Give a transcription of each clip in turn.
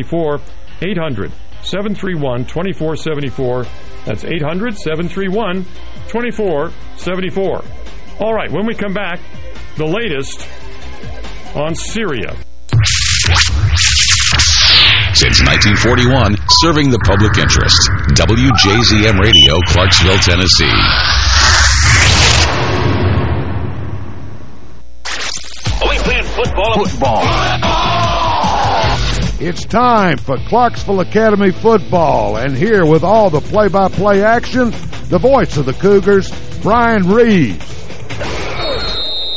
800 731 2474. That's 800 731 2474. All right, when we come back, the latest on Syria. Since 1941, serving the public interest. WJZM Radio, Clarksville, Tennessee. Are we playing football? Football. It's time for Clarksville Academy football, and here with all the play-by-play -play action, the voice of the Cougars, Brian Reeves.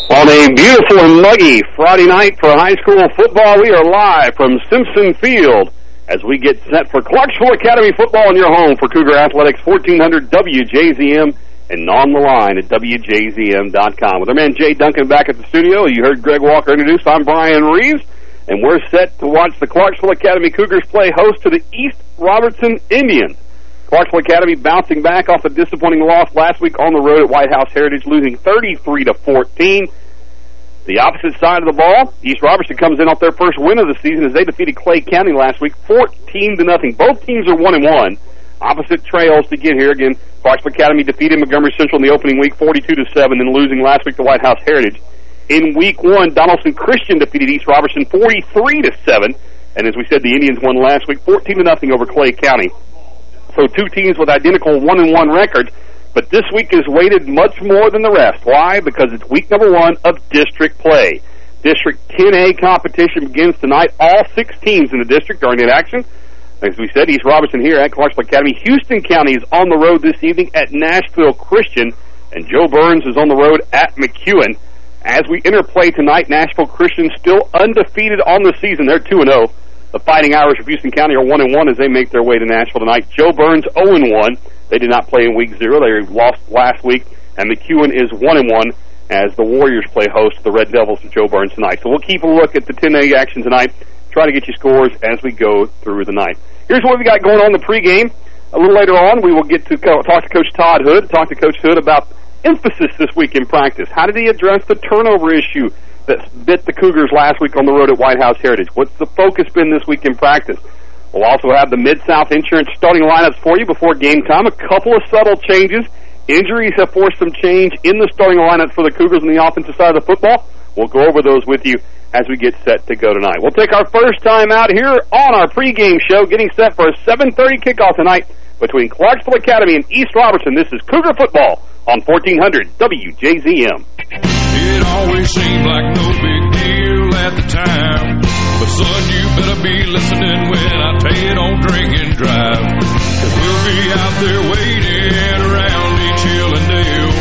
On a beautiful and muggy Friday night for high school football, we are live from Simpson Field as we get set for Clarksville Academy football in your home for Cougar Athletics, 1400 WJZM, and on the line at WJZM.com. With our man Jay Duncan back at the studio, you heard Greg Walker introduced. I'm Brian Reeves and we're set to watch the Clarksville Academy Cougars play host to the East Robertson Indians. Clarksville Academy bouncing back off a disappointing loss last week on the road at White House Heritage, losing 33 to 14. The opposite side of the ball, East Robertson comes in off their first win of the season as they defeated Clay County last week, 14 to nothing. Both teams are one and one. Opposite trails to get here again. Clarksville Academy defeated Montgomery Central in the opening week, 42 to seven, and losing last week to White House Heritage. In week one, Donaldson Christian defeated East Robertson 43 to 7. And as we said, the Indians won last week 14 to nothing over Clay County. So two teams with identical one and one records. But this week is weighted much more than the rest. Why? Because it's week number one of district play. District 10A competition begins tonight. All six teams in the district are in action. As we said, East Robertson here at Clarksville Academy. Houston County is on the road this evening at Nashville Christian. And Jo Byrns is on the road at McEwen. As we interplay tonight, Nashville Christian still undefeated on the season. They're 2-0. The Fighting Irish of Houston County are 1-1 as they make their way to Nashville tonight. Jo Byrns 0-1. They did not play in week zero. They lost last week. And McEwen is 1-1 as the Warriors play host to the Red Devils of Jo Byrns tonight. So we'll keep a look at the 10A action tonight, try to get you scores as we go through the night. Here's what we got going on in the pregame. A little later on, we will get to talk to Coach Todd Hood, talk to Coach Hood about emphasis this week in practice? How did he address the turnover issue that bit the Cougars last week on the road at White House Heritage? What's the focus been this week in practice? We'll also have the Mid-South Insurance starting lineups for you before game time. A couple of subtle changes. Injuries have forced some change in the starting lineup for the Cougars on the offensive side of the football. We'll go over those with you as we get set to go tonight. We'll take our first time out here on our pregame show, getting set for a 7.30 kickoff tonight between Clarksville Academy and East Robertson. This is Cougar Football on 1400 WJZM. It always seemed like no big deal at the time. But son, you better be listening when I tell you don't drink and drive. Cause we'll be out there waiting around each hill and dale.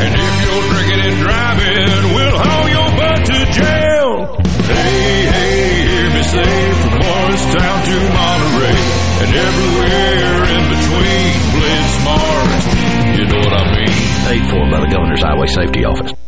And if you're drinking and driving, we'll haul your butt to jail. Hey, hey, hear me say from Morristown to Monterey and everywhere paid for by the Governor's Highway Safety Office.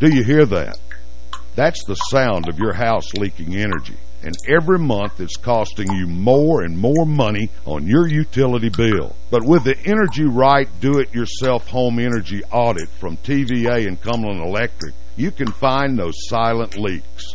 Do you hear that? That's the sound of your house leaking energy. And every month it's costing you more and more money on your utility bill. But with the Energy Right Do-It-Yourself Home Energy Audit from TVA and Cumberland Electric, you can find those silent leaks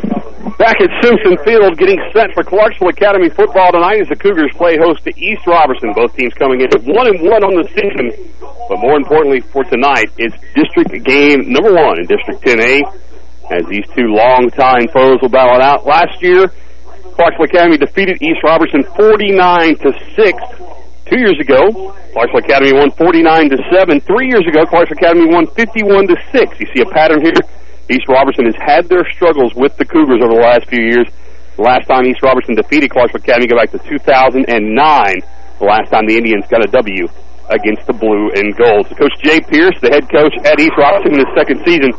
Back at Simpson Field, getting set for Clarksville Academy football tonight as the Cougars play host to East Robertson. Both teams coming in at one and one on the season, but more importantly for tonight, it's district game number one in District 10A. As these two long-time foes will battle it out. Last year, Clarksville Academy defeated East Robertson 49 to six. Two years ago, Clarksville Academy won 49 to seven. Three years ago, Clarksville Academy won 51 to six. You see a pattern here. East Robertson has had their struggles with the Cougars over the last few years. Last time East Robertson defeated Clarksville Academy go back to 2009. The last time the Indians got a W against the blue and gold. So Coach Jay Pierce, the head coach at East Robertson in his second season,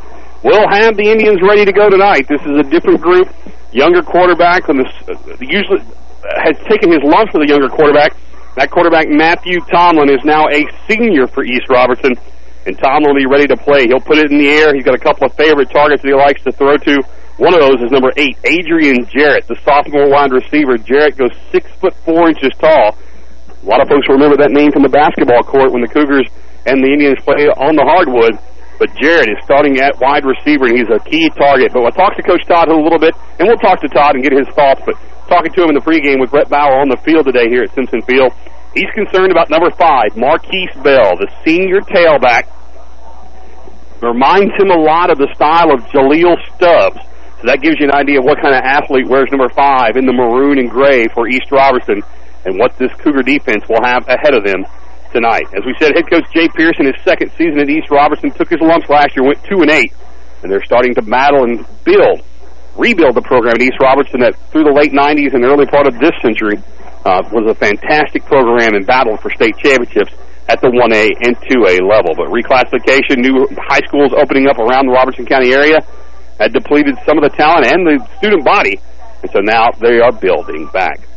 will have the Indians ready to go tonight. This is a different group. Younger quarterback on the uh, usually uh, has taken his lumps with a younger quarterback. That quarterback, Matthew Tomlin, is now a senior for East Robertson and Tom will be ready to play. He'll put it in the air. He's got a couple of favorite targets that he likes to throw to. One of those is number eight, Adrian Jarrett, the sophomore wide receiver. Jarrett goes six foot four inches tall. A lot of folks remember that name from the basketball court when the Cougars and the Indians played on the hardwood. But Jarrett is starting at wide receiver, and he's a key target. But we'll talk to Coach Todd a little bit, and we'll talk to Todd and get his thoughts. But talking to him in the pregame with Brett Bauer on the field today here at Simpson Field, he's concerned about number five, Marquise Bell, the senior tailback reminds him a lot of the style of Jaleel Stubbs. So that gives you an idea of what kind of athlete wears number five in the maroon and gray for East Robertson and what this Cougar defense will have ahead of them tonight. As we said, head coach Jay Pearson, his second season at East Robertson, took his lumps last year, went 2 and eight, and they're starting to battle and build, rebuild the program at East Robertson that through the late 90s and early part of this century uh, was a fantastic program and battled for state championships at the 1A and 2A level. But reclassification, new high schools opening up around the Robertson County area had depleted some of the talent and the student body. And so now they are building back.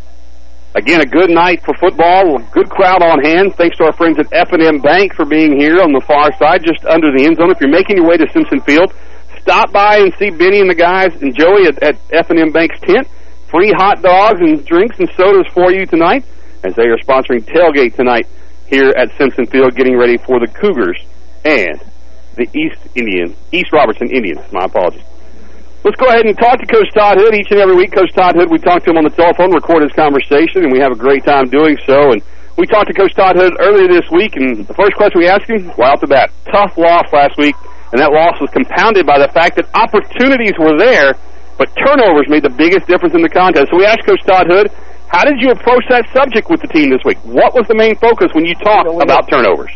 Again, a good night for football, good crowd on hand. Thanks to our friends at F&M Bank for being here on the far side, just under the end zone. If you're making your way to Simpson Field, stop by and see Benny and the guys and Joey at, at F&M Bank's tent. Free hot dogs and drinks and sodas for you tonight as they are sponsoring Tailgate tonight here at Simpson Field getting ready for the Cougars and the East Indian, East Robertson Indians. My apologies. Let's go ahead and talk to Coach Todd Hood. Each and every week, Coach Todd Hood, we talk to him on the telephone, record his conversation, and we have a great time doing so. And we talked to Coach Todd Hood earlier this week, and the first question we asked him, well, out the bat, tough loss last week, and that loss was compounded by the fact that opportunities were there, but turnovers made the biggest difference in the contest. So we asked Coach Todd Hood, how did you approach that subject with the team this week? What was the main focus when you talked you know, about had, turnovers?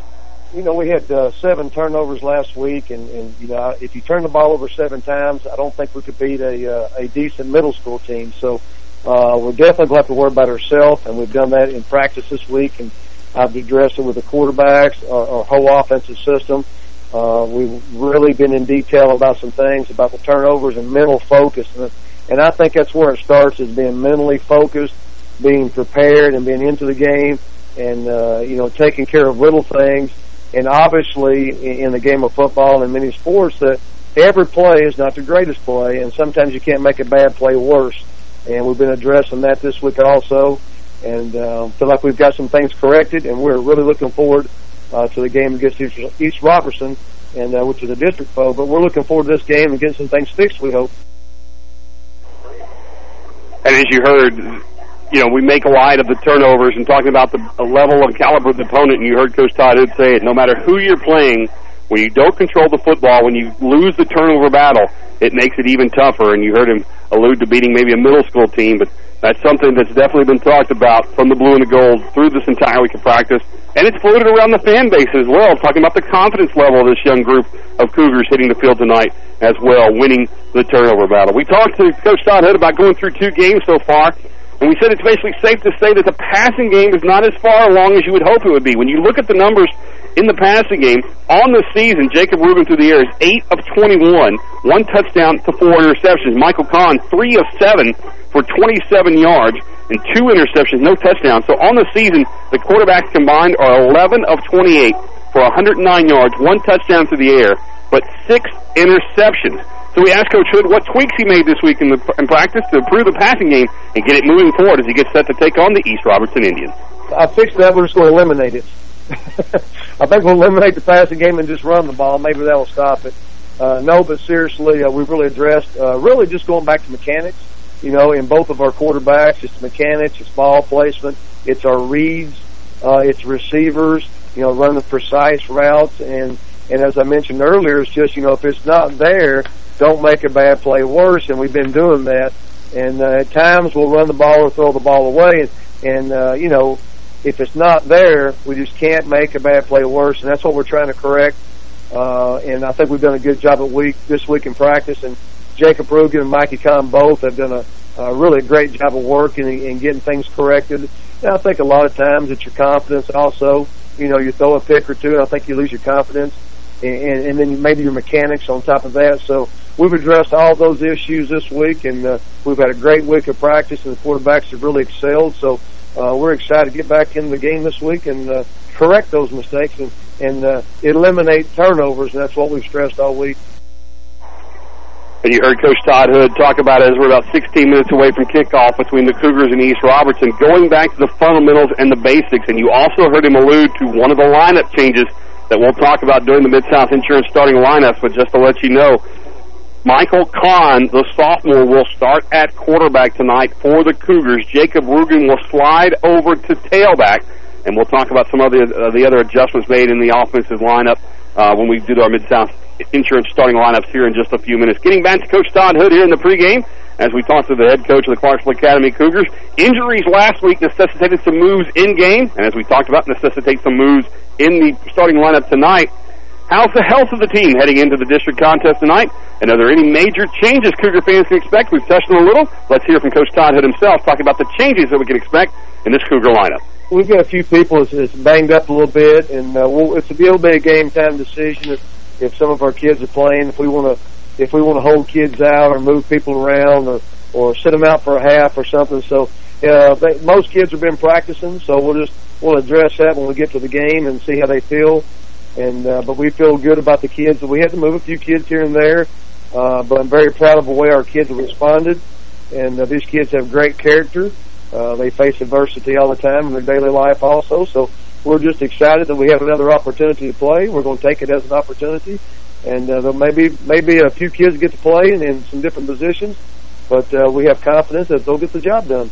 You know, we had uh, seven turnovers last week, and, and you know, if you turn the ball over seven times, I don't think we could beat a uh, a decent middle school team. So uh, we're definitely going to have to worry about ourselves, and we've done that in practice this week, and I've addressed it with the quarterbacks, our, our whole offensive system. Uh, we've really been in detail about some things about the turnovers and mental focus, and, and I think that's where it starts is being mentally focused being prepared and being into the game and, uh, you know, taking care of little things. And obviously, in the game of football and many sports, that every play is not the greatest play, and sometimes you can't make a bad play worse. And we've been addressing that this week also, and uh, feel like we've got some things corrected, and we're really looking forward uh, to the game against East, East Robertson, and uh, which is a district foe. But we're looking forward to this game and getting some things fixed, we hope. And as you heard, you know, we make light of the turnovers and talking about the level and caliber of the opponent, and you heard Coach Todd Hood say it, no matter who you're playing, when you don't control the football, when you lose the turnover battle, it makes it even tougher, and you heard him allude to beating maybe a middle school team, but that's something that's definitely been talked about from the blue and the gold through this entire week of practice, and it's floated around the fan base as well, talking about the confidence level of this young group of Cougars hitting the field tonight as well, winning the turnover battle. We talked to Coach Todd Hood about going through two games so far, and we said it's basically safe to say that the passing game is not as far along as you would hope it would be. When you look at the numbers in the passing game, on the season, Jacob Rugen through the air is 8 of 21, one touchdown to four interceptions. Michael Kahn, 3 of 7 for 27 yards. and two interceptions, no touchdowns. So on the season, the quarterbacks combined are 11 of 28 for 109 yards, one touchdown to the air, but six interceptions. So we asked Coach Hood what tweaks he made this week in, the, in practice to improve the passing game and get it moving forward as he gets set to take on the East Robertson Indians. I fixed that. We're just going to eliminate it. I think we'll eliminate the passing game and just run the ball. Maybe that will stop it. Uh, no, but seriously, uh, we've really addressed uh, really just going back to mechanics. You know, in both of our quarterbacks, it's mechanics, it's ball placement, it's our reads, uh, it's receivers. You know, running precise routes, and and as I mentioned earlier, it's just you know if it's not there, don't make a bad play worse. And we've been doing that. And uh, at times we'll run the ball or throw the ball away, and, and uh, you know if it's not there, we just can't make a bad play worse, and that's what we're trying to correct. Uh, and I think we've done a good job of week this week in practice. And Jacob Rugen and Mikey Kahn both have done a, a really great job of working and, and getting things corrected. And I think a lot of times it's your confidence also. You know, you throw a pick or two, and I think you lose your confidence. And, and, and then maybe your mechanics on top of that. So we've addressed all those issues this week, and uh, we've had a great week of practice, and the quarterbacks have really excelled. So uh, we're excited to get back in the game this week and uh, correct those mistakes and, and uh, eliminate turnovers, and that's what we've stressed all week. And you heard Coach Todd Hood talk about it as we're about 16 minutes away from kickoff between the Cougars and East Robertson, going back to the fundamentals and the basics. And you also heard him allude to one of the lineup changes that we'll talk about during the Mid-South Insurance starting lineups. But just to let you know, Michael Kahn, the sophomore, will start at quarterback tonight for the Cougars. Jacob Rugen will slide over to tailback. And we'll talk about some of the, uh, the other adjustments made in the offensive lineup uh, when we do our Mid-South insurance starting lineups here in just a few minutes. Getting back to Coach Todd Hood here in the pregame as we talk to the head coach of the Clarksville Academy Cougars. Injuries last week necessitated some moves in-game, and as we talked about, necessitate some moves in the starting lineup tonight. How's the health of the team heading into the district contest tonight? And are there any major changes Cougar fans can expect? We've touched on a little. Let's hear from Coach Todd Hood himself talking about the changes that we can expect in this Cougar lineup. We've got a few people that's, banged up a little bit, and uh, we'll, it's a little bit of game time decision. If, if some of our kids are playing, if we want to, if we want to hold kids out or move people around or or sit them out for a half or something. So uh, they, most kids have been practicing, so we'll just we'll address that when we get to the game and see how they feel. And uh, but we feel good about the kids. We had to move a few kids here and there, uh, but I'm very proud of the way our kids have responded. And uh, these kids have great character. Uh, they face adversity all the time in their daily life also. So we're just excited that we have another opportunity to play. We're going to take it as an opportunity. And uh, maybe maybe a few kids get to play in, in some different positions, but uh, we have confidence that they'll get the job done.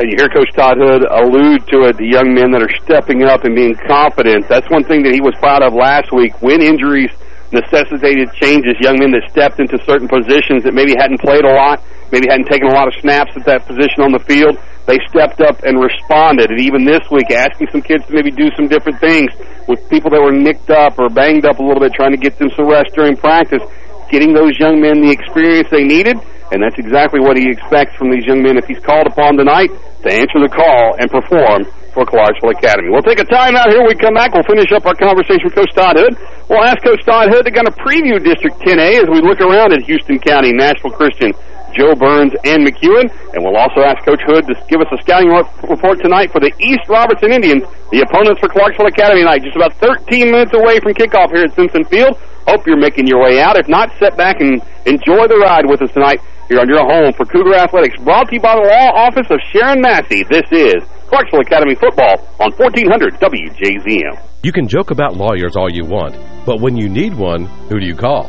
And you hear Coach Todd Hood allude to it, the young men that are stepping up and being confident. That's one thing that he was proud of last week. When injuries necessitated changes, young men that stepped into certain positions that maybe hadn't played a lot, maybe hadn't taken a lot of snaps at that position on the field. They stepped up and responded. And even this week, asking some kids to maybe do some different things with people that were nicked up or banged up a little bit, trying to get them some rest during practice, getting those young men the experience they needed. And that's exactly what he expects from these young men if he's called upon tonight to answer the call and perform for Clarksville Academy. We'll take a time out here. We come back. We'll finish up our conversation with Coach Todd Hood. We'll ask Coach Todd Hood to kind of preview District 10A as we look around at Houston County, Nashville Christian, Jo Byrns, and McEwen. And we'll also ask Coach Hood to give us a scouting report tonight for the East Robertson Indians, the opponents for Clarksville Academy tonight. Just about 13 minutes away from kickoff here at Simpson Field. Hope you're making your way out. If not, sit back and enjoy the ride with us tonight here on your home for Cougar Athletics. Brought to you by the law office of Sharon Massey. This is Clarksville Academy Football on 1400 WJZM. You can joke about lawyers all you want, but when you need one, who do you call?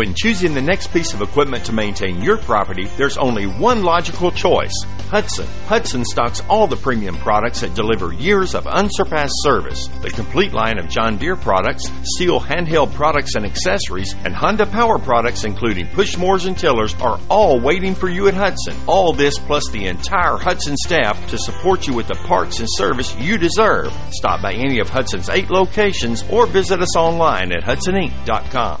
When choosing the next piece of equipment to maintain your property, there's only one logical choice Hudson. Hudson stocks all the premium products that deliver years of unsurpassed service. The complete line of John Deere products, STIHL handheld products and accessories, and Honda power products, including push mowers and tillers, are all waiting for you at Hudson. All this plus the entire Hudson staff to support you with the parts and service you deserve. Stop by any of Hudson's eight locations or visit us online at HudsonInc.com.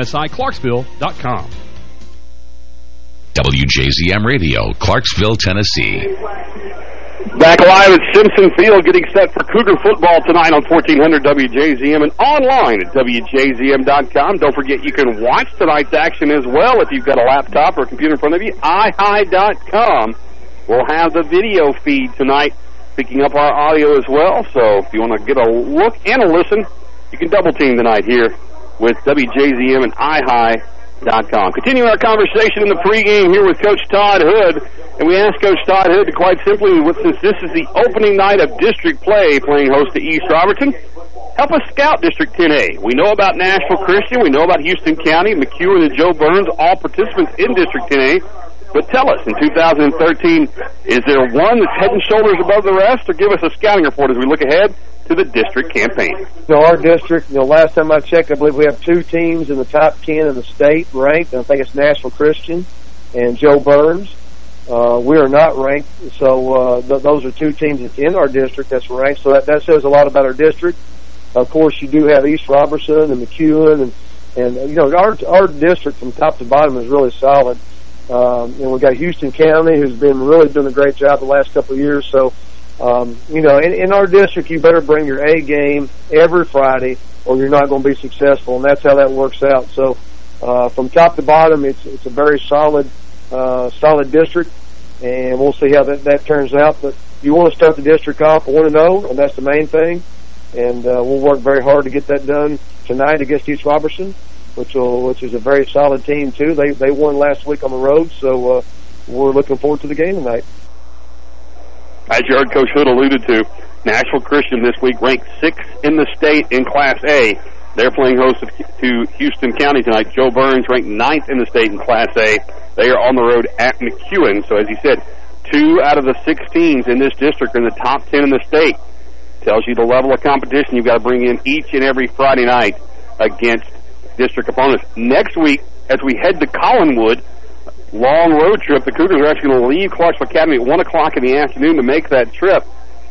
MSIClarksville.com. WJZM Radio, Clarksville, Tennessee. Back live at Simpson Field, getting set for Cougar football tonight on 1400 WJZM and online at WJZM.com. Don't forget you can watch tonight's action as well if you've got a laptop or a computer in front of you. iHigh.com will have the video feed tonight, picking up our audio as well. So if you want to get a look and a listen, you can double team tonight here with WJZM and iHigh.com. Continuing our conversation in the pregame here with Coach Todd Hood, and we asked Coach Todd Hood to quite simply, since this is the opening night of district play playing host to East Robertson, help us scout District 10A. We know about Nashville Christian, we know about Houston County, McEwen and Jo Byrns, all participants in District 10A. But tell us, in 2013, is there one that's head and shoulders above the rest, or give us a scouting report as we look ahead to the district campaign. So our district, you know, last time I checked, I believe we have two teams in the top 10 in the state ranked. I think it's Nashville Christian and Jo Byrns. Uh, we are not ranked, so uh, th those are two teams that's in our district that's ranked. So that, that says a lot about our district. Of course, you do have East Robertson and McEwen, and and you know our our district from top to bottom is really solid. Um, and we've got Houston County, who's been really doing a great job the last couple of years. So um, you know, in, in our district, you better bring your A game every Friday, or you're not going to be successful, and that's how that works out. So, uh, from top to bottom, it's it's a very solid, uh, solid district, and we'll see how that that turns out. But you want to start the district off one and zero, and that's the main thing. And uh, we'll work very hard to get that done tonight against East Robertson, which will which is a very solid team too. They they won last week on the road, so uh, we're looking forward to the game tonight as your heard Coach Hood alluded to, Nashville Christian this week ranked sixth in the state in Class A. They're playing host to Houston County tonight. Jo Byrns ranked ninth in the state in Class A. They are on the road at McEwen. So as he said, two out of the six teams in this district are in the top ten in the state. Tells you the level of competition you've got to bring in each and every Friday night against district opponents. Next week, as we head to Collinwood, long road trip. The Cougars are actually going to leave Clarksville Academy at 1 o'clock in the afternoon to make that trip.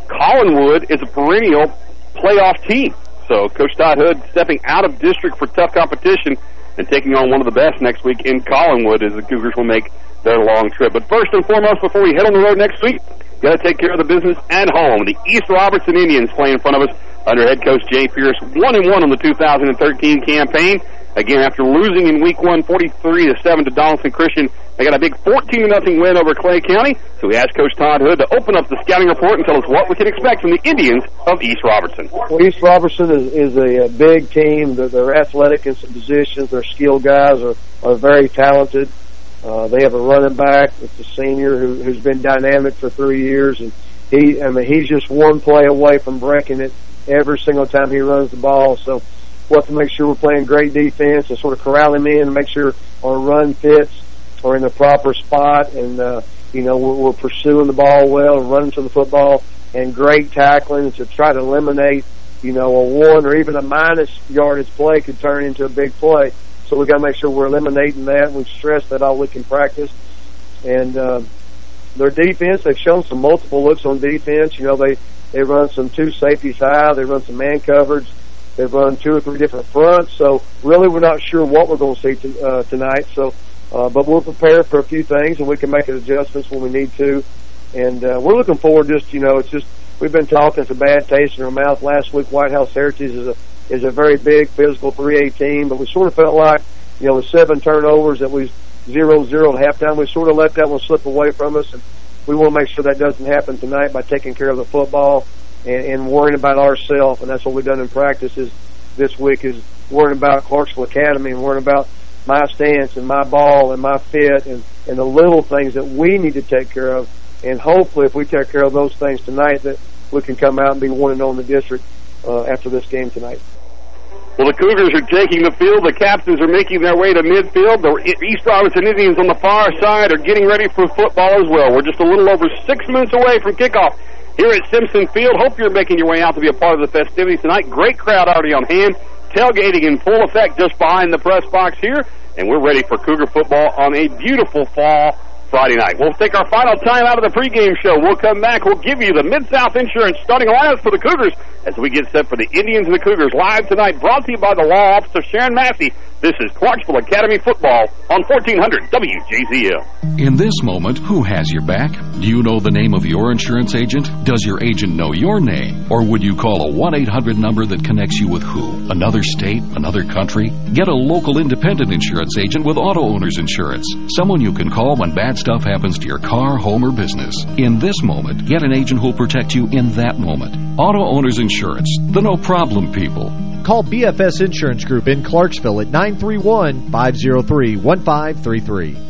Collinwood is a perennial playoff team. So Coach Todd Hood stepping out of district for tough competition and taking on one of the best next week in Collinwood as the Cougars will make their long trip. But first and foremost, before we head on the road next week, got to take care of the business at home. The East Robertson Indians play in front of us under head coach Jay Pierce, 1 and one on the 2013 campaign. Again, after losing in week one, 43 to 7 to Donaldson Christian, they got a big 14 nothing win over Clay County. So we asked Coach Todd Hood to open up the scouting report and tell us what we can expect from the Indians of East Robertson. Well, East Robertson is, is a, big team. They're, they're athletic in some positions. Their skilled guys are, are very talented. Uh, they have a running back. It's a senior who, who's been dynamic for three years, and he, I mean, he's just one play away from breaking it every single time he runs the ball. So we have to make sure we're playing great defense and sort of corral him in and make sure our run fits are in the proper spot and, uh, you know, we're, we're pursuing the ball well and running to the football and great tackling to try to eliminate, you know, a one or even a minus yardage play could turn into a big play. So we got to make sure we're eliminating that. We've stressed that all week in practice. And uh, their defense, they've shown some multiple looks on defense. You know, they, they run some two safeties high. They run some man coverage. They've run two or three different fronts. So really we're not sure what we're going to see uh, tonight. So, uh, but we're prepared for a few things and we can make adjustments when we need to. And uh, we're looking forward just, you know, it's just, we've been talking, it's a bad taste in our mouth. Last week, White House Heritage is a, is a very big physical 3A team, but we sort of felt like, you know, the seven turnovers that we zero zero at halftime, we sort of let that one slip away from us. And we want to make sure that doesn't happen tonight by taking care of the football and, and worrying about ourselves. And that's what we've done in practice is this week is worrying about Clarksville Academy and worrying about my stance and my ball and my fit and, and the little things that we need to take care of. And hopefully if we take care of those things tonight that we can come out and be one and on the district uh, after this game tonight. Well, the Cougars are taking the field. The Captains are making their way to midfield. The East Robertson Indians on the far side are getting ready for football as well. We're just a little over six minutes away from kickoff here at Simpson Field. Hope you're making your way out to be a part of the festivities tonight. Great crowd already on hand. Tailgating in full effect just behind the press box here. And we're ready for Cougar football on a beautiful fall Friday night. We'll take our final time out of the pregame show. We'll come back. We'll give you the Mid-South Insurance starting lineups for the Cougars as we get set for the Indians and the Cougars live tonight. Brought to you by the law office of Sharon Massey. This is Clarksville Academy Football on 1400 WJZM. In this moment, who has your back? Do you know the name of your insurance agent? Does your agent know your name? Or would you call a 1-800 number that connects you with who? Another state? Another country? Get a local independent insurance agent with Auto Owners Insurance. Someone you can call when bad stuff happens to your car, home, or business. In this moment, get an agent who'll protect you in that moment. Auto Owners Insurance. The no-problem people. Call BFS Insurance Group in Clarksville at 931-503-1533.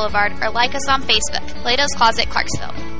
Boulevard or like us on Facebook, Plato's Closet, Clarksville.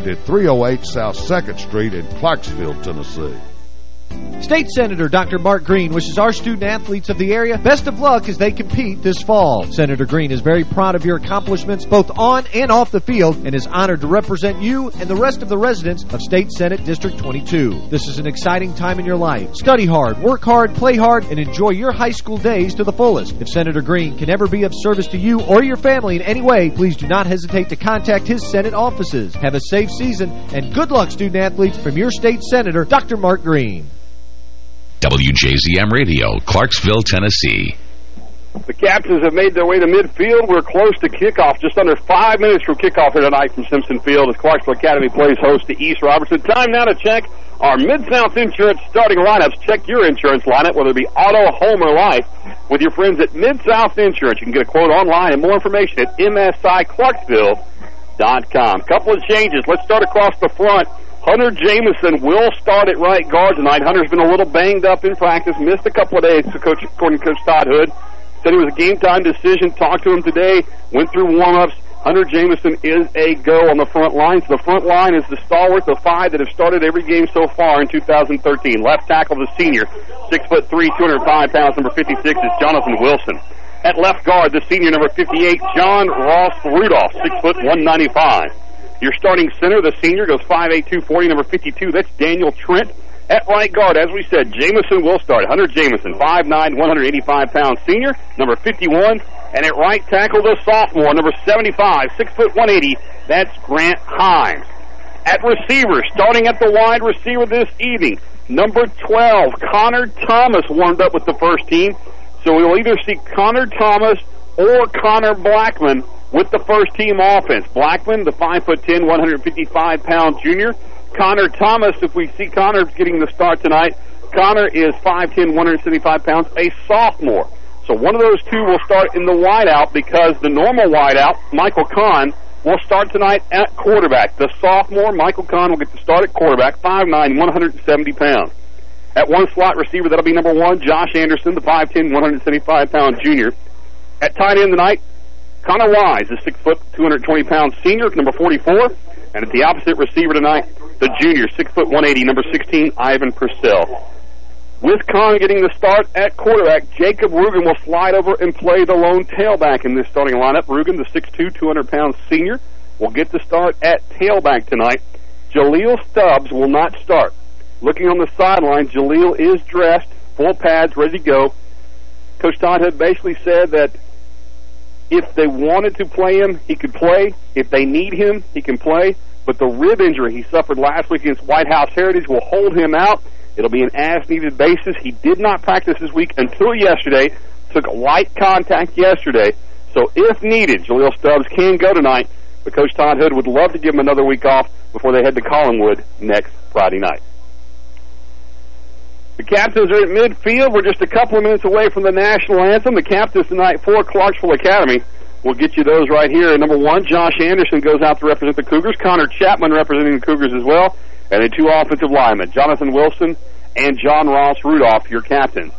at 308 South 2nd Street in Clarksville, Tennessee. State Senator Dr. Mark Green wishes our student-athletes of the area best of luck as they compete this fall. Senator Green is very proud of your accomplishments both on and off the field and is honored to represent you and the rest of the residents of State Senate District 22. This is an exciting time in your life. Study hard, work hard, play hard, and enjoy your high school days to the fullest. If Senator Green can ever be of service to you or your family in any way, please do not hesitate to contact his Senate offices. Have a safe season, and good luck, student-athletes, from your state senator, Dr. Mark Green. WJZM Radio, Clarksville, Tennessee. The Captains have made their way to midfield. We're close to kickoff, just under five minutes from kickoff here tonight from Simpson Field as Clarksville Academy plays host to East Robertson. Time now to check our Mid-South Insurance starting lineups. Check your insurance lineup, whether it be auto, home, or life, with your friends at Mid-South Insurance. You can get a quote online and more information at msiclarksville.com. Couple of changes. Let's start across the front. Hunter Jameson will start at right guard tonight. Hunter's been a little banged up in practice, missed a couple of days, coach, according to Coach Todd Hood. Said it was a game-time decision. Talked to him today, went through warm-ups. Hunter Jameson is a go on the front line. So the front line is the stalwart, the five that have started every game so far in 2013. Left tackle, the senior, 6'3", 205 pounds, number 56 is Jonathan Wilson. At left guard, the senior, number 58, John Ross Rudolph, 6'1", 195. Your starting center, the senior, goes 5'8", 240, number 52. That's Daniel Trent. At right guard, as we said, Jamison will start. Hunter Jamison, 5'9", 185-pound senior, number 51. And at right tackle, the sophomore, number 75, 6 foot 180. That's Grant Himes. At receiver, starting at the wide receiver this evening, Number 12, Connor Thomas warmed up with the first team. So we will either see Connor Thomas or Connor Blackman with the first team offense. Blackman, the 5'10", 155-pound junior. Connor Thomas, if we see Connor getting the start tonight, Connor is 5'10", 175 pounds, a sophomore. So one of those two will start in the wideout because the normal wideout, Michael Kahn, will start tonight at quarterback. The sophomore, Michael Kahn, will get to start at quarterback, 5'9", 170 pounds. At one slot receiver, that'll be number one, Josh Anderson, the 5'10", 175-pound junior. At tight end tonight, Connor Wise, the 6 foot, 220-pound senior, number 44. And at the opposite receiver tonight, the junior, 6 foot, 180, number 16, Ivan Purcell. With Kahn getting the start at quarterback, Jacob Rugen will slide over and play the lone tailback in this starting lineup. Rugen, the 6'2", 200-pound senior, will get the start at tailback tonight. Jaleel Stubbs will not start. Looking on the sideline, Jaleel is dressed, full pads, ready to go. Coach Todd had basically said that if they wanted to play him, he could play. If they need him, he can play. But the rib injury he suffered last week against White House Heritage will hold him out. It'll be an as-needed basis. He did not practice this week until yesterday. Took light contact yesterday. So if needed, Jaleel Stubbs can go tonight. But Coach Todd Hood would love to give him another week off before they head to Collinwood next Friday night. The Captains are at midfield. We're just a couple of minutes away from the national anthem. The Captains tonight for Clarksville Academy. We'll get you those right here. Number one, Josh Anderson goes out to represent the Cougars. Connor Chapman representing the Cougars as well. And the two offensive linemen, Jonathan Wilson and John Ross Rudolph, your captains.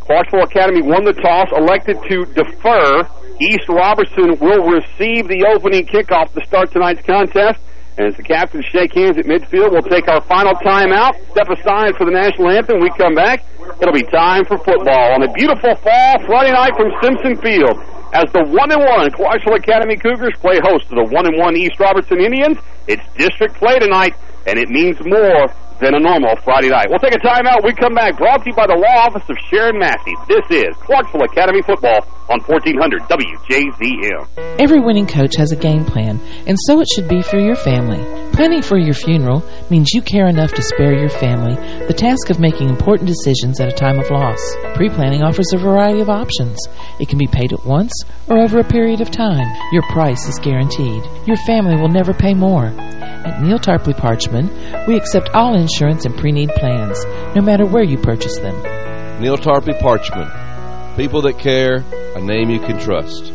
Clarksville Academy won the toss, elected to defer. East Robertson will receive the opening kickoff to start tonight's contest. And as the captains shake hands at midfield, we'll take our final timeout, step aside for the national anthem. We come back, it'll be time for football on a beautiful fall Friday night from Simpson Field. As the 1-1 Clarksville Academy Cougars play host to the 1-1 East Robertson Indians, it's district play tonight, and it means more than a normal Friday night. We'll take a timeout. We come back. Brought to you by the law office of Sharon Massey. This is Clarksville Academy Football on 1400 WJZM. Every winning coach has a game plan, and so it should be for your family. Planning for your funeral means you care enough to spare your family the task of making important decisions at a time of loss. Pre-planning offers a variety of options. It can be paid at once or over a period of time. Your price is guaranteed. Your family will never pay more. At Neal Tarpley Parchman, we accept all insurance and pre-need plans, no matter where you purchase them. Neal Tarpley Parchman. People that care, a name you can trust.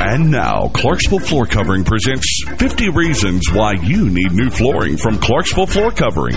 And now, Clarksville Floor Covering presents 50 Reasons Why You Need New Flooring from Clarksville Floor Covering.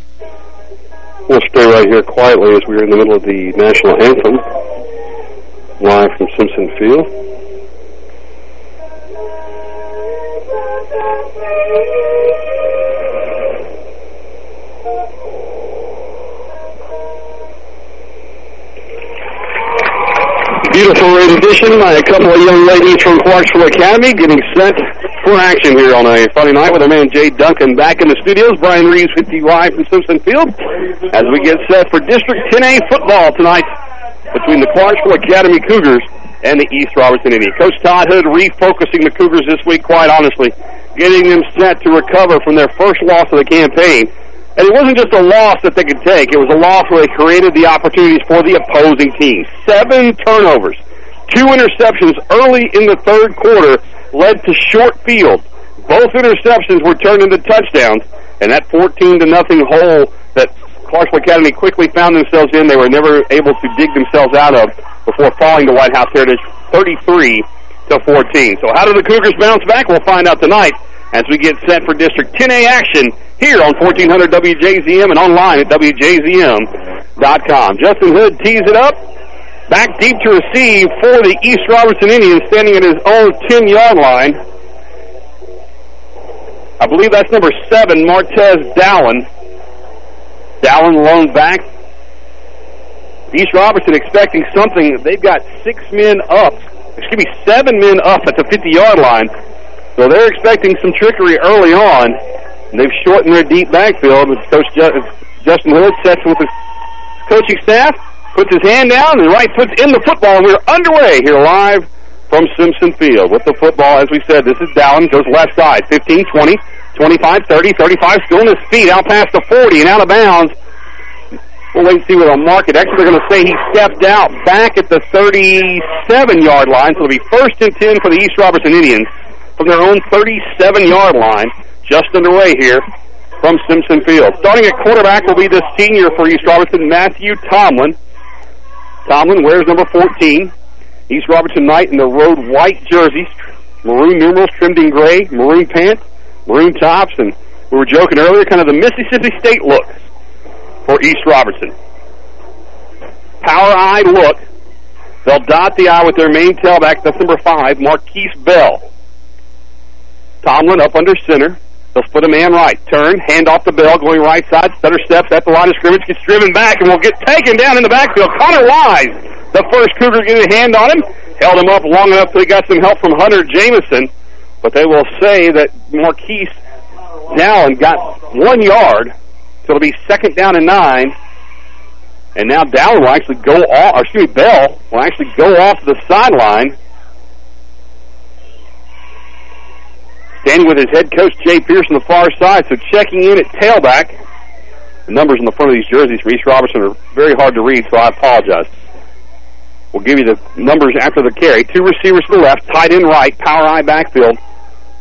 We'll stay right here quietly as we're in the middle of the national anthem, live from Simpson Field. Beautiful rendition by a couple of young ladies from Clarksville Academy getting set more action here on a Friday night with our man Jay Duncan back in the studios. Brian Reeves with you live from Simpson Field as we get set for District 10A football tonight between the Clarksville Academy Cougars and the East Robertson Indians. Coach Todd Hood refocusing the Cougars this week, quite honestly, getting them set to recover from their first loss of the campaign. And it wasn't just a loss that they could take. It was a loss where they created the opportunities for the opposing team. Seven turnovers, two interceptions early in the third quarter led to short field. Both interceptions were turned into touchdowns, and that 14 to nothing hole that Clarksville Academy quickly found themselves in, they were never able to dig themselves out of before falling to White House Heritage 33 to 14. So how do the Cougars bounce back? We'll find out tonight as we get set for District 10A action here on 1400 WJZM and online at WJZM.com. Justin Hood tees it up. Back deep to receive for the East Robertson Indians, standing at his own 10-yard line. I believe that's number seven, Martez Dallin. Dallin alone back. East Robertson expecting something. They've got six men up. Excuse me, seven men up at the 50-yard line. So they're expecting some trickery early on. They've shortened their deep backfield. Coach Justin Hood sets with his coaching staff puts his hand down, and right foot's in the football, and we're underway here live from Simpson Field. With the football, as we said, this is Dallin, goes left side, 15, 20, 25, 30, 35, still in his feet, out past the 40 and out of bounds. We'll wait and see what they'll mark it. Actually, they're going to say he stepped out back at the 37-yard line, so it'll be first and 10 for the East Robertson Indians from their own 37-yard line, just underway here from Simpson Field. Starting at quarterback will be the senior for East Robertson, Matthew Tomlin. Tomlin wears number 14. East Robertson Knight in the road white jerseys, maroon numerals trimmed in gray, maroon pants, maroon tops, and we were joking earlier, kind of the Mississippi State look for East Robertson. Power I look. They'll dot the I with their main tailback. That's number five, Marquise Bell. Tomlin up under center. They'll split a man right. Turn, hand off the bell, going right side. Stutter steps at the line of scrimmage, gets driven back, and will get taken down in the backfield. Connor Wise, the first Cougar, get a hand on him. Held him up long enough he got some help from Hunter Jameson. But they will say that Marquise Dallin got one yard, so it'll be second down and nine. And now Dallin will actually go off, or excuse me, Bell will actually go off the sideline Standing with his head coach, Jay Pierce, on the far side. So checking in at tailback. The numbers on the front of these jerseys for East Robertson are very hard to read, so I apologize. We'll give you the numbers after the carry. Two receivers to the left, tight end right, power I backfield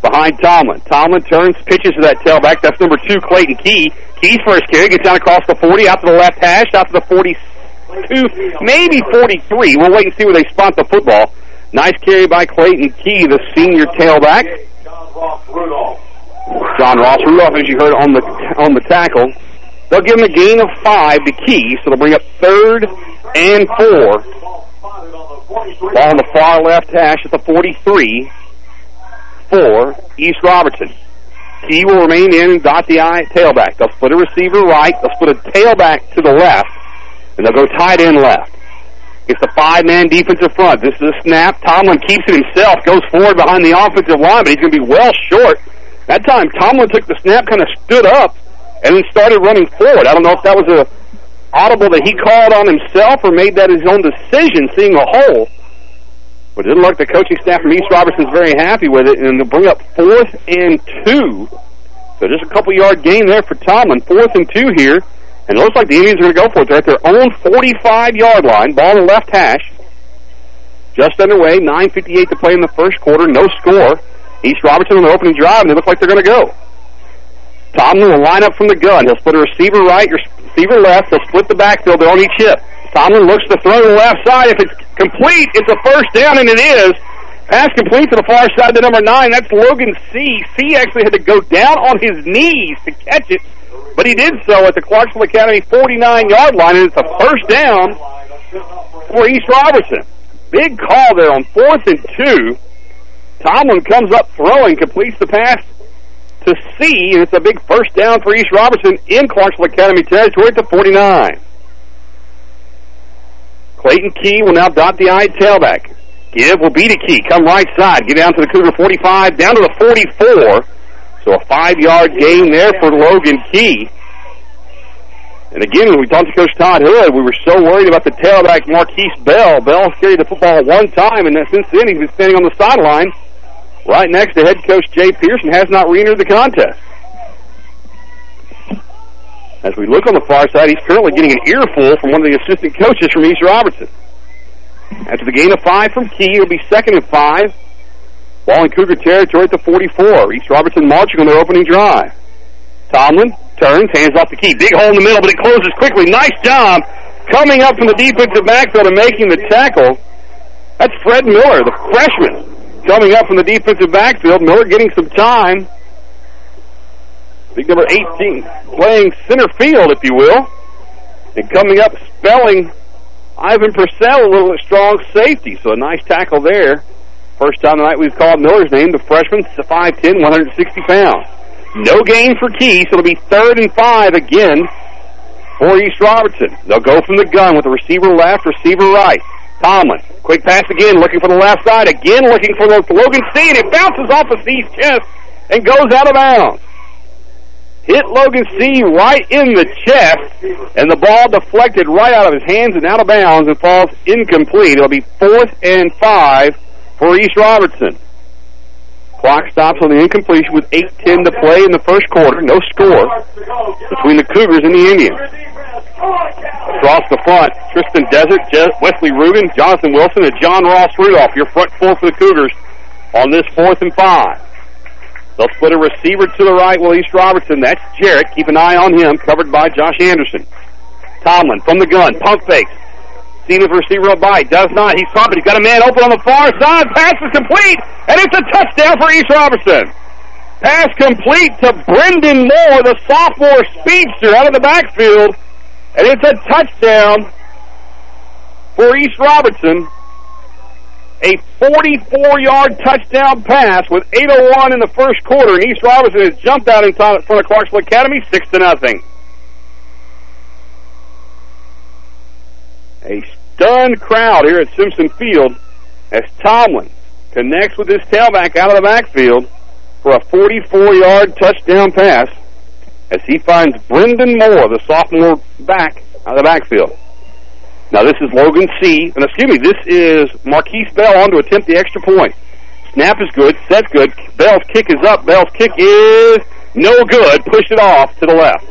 behind Tomlin. Tomlin turns, pitches to that tailback. That's number two, Clayton Key. Key's first carry gets down across the 40, out to the left hash, out to the 42, maybe 43. We'll wait and see where they spot the football. Nice carry by Clayton Key, the senior tailback. John Ross Rudolph, as you heard on the on the tackle. They'll give him a gain of five to Key, so they'll bring up third and four. Ball on the far left hash at the 43 for East Robertson. Key will remain in dot the I tailback. They'll split a receiver right. They'll split a tailback to the left. And they'll go tight end left. It's the five-man defensive front. This is a snap. Tomlin keeps it himself, goes forward behind the offensive line, but he's going to be well short. That time, Tomlin took the snap, kind of stood up, and then started running forward. I don't know if that was a audible that he called on himself or made that his own decision, seeing a hole. But it didn't look the coaching staff from East Robertson's very happy with it, and they'll bring up fourth and two. So just a couple yard gain there for Tomlin. Fourth and two here. And it looks like the Indians are going to go for it. They're at their own 45-yard line. Ball the left hash. Just underway. 9.58 to play in the first quarter. No score. East Robertson on the opening drive, and they look like they're going to go. Tomlin will line up from the gun. He'll split a receiver right, receiver left. They'll split the backfield. They're on each hip. Tomlin looks to throw to the left side. If it's complete, it's a first down, and it is. Pass complete to the far side to number nine. That's Logan C. C actually had to go down on his knees to catch it. But he did so at the Clarksville Academy 49-yard line, and it's a first down for East Robertson. Big call there on fourth and two. Tomlin comes up throwing, completes the pass to C, and it's a big first down for East Robertson in Clarksville Academy territory at the 49. Clayton Key will now dot the I tailback. Give will be the key. Come right side. Get down to the Cougar 45, down to the 44. So a five-yard gain there for Logan Key. And again, when we talked to Coach Todd Hood, we were so worried about the tailback Marquise Bell. Bell carried the football one time, and since then he's been standing on the sideline right next to head coach Jay Pearson, has not re-entered the contest. As we look on the far side, he's currently getting an earful from one of the assistant coaches from East Robertson. After the gain of five from Key, it'll be second and five. Ball in Cougar territory at the 44. East Robertson marching on their opening drive. Tomlin turns, hands off the key. Big hole in the middle, but it closes quickly. Nice job coming up from the defensive backfield and making the tackle. That's Fred Miller, the freshman, coming up from the defensive backfield. Miller getting some time. Big number 18 playing center field, if you will. And coming up, spelling Ivan Purcell, a little strong safety. So a nice tackle there. First time tonight we've called Miller's name, the freshman, 5'10", 160 pounds. No gain for Key, so it'll be third and five again for East Robertson. They'll go from the gun with the receiver left, receiver right. Tomlin, quick pass again, looking for the left side, again looking for Logan C, and it bounces off of C's chest and goes out of bounds. Hit Logan C right in the chest, and the ball deflected right out of his hands and out of bounds and falls incomplete. It'll be fourth and five for East Robertson. Clock stops on the incompletion with 8-10 to play in the first quarter. No score between the Cougars and the Indians. Across the front, Tristan Desert, Wesley Rubin, Jonathan Wilson, and John Ross Rudolph. Your front four for the Cougars on this fourth and five. They'll split a receiver to the right Will East Robertson. That's Jarrett. Keep an eye on him, covered by Josh Anderson. Tomlin from the gun, pump fakes. If receiver will bite. Does not. He's stopping. He's got a man open on the far side. Pass is complete, and it's a touchdown for East Robertson. Pass complete to Brendan Moore, the sophomore speedster out of the backfield, and it's a touchdown for East Robertson. A 44-yard touchdown pass with 8.01 in the first quarter, and East Robertson has jumped out in front of Clarksville Academy 6 to nothing. A stunned crowd here at Simpson Field as Tomlin connects with his tailback out of the backfield for a 44-yard touchdown pass as he finds Brendan Moore, the sophomore back, out of the backfield. Now this is Logan C. And excuse me, this is Marquise Bell on to attempt the extra point. Snap is good, set's good. Bell's kick is up. Bell's kick is no good. Push it off to the left.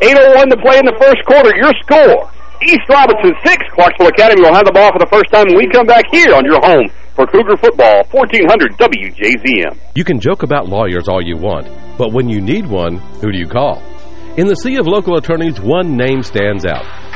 8.01 to play in the first quarter. Your score. East Robertson 6. Clarksville Academy will have the ball for the first time when we come back here on your home for Cougar Football, 1400 WJZM. You can joke about lawyers all you want, but when you need one, who do you call? In the sea of local attorneys, one name stands out.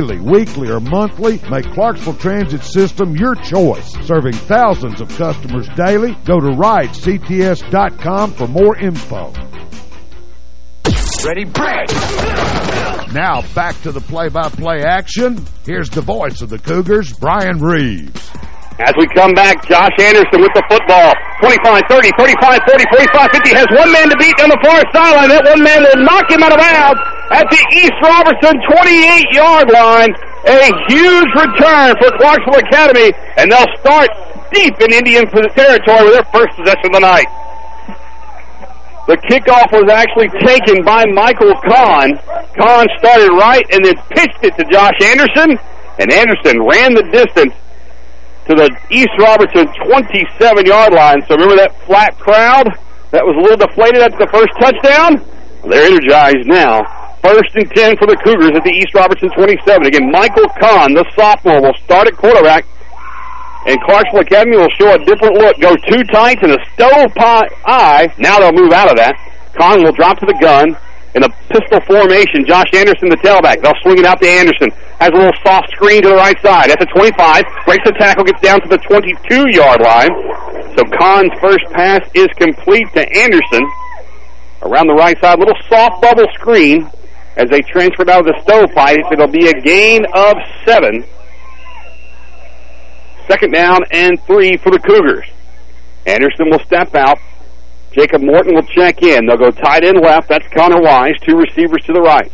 weekly, or monthly, make Clarksville Transit System your choice. Serving thousands of customers daily, go to ridects.com for more info. Ready, break! Now back to the play-by-play -play action. Here's the voice of the Cougars, Brian Reeves. As we come back, Josh Anderson with the football. 25, 30, 35, 40, 45, 50. Has one man to beat on the far sideline. That one man will knock him out of bounds at the East Robertson 28-yard line. A huge return for Clarksville Academy, and they'll start deep in Indian territory with their first possession of the night. The kickoff was actually taken by Michael Kahn. Kahn started right and then pitched it to Josh Anderson, and Anderson ran the distance to the East Robertson 27-yard line. So remember that flat crowd that was a little deflated after the first touchdown? They're energized now. First and 10 for the Cougars at the East Robertson 27. Again, Michael Kahn, the sophomore, will start at quarterback. And Clarksville Academy will show a different look. Go two tights and a stovepipe eye. Now they'll move out of that. Kahn will drop to the gun in a pistol formation. Josh Anderson, the tailback. They'll swing it out to Anderson. Has a little soft screen to the right side. At the 25. Breaks the tackle, gets down to the 22-yard line. So Kahn's first pass is complete to Anderson. Around the right side, little soft bubble screen as they transferred out of the stovepipe. It'll be a gain of seven. Second down and three for the Cougars. Anderson will step out. Jacob Morton will check in. They'll go tight end left. That's Connor Wise. Two receivers to the right.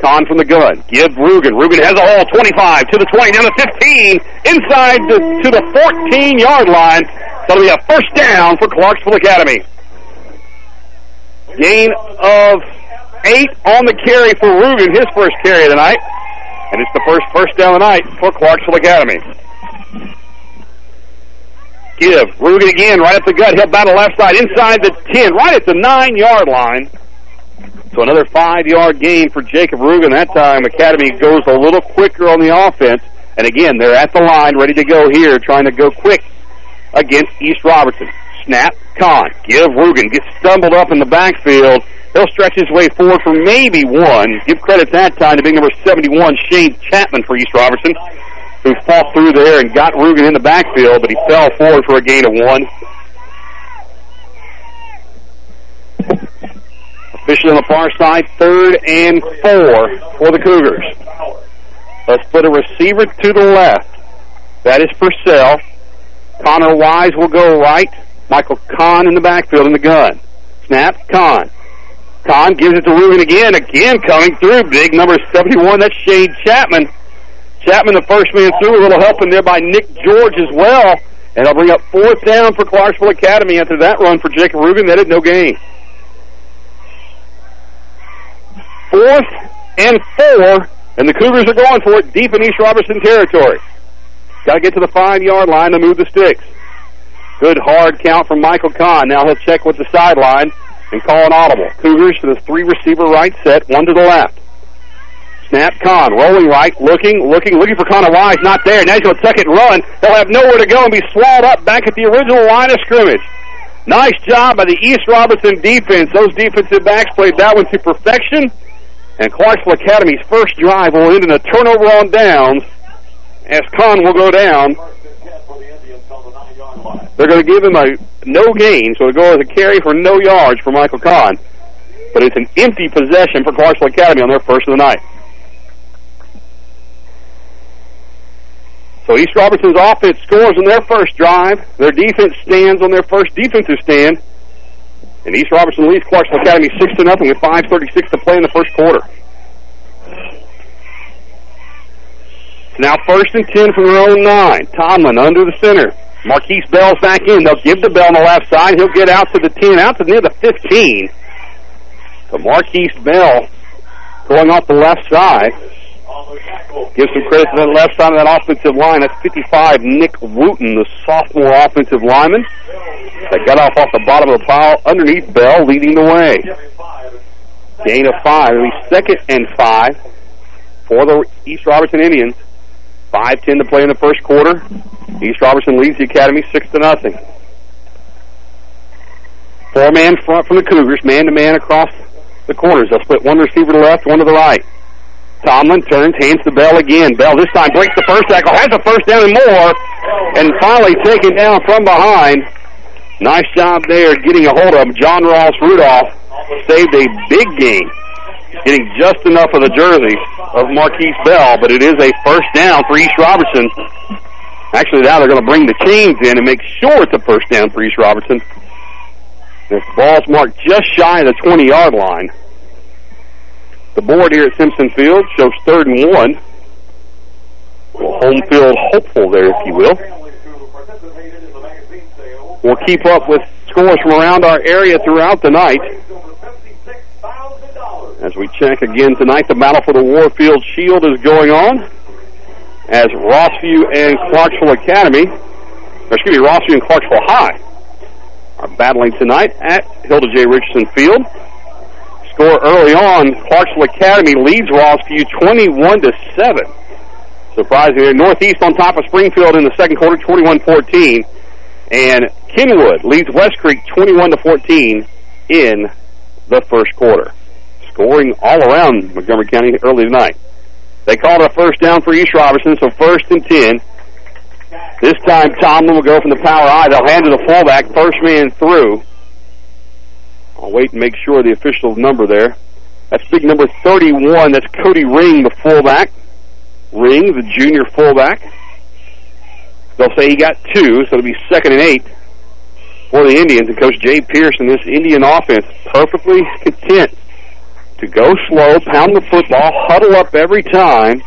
Kahn from the gun. Give Rugen. Rugen has a hole. 25 to the 20, down to 15, inside the, to the 14-yard line. That'll be a first down for Clarksville Academy. Gain of eight on the carry for Rugen, his first carry of the night. And it's the first first down of the night for Clarksville Academy. Give. Rugen again, right at the gut. He'll battle left side, inside the 10, right at the 9-yard line. So another five-yard gain for Jacob Rugen. That time, Academy goes a little quicker on the offense. And again, they're at the line, ready to go here, trying to go quick against East Robertson. Snap, Kahn. Give Rugen. Gets stumbled up in the backfield. He'll stretch his way forward for maybe one. Give credit that time to being number 71, Shane Chapman for East Robertson, who fought through there and got Rugen in the backfield, but he fell forward for a gain of one. Officially on the far side, third and four for the Cougars. Let's put a receiver to the left. That is Purcell. Connor Wise will go right. Michael Kahn in the backfield in the gun. Snap, Kahn. Kahn gives it to Rugen again. Again coming through. Big number 71. That's Shade Chapman. Chapman, the first man through. A little help in there by Nick George as well. And I'll bring up fourth down for Clarksville Academy after that run for Jacob Rugen. That is no gain. Fourth and four. And the Cougars are going for it deep in East Robertson territory. Got to get to the five-yard line to move the sticks. Good hard count from Michael Kahn. Now he'll check with the sideline and call an audible. Cougars to the three-receiver right set, one to the left. Snap, Kahn, rolling right, looking, looking, looking for Connor Wise, not there. Now he's going to second run. They'll have nowhere to go and be swallowed up back at the original line of scrimmage. Nice job by the East Robertson defense. Those defensive backs played that one to perfection. And Clarksville Academy's first drive will end in a turnover on downs as Kahn will go down. They're going to give him a no gain, so it'll go as a carry for no yards for Michael Kahn. But it's an empty possession for Clarksville Academy on their first of the night. So East Robertson's offense scores on their first drive. Their defense stands on their first defensive stand. And East Robertson leads Clarksville Academy 6 to nothing with 5.36 to play in the first quarter. Now first and 10 from their own nine. Tomlin under the center. Marquise Bell's back in. They'll give the bell on the left side. He'll get out to the 10, out to near the 15. So Marquise Bell going off the left side. Give some credit to the left side of that offensive line. That's 55, Nick Wooten, the sophomore offensive lineman. That got off off the bottom of the pile underneath Bell, leading the way. Gain of five. It'll be second and five for the East Robertson Indians. 5-10 to play in the first quarter. East Robertson leads the Academy 6 to nothing. Four-man front from the Cougars, man-to-man -man across the corners. They'll split one receiver to the left, one to the right. Tomlin turns, hands the Bell again. Bell this time breaks the first tackle, has a first down and more, and finally taken down from behind. Nice job there getting a hold of him. John Ross Rudolph saved a big game, getting just enough of the jersey of Marquise Bell, but it is a first down for East Robertson. Actually, now they're going to bring the chains in and make sure it's a first down for East Robertson. The ball's marked just shy of the 20-yard line. The board here at Simpson Field shows third and one. Home field hopeful there, if you will. We'll keep up with scores from around our area throughout the night. As we check again tonight, the battle for the Warfield Shield is going on. As Rossview and Clarksville Academy, or excuse me, Rossview and Clarksville High are battling tonight at Hilda J. Richardson Field. Score early on. Clarksville Academy leads Rossview 21 to 7. Surprisingly, Northeast on top of Springfield in the second quarter, 21-14. And Kenwood leads West Creek 21 to 14 in the first quarter. Scoring all around Montgomery County early tonight. They called a first down for East Robertson, so first and 10. This time Tomlin will go from the power I. They'll hand to the fullback, first man through. I'll wait and make sure the official number there. That's big number 31. That's Cody Ring, the fullback. Ring, the junior fullback. They'll say he got two, so it'll be second and eight for the Indians. And Coach Jay Pearson, this Indian offense, perfectly content to go slow, pound the football, huddle up every time,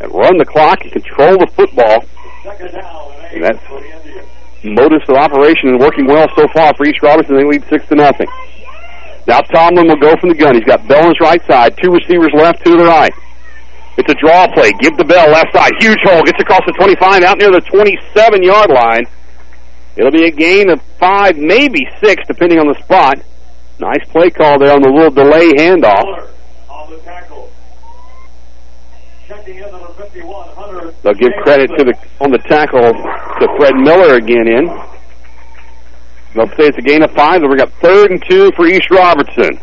and run the clock and control the football. And that's modus of operation and working well so far for East Robertson. They lead six to nothing. Now Tomlin will go from the gun. He's got Bell on his right side, two receivers left, two to the right. It's a draw play. Give the Bell left side. Huge hole. Gets across the 25, out near the 27-yard line. It'll be a gain of five, maybe six, depending on the spot. Nice play call there on the little delay handoff. They'll give credit to the on the tackle to Fred Miller again in. They'll say it's a gain of five, we got third and two for East Robertson.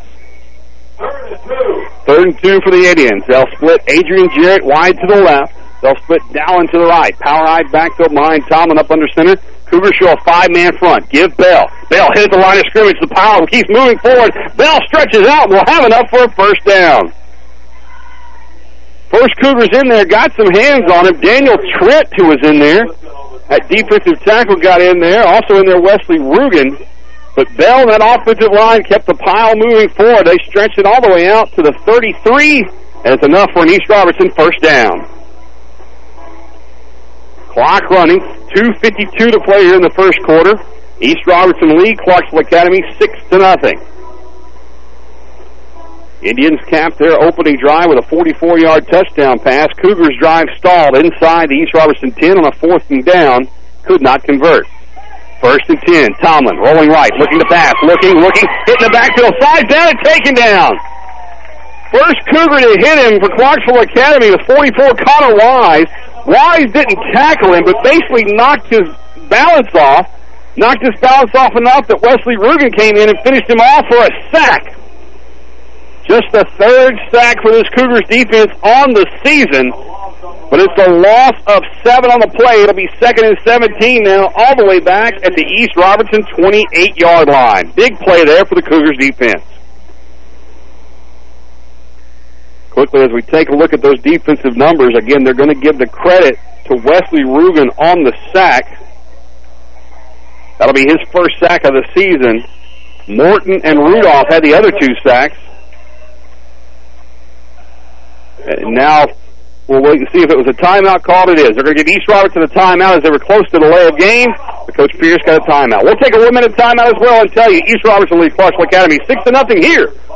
Third and two. Third and two for the Indians. They'll split Adrian Jarrett wide to the left. They'll split Dallin to the right. Power I backfield behind Tomlin up under center. Cougars show a five-man front. Give Bell. Bell hits the line of scrimmage. The pile keeps moving forward. Bell stretches out and will have enough for a first down. First Cougars in there got some hands on him. Daniel Trent, who was in there. That defensive tackle got in there. Also in there, Wesley Rugen. But Bell that offensive line kept the pile moving forward. They stretched it all the way out to the 33, and it's enough for an East Robertson first down. Clock running, 2.52 to play here in the first quarter. East Robertson lead, Clarksville Academy 6 to nothing. Indians capped their opening drive with a 44-yard touchdown pass. Cougars drive stalled inside the East Robertson 10 on a fourth and down. Could not convert. First and 10. Tomlin rolling right, looking to pass, looking, looking, hitting the backfield, slides down and taken down. First Cougar to hit him for Clarksville Academy was 44 Connor Wise. Wise didn't tackle him, but basically knocked his balance off. Knocked his balance off enough that Wesley Rugen came in and finished him off for a sack. Just the third sack for this Cougars defense on the season. But it's a loss of seven on the play. It'll be second and 17 now, all the way back at the East Robertson 28-yard line. Big play there for the Cougars defense. Quickly, as we take a look at those defensive numbers, again, they're going to give the credit to Wesley Rugen on the sack. That'll be his first sack of the season. Morton and Rudolph had the other two sacks. And now we'll wait and see if it was a timeout called. It is. They're going to give East Robertson a timeout as they were close to the lay of game. But Coach Pierce got a timeout. We'll take a one-minute timeout as well and tell you East Robertson leads Clarksville Academy 6 to nothing here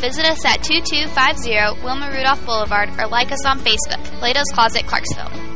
Visit us at 2250 Wilma Rudolph Boulevard or like us on Facebook. Plato's Closet, Clarksville.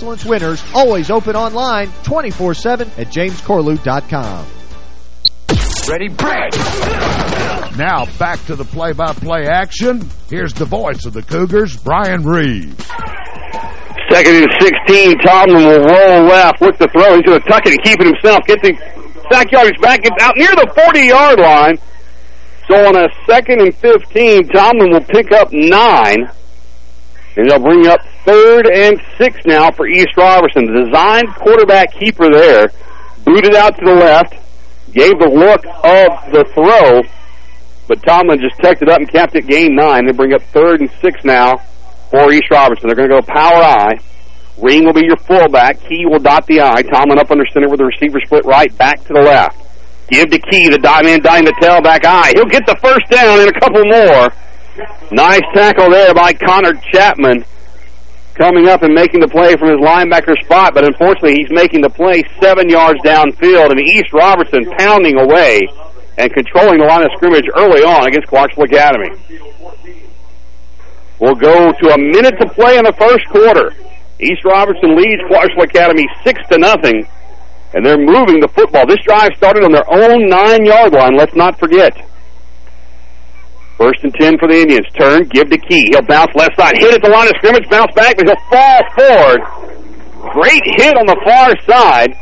Excellence winners, always open online 24-7 at jamescorlew.com. Ready, break! Now back to the play-by-play -play action. Here's the voice of the Cougars, Brian Reeves. Second and 16, Tomlin will roll left with the throw. He's going to tuck it and keep it himself. Get the sack yardage back. It's out near the 40-yard line. So on a second and 15, Tomlin will pick up nine. And they'll bring up third and six now for East Robertson. The designed quarterback keeper there. Booted out to the left. Gave the look of the throw. But Tomlin just tucked it up and capped it game nine. They bring up third and six now for East Robertson. They're going to go power I. Ring will be your fullback. Key will dot the I. Tomlin up under center with the receiver split right, back to the left. Give to Key, the in, dime the tailback I. He'll get the first down and a couple more. Nice tackle there by Connor Chapman coming up and making the play from his linebacker spot, but unfortunately he's making the play seven yards downfield, and East Robertson pounding away and controlling the line of scrimmage early on against Clarksville Academy. We'll go to a minute to play in the first quarter. East Robertson leads Clarksville Academy six to nothing, and they're moving the football. This drive started on their own nine-yard line. Let's not forget. First and ten for the Indians. Turn, give to Key. He'll bounce left side. Hit at the line of scrimmage, bounce back, but he'll fall forward. Great hit on the far side.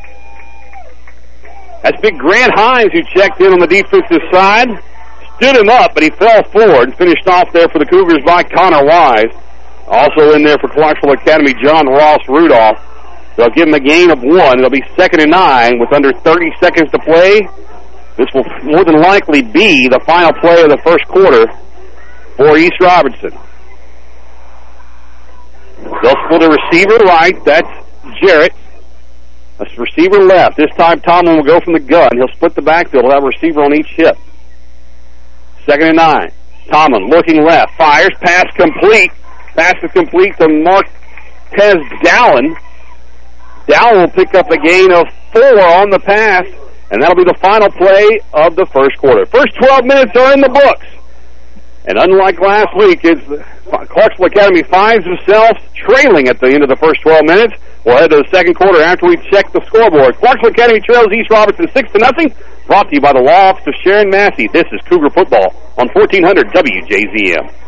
That's big Grant Hines who checked in on the defensive side. Stood him up, but he fell forward. Finished off there for the Cougars by Connor Wise. Also in there for Clarksville Academy, John Ross Rudolph. They'll give him a gain of one. It'll be second and nine with under 30 seconds to play. This will more than likely be the final play of the first quarter for East Robertson. They'll split a receiver right. That's Jarrett. A receiver left. This time Tomlin will go from the gun. He'll split the backfield. He'll have a receiver on each hip. Second and nine. Tomlin looking left. Fires. Pass complete. Pass is complete to Marquez Dallin. Dallin will pick up a gain of four on the pass. And that'll be the final play of the first quarter. First 12 minutes are in the books. And unlike last week, it's Clarksville Academy finds themselves trailing at the end of the first 12 minutes. We'll head to the second quarter after we check the scoreboard. Clarksville Academy trails East Robertson 6 to nothing. Brought to you by the law office of Sharon Massey. This is Cougar Football on 1400 WJZM.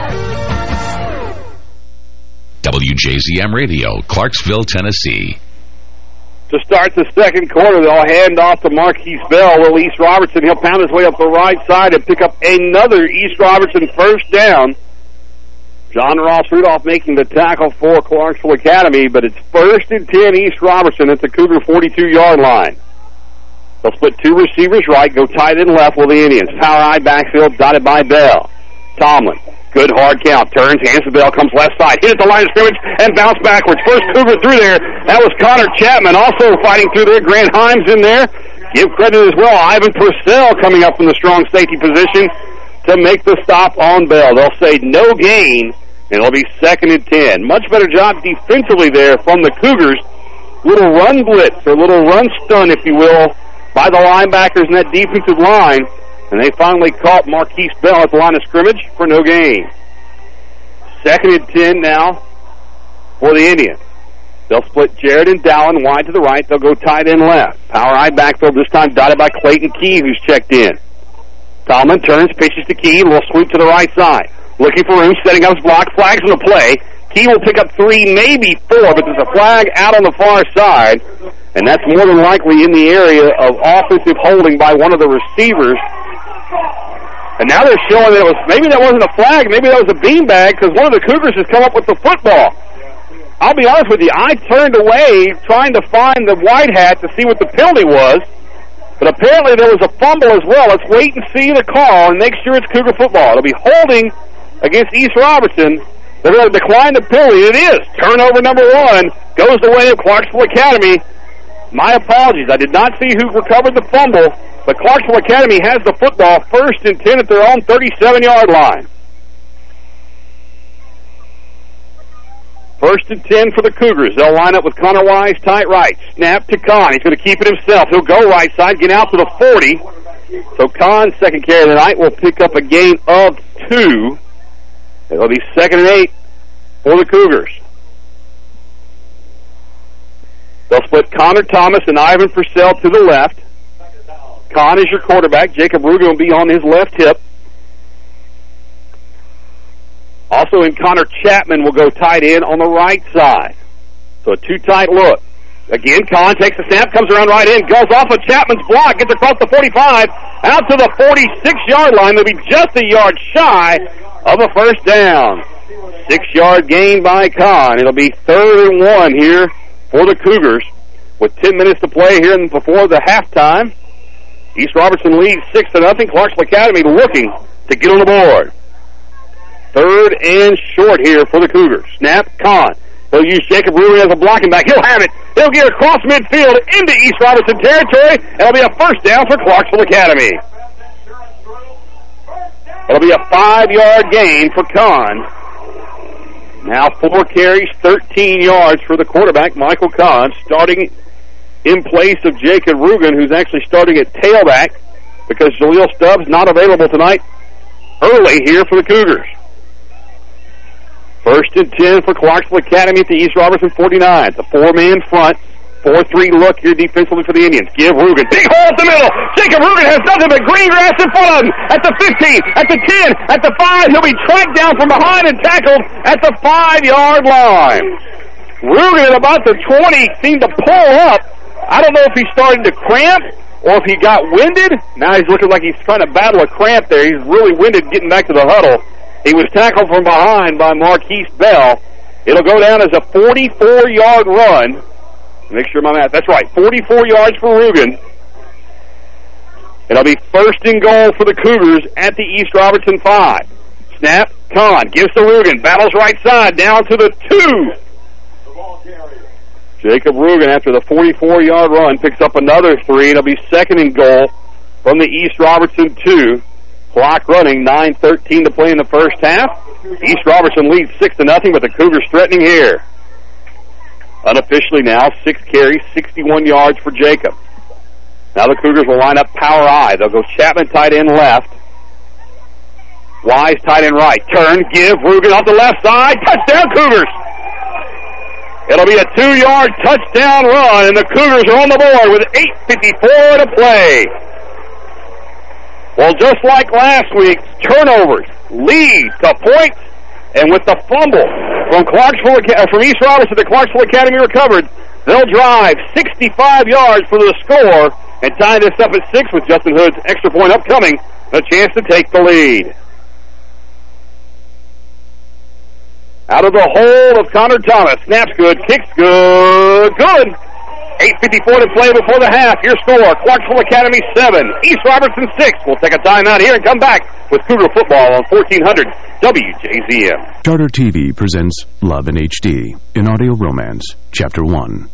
WJZM Radio, Clarksville, Tennessee. To start the second quarter, they'll hand off to Marquise Bell. Will East Robertson, he'll pound his way up the right side and pick up another East Robertson first down. John Ross Rudolph making the tackle for Clarksville Academy, but it's first and 10 East Robertson at the Cougar 42-yard line. They'll split two receivers right, go tight end left with the Indians. Power I backfield dotted by Bell. Tomlin, good hard count, turns, hands the bell, comes left side, hit at the line of scrimmage, and bounce backwards. First Cougar through there, that was Connor Chapman, also fighting through there. Grant Himes in there. Give credit as well. Ivan Purcell coming up from the strong safety position to make the stop on Bell. They'll say no gain, and it'll be second and ten. Much better job defensively there from the Cougars. Little run blitz, or little run stun, if you will, by the linebackers in that defensive line. And they finally caught Marquise Bell at the line of scrimmage for no gain. Second and ten now for the Indians. They'll split Jared and Dallin wide to the right. They'll go tight end left. Power I backfield this time dotted by Clayton Key, who's checked in. Tomlin turns, pitches to Key, will sweep to the right side. Looking for room, setting up his block. Flags on the play. Key will pick up three, maybe four, but there's a flag out on the far side, and that's more than likely in the area of offensive holding by one of the receivers. And now they're showing that it was maybe that wasn't a flag, maybe that was a beanbag because one of the Cougars has come up with the football. I'll be honest with you, I turned away trying to find the white hat to see what the penalty was. But apparently there was a fumble as well. Let's wait and see the call and make sure it's Cougar football. It'll be holding against East Robertson. They're going to decline the penalty. It is. Turnover number one goes the way of Clarksville Academy. My apologies. I did not see who recovered the fumble, but Clarksville Academy has the football first and 10 at their own 37-yard line. First and 10 for the Cougars. They'll line up with Connor Wise tight right. Snap to Kahn. He's going to keep it himself. He'll go right side, get out to the 40. So Kahn, second carry of the night, will pick up a gain of two. It'll be second and eight for the Cougars. They'll split Connor Thomas and Ivan Purcell to the left. Kahn is your quarterback. Jacob Rugen will be on his left hip. Also in Connor Chapman will go tight end on the right side. So a two-tight look. Again, Kahn takes the snap, comes around right in, goes off of Chapman's block, gets across the 45, out to the 46-yard line. They'll be just a yard shy of a first down. Six-yard gain by Kahn. It'll be third and one here for the Cougars with 10 minutes to play here before the halftime. East Robertson leads 6 to nothing. Clarksville Academy looking to get on the board. Third and short here for the Cougars. Snap, Kahn. He'll use Jacob Rugen as a blocking back. He'll have it. He'll get across midfield into East Robertson territory. And it'll be a first down for Clarksville Academy. It'll be a five-yard gain for Kahn. Now four carries, 13 yards for the quarterback, Michael Kahn, starting in place of Jacob Rugen, who's actually starting at tailback because Jaleel Stubbs not available tonight early here for the Cougars. First and 10 for Clarksville Academy at the East Robertson 49. It's a four-man front. 4-3 look here defensively for the Indians. Give Rugen. Big hole at the middle. Jacob Rugen has nothing but green grass in front of him. At the 15, at the 10, at the 5. He'll be tracked down from behind and tackled at the 5-yard line. Rugen at about the 20 seemed to pull up. I don't know if he's starting to cramp or if he got winded. Now he's looking like he's trying to battle a cramp there. He's really winded getting back to the huddle. He was tackled from behind by Marquise Bell. It'll go down as a 44-yard run. Make sure my math. That's right, 44 yards for Rugen. It'll be first and goal for the Cougars at the East Robertson 5. Snap, Kahn gives to Rugen. Battles right side, down to the 2. Jacob Rugen, after the 44-yard run, picks up another three. It'll be second and goal from the East Robertson 2. Clock running, 9.13 to play in the first half. East Robertson leads 6 to nothing, but the Cougars threatening here. Unofficially now, six carries, 61 yards for Jacob. Now the Cougars will line up power I. They'll go Chapman tight end left. Wise tight end right. Turn, give, Rugen off the left side. Touchdown Cougars! It'll be a two-yard touchdown run, and the Cougars are on the board with 8.54 to play. Well, just like last week, turnovers lead to points, and with the fumble from Clarksville uh, from East Robertson the Clarksville Academy recovered, they'll drive 65 yards for the score and tie this up at six with Justin Hood's extra point upcoming, a chance to take the lead. Out of the hole of Connor Thomas. Snaps good, kicks good, good. 8.54 to play before the half. Your score, Clarksville Academy 7, East Robertson 6. We'll take a timeout here and come back with Cougar Football on 1400 WJZM. Charter TV presents Love in HD in Audio Romance, Chapter 1.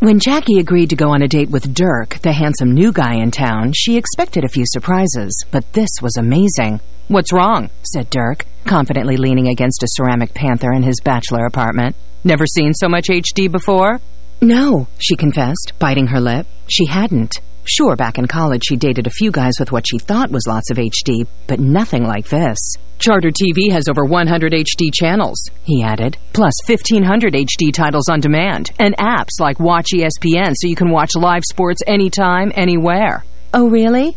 When Jackie agreed to go on a date with Dirk, the handsome new guy in town, she expected a few surprises, but this was amazing. What's wrong? said Dirk, confidently leaning against a ceramic panther in his bachelor apartment. Never seen so much HD before? No, she confessed, biting her lip. She hadn't. Sure, back in college she dated a few guys with what she thought was lots of HD, but nothing like this. Charter TV has over 100 HD channels, he added, plus 1,500 HD titles on demand, and apps like Watch ESPN so you can watch live sports anytime, anywhere. Oh, really?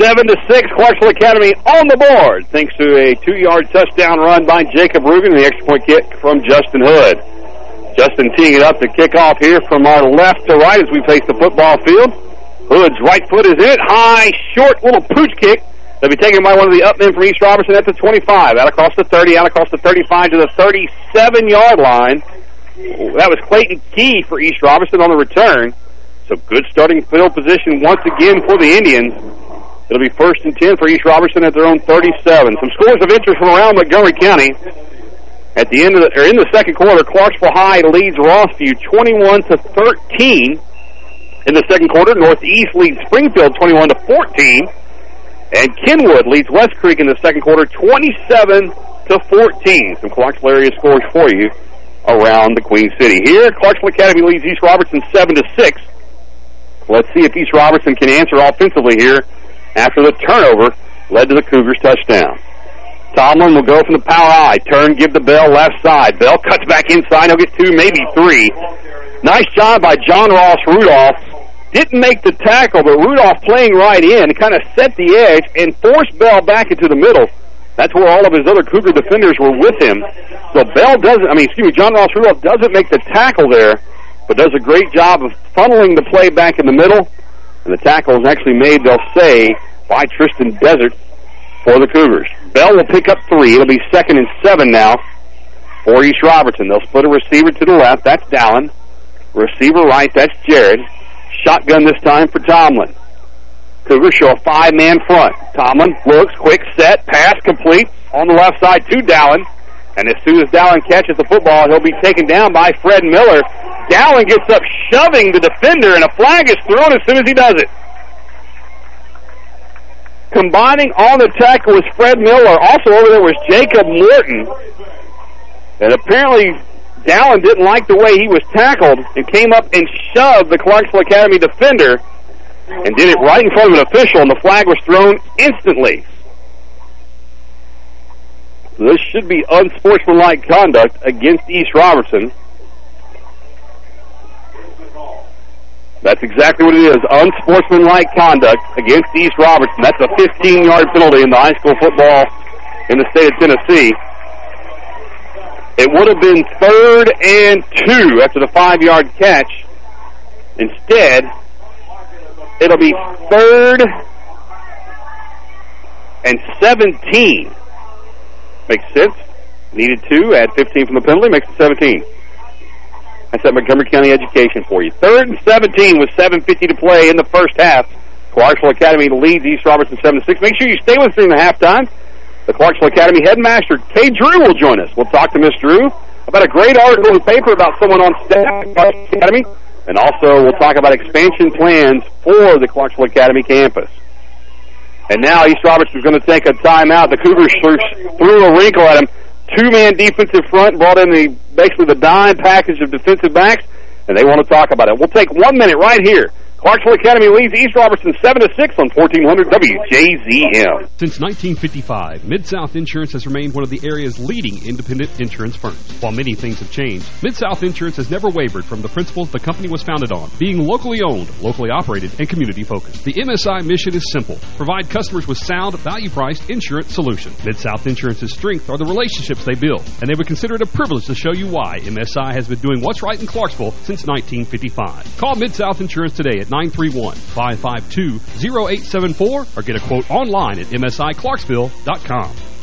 7 to six, Clarksville Academy on the board, thanks to a two-yard touchdown run by Jacob Rugen and the extra point kick from Justin Hood. Justin teeing it up to kick off here from our left to right as we face the football field. Hood's right foot is in it. High, short, little pooch kick. They'll be taken by one of the upmen from East Robertson at the 25. Out across the 30, out across the 35 to the 37-yard line. That was Clayton Key for East Robertson on the return. So good starting field position once again for the Indians. It'll be first and 10 for East Robertson at their own 37. Some scores of interest from around Montgomery County. At the end of the, or in the second quarter, Clarksville High leads Rossview 21 to 13. In the second quarter, Northeast leads Springfield 21 to 14. And Kenwood leads West Creek in the second quarter 27 to 14. Some Clarksville area scores for you around the Queen City. Here, Clarksville Academy leads East Robertson 7 to 6. Let's see if East Robertson can answer offensively here after the turnover led to the Cougars touchdown. Tomlin will go from the power I. Turn, give the Bell left side. Bell cuts back inside. He'll get two, maybe three. Nice job by John Ross Rudolph. Didn't make the tackle, but Rudolph playing right in kind of set the edge and forced Bell back into the middle. That's where all of his other Cougar defenders were with him. So Bell doesn't, I mean, excuse me, John Ross Rudolph doesn't make the tackle there, but does a great job of funneling the play back in the middle. And the tackle is actually made, they'll say, by Tristan Desert for the Cougars. Bell will pick up three. It'll be second and seven now for East Robertson. They'll split a receiver to the left. That's Dallin. Receiver right. That's Jarrett. Shotgun this time for Tomlin. Cougars show a five-man front. Tomlin looks, quick set, pass complete on the left side to Dallin. And as soon as Dallin catches the football, he'll be taken down by Fred Miller. Dallin gets up shoving the defender, and a flag is thrown as soon as he does it. Combining on the tackle was Fred Miller. Also over there was Jacob Morton. And apparently Dallin didn't like the way he was tackled and came up and shoved the Clarksville Academy defender and did it right in front of an official, and the flag was thrown instantly. This should be unsportsmanlike conduct against East Robertson. That's exactly what it is. Unsportsmanlike conduct against East Robertson. That's a 15-yard penalty in the high school football in the state of Tennessee. It would have been third and two after the five-yard catch. Instead, it'll be third and 17. Makes sense. Needed two, add 15 from the penalty, makes it 17. That's that Montgomery County education for you. Third and 17 with 7.50 to play in the first half. Clarksville Academy leads East Robertson 7-6. Make sure you stay with us during the halftime. The Clarksville Academy headmaster, Kay Drew, will join us. We'll talk to Miss Drew about a great article in the paper about someone on staff at Clarksville Academy. And also, we'll talk about expansion plans for the Clarksville Academy campus. And now East Robertson is going to take a timeout. The Cougars threw a wrinkle at him. Two-man defensive front brought in the basically the dime package of defensive backs, and they want to talk about it. We'll take one minute right here Clarksville Academy leads East Robertson 7 to 6 on 1400 WJZM. Since 1955, Mid-South Insurance has remained one of the area's leading independent insurance firms. While many things have changed, Mid-South Insurance has never wavered from the principles the company was founded on, being locally owned, locally operated, and community focused. The MSI mission is simple: provide customers with sound, value-priced insurance solutions. Mid-South Insurance's strength are the relationships they build, and they would consider it a privilege to show you why MSI has been doing what's right in Clarksville since 1955. Call Mid-South Insurance today at 931-552-0874 or get a quote online at msiclarksville.com.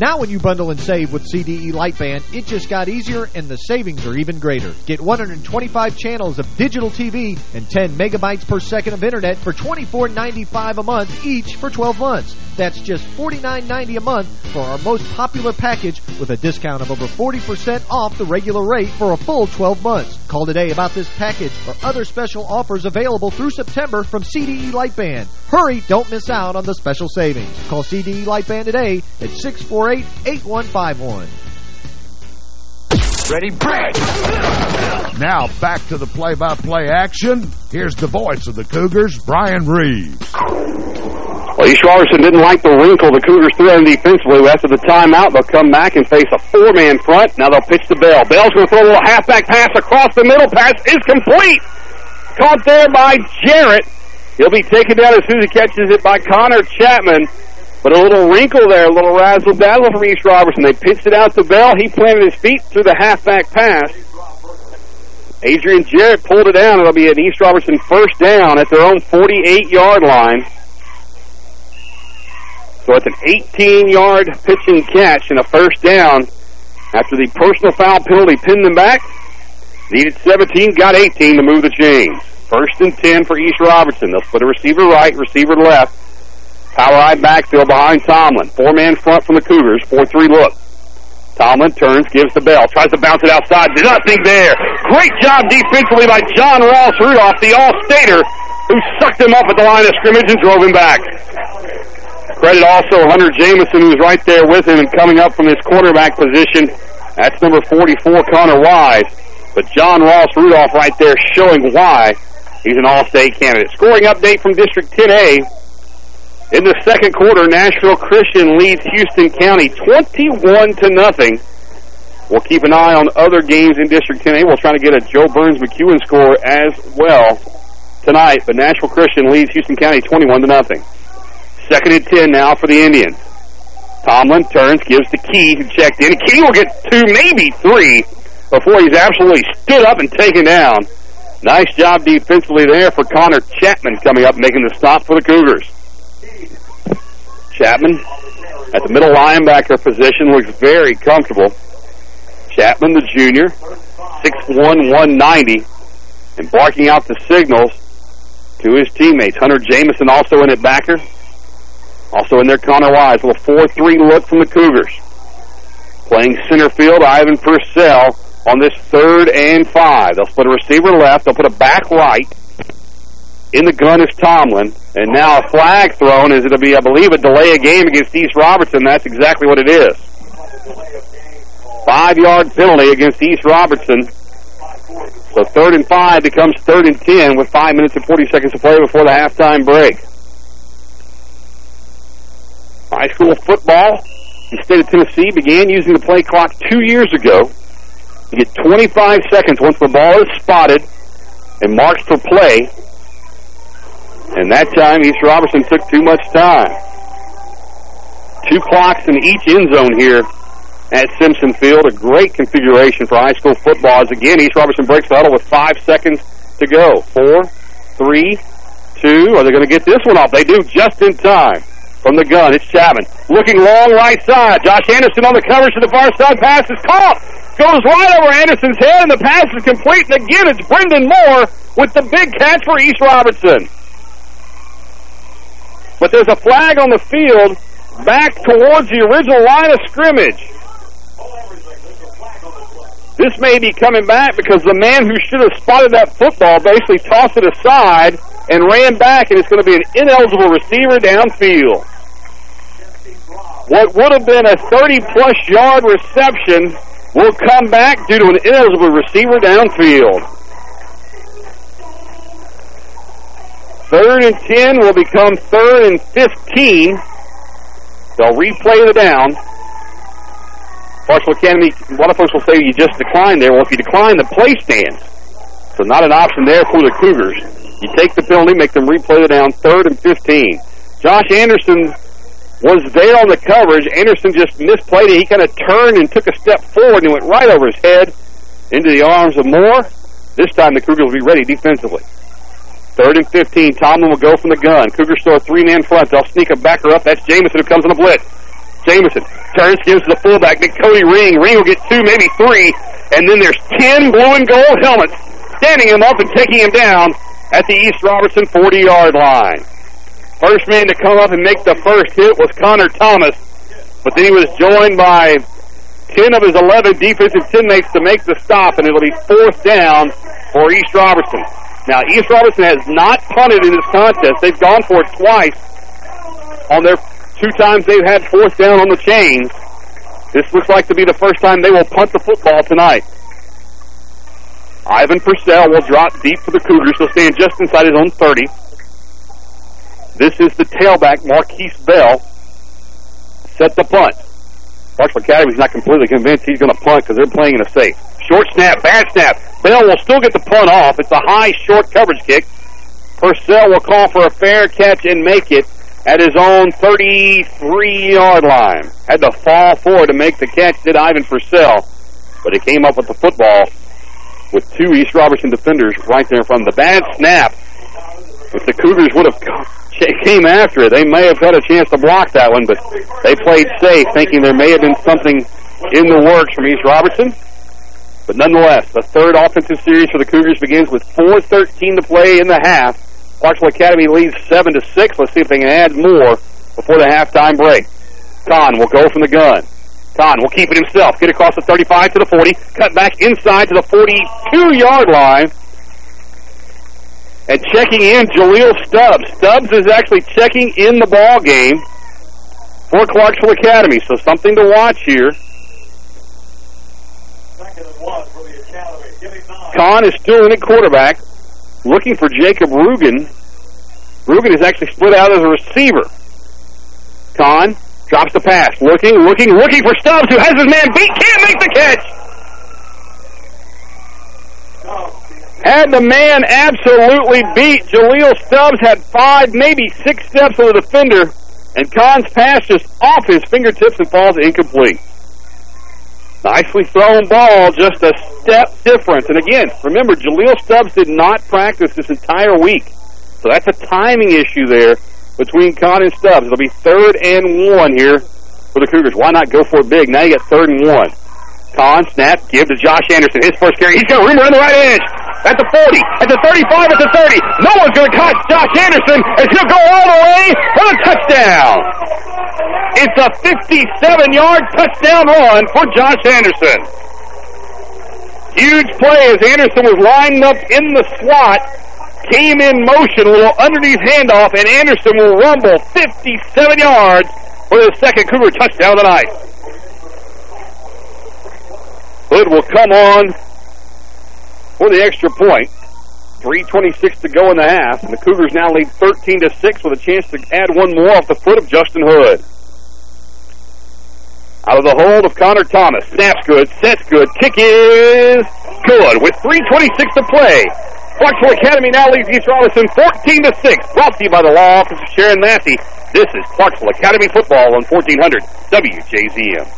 Now when you bundle and save with CDE Lightband, it just got easier and the savings are even greater. Get 125 channels of digital TV and 10 megabytes per second of internet for $24.95 a month each for 12 months. That's just $49.90 a month for our most popular package with a discount of over 40% off the regular rate for a full 12 months. Call today about this package or other special offers available through September from CDE Lightband. Hurry, don't miss out on the special savings. Call CDE Lightband today at 648-8151. Ready, break! Now back to the play-by-play -play action. Here's the voice of the Cougars, Brian Reeves. Well, East Robertson didn't like the wrinkle the Cougars threw in defensively. After the timeout, they'll come back and face a four-man front. Now they'll pitch the Bell. Bell's going to throw a little halfback pass across the middle. Pass is complete. Caught there by Jarrett. He'll be taken down as soon as he catches it by Connor Chapman. But a little wrinkle there, a little razzle-dazzle from East Robertson. They pitched it out to Bell. He planted his feet through the halfback pass. Adrian Jarrett pulled it down. It'll be an East Robertson first down at their own 48-yard line. So it's an 18-yard pitch and catch and a first down. After the personal foul penalty pinned them back, needed 17, got 18 to move the chains. First and 10 for East Robertson. They'll put a receiver right, receiver left. Power I backfield behind Tomlin. Four-man front from the Cougars. 4-3 look. Tomlin turns, gives the bell, tries to bounce it outside. Nothing there. Great job defensively by John Ross Rudolph, the All-Stater, who sucked him up at the line of scrimmage and drove him back. Credit also Hunter Jamison, who's right there with him and coming up from his quarterback position. That's number 44, Connor Wise. But John Ross Rudolph right there showing why he's an All-State candidate. Scoring update from District 10A. In the second quarter, Nashville Christian leads Houston County 21 to nothing. We'll keep an eye on other games in District 10A. We'll try to get a Jo Byrns McEwen score as well tonight. But Nashville Christian leads Houston County 21 to nothing. Second and 10 now for the Indians. Tomlin turns, gives the key who checked in. Key will get two, maybe three, before he's absolutely stood up and taken down. Nice job defensively there for Connor Chapman coming up making the stop for the Cougars. Chapman at the middle linebacker position looks very comfortable. Chapman, the junior, 6'1", 190, and barking out the signals to his teammates. Hunter Jamison also in at backer. Also in there, Connor Wise. A little 4-3 look from the Cougars. Playing center field, Ivan Purcell on this third and five. They'll split a receiver left. They'll put a back right. In the gun is Tomlin. And now a flag thrown is it'll be, I believe, a delay of game against East Robertson. That's exactly what it is. Five-yard penalty against East Robertson. So third and five becomes third and ten with five minutes and 40 seconds to play before the halftime break. High school football the state of Tennessee began using the play clock two years ago. You get 25 seconds once the ball is spotted and marked for play. And that time, East Robertson took too much time. Two clocks in each end zone here at Simpson Field. A great configuration for high school football. As again, East Robertson breaks the huddle with five seconds to go. Four, three, two. Are they going to get this one off? They do just in time. From the gun, it's Chapman. Looking long right side. Josh Anderson on the coverage to the far side. Pass is caught. Goes right over Anderson's head, and the pass is complete. And again, it's Brendan Moore with the big catch for East Robertson. But there's a flag on the field back towards the original line of scrimmage. This may be coming back because the man who should have spotted that football basically tossed it aside and ran back, and it's going to be an ineligible receiver downfield. What would have been a 30-plus yard reception will come back due to an ineligible receiver downfield. Third and 10 will become third and 15. They'll replay the down. Marshall Academy, a lot of folks will say you just declined there. Well, if you decline, the play stands. So not an option there for the Cougars. You take the penalty, make them replay the down, third and 15. Josh Anderson was there on the coverage. Anderson just misplayed it. He kind of turned and took a step forward and went right over his head into the arms of Moore. This time the Cougars will be ready defensively. Third and 15. Tomlin will go from the gun. Cougars throw a three-man front. They'll sneak a backer up. That's Jamison who comes on a blitz. Jamison turns, gives to the fullback, Nick Cody Ring. Ring will get two, maybe three. And then there's 10 blue and gold helmets standing him up and taking him down at the East Robertson 40-yard line. First man to come up and make the first hit was Connor Thomas, but then he was joined by 10 of his 11 defensive teammates to make the stop, and it'll be fourth down for East Robertson. Now, East Robertson has not punted in this contest. They've gone for it twice on their two times they've had fourth down on the chains. This looks like to be the first time they will punt the football tonight. Ivan Purcell will drop deep for the Cougars. He'll stand just inside his own 30. This is the tailback, Marquise Bell. Set the punt. Marshall Academy's not completely convinced he's going to punt because they're playing in a safe. Short snap, bad snap. Bell will still get the punt off. It's a high, short coverage kick. Purcell will call for a fair catch and make it at his own 33-yard line. Had to fall forward to make the catch, did Ivan Purcell. But he came up with the football with two East Robertson defenders right there from the bad snap. If the Cougars would have came after it, they may have had a chance to block that one, but they played safe, thinking there may have been something in the works from East Robertson. But nonetheless, the third offensive series for the Cougars begins with 4.13 to play in the half. Clarksville Academy leads 7 to 6. Let's see if they can add more before the halftime break. Kahn will go from the gun. Kahn will keep it himself. Get across the 35 to the 40. Cut back inside to the 42-yard line. And checking in, Jaleel Stubbs. Stubbs is actually checking in the ball game for Clarksville Academy. So something to watch here. Kahn is still in at quarterback, looking for Jacob Rugen. Rugen is actually split out as a receiver. Kahn drops the pass, looking, looking, looking for Stubbs, who has his man beat, can't make the catch. Had the man absolutely beat. Jaleel Stubbs had five, maybe six steps of the defender, and Kahn's pass just off his fingertips and falls incomplete. Nicely thrown ball, just a step difference. And again, remember, Jaleel Stubbs did not practice this entire week. So that's a timing issue there between Kahn and Stubbs. It'll be third and one here for the Cougars. Why not go for it big? Now you got third and one. Kahn, snap, give to Josh Anderson. His first carry. He's got room around the right edge. At the 40, at the 35, at the 30. No one's going to catch Josh Anderson as he'll go all the way for the touchdown. It's a 57-yard touchdown run for Josh Anderson. Huge play as Anderson was lined up in the slot. Came in motion, a little underneath handoff, and Anderson will rumble 57 yards for the second Cougar touchdown of the night. Hood will come on for the extra point. 3.26 to go in the half, and the Cougars now lead 13 to 6 with a chance to add one more off the foot of Justin Hood. Out of the hold of Connor Thomas. Snaps good, sets good, kick is good with 3.26 to play. Clarksville Academy now leads East Robertson 14 to 6. Brought to you by the law office of Sharon Massey. This is Clarksville Academy football on 1400 WJZM.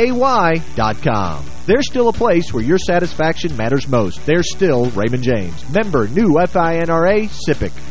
dot com. There's still a place where your satisfaction matters most. There's still Raymond James. Member new FINRA SIPC.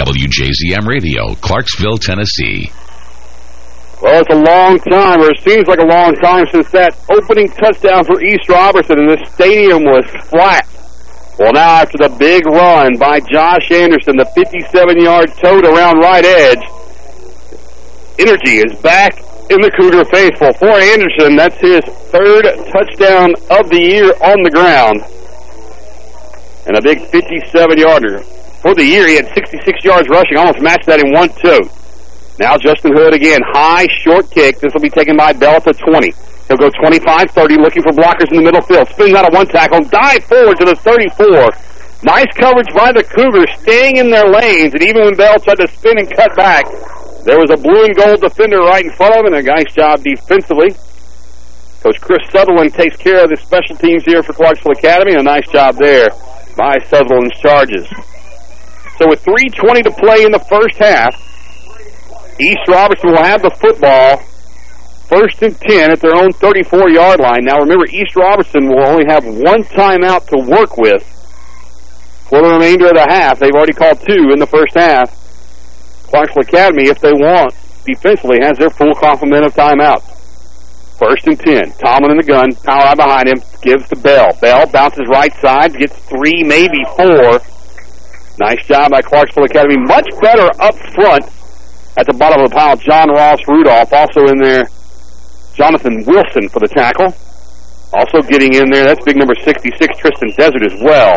WJZM Radio, Clarksville, Tennessee. Well, it's a long time, or it seems like a long time since that opening touchdown for East Robertson, and this stadium was flat. Well, now after the big run by Josh Anderson, the 57-yard tote around right edge, energy is back in the Cougar faithful. For Anderson, that's his third touchdown of the year on the ground. And a big 57-yarder. For the year, he had 66 yards rushing, almost matched that in one tote. Now Justin Hood again, high, short kick. This will be taken by Bell at the 20. He'll go 25-30, looking for blockers in the middle field. Spins out of one tackle, dive forward to the 34. Nice coverage by the Cougars, staying in their lanes, and even when Bell tried to spin and cut back, there was a blue and gold defender right in front of him, and a nice job defensively. Coach Chris Sutherland takes care of the special teams here for Clarksville Academy, a nice job there by Sutherland's charges. So with 3.20 to play in the first half, East Robertson will have the football first and 10 at their own 34-yard line. Now remember, East Robertson will only have one timeout to work with for the remainder of the half. They've already called two in the first half. Clarksville Academy, if they want, defensively has their full complement of timeouts. First and 10. Tomlin in the gun. Power I behind him. Gives to Bell. Bell bounces right side. Gets three, maybe four. Nice job by Clarksville Academy. Much better up front at the bottom of the pile. John Ross Rudolph also in there. Jonathan Wilson for the tackle. Also getting in there, that's big number 66, Tristan Desert as well.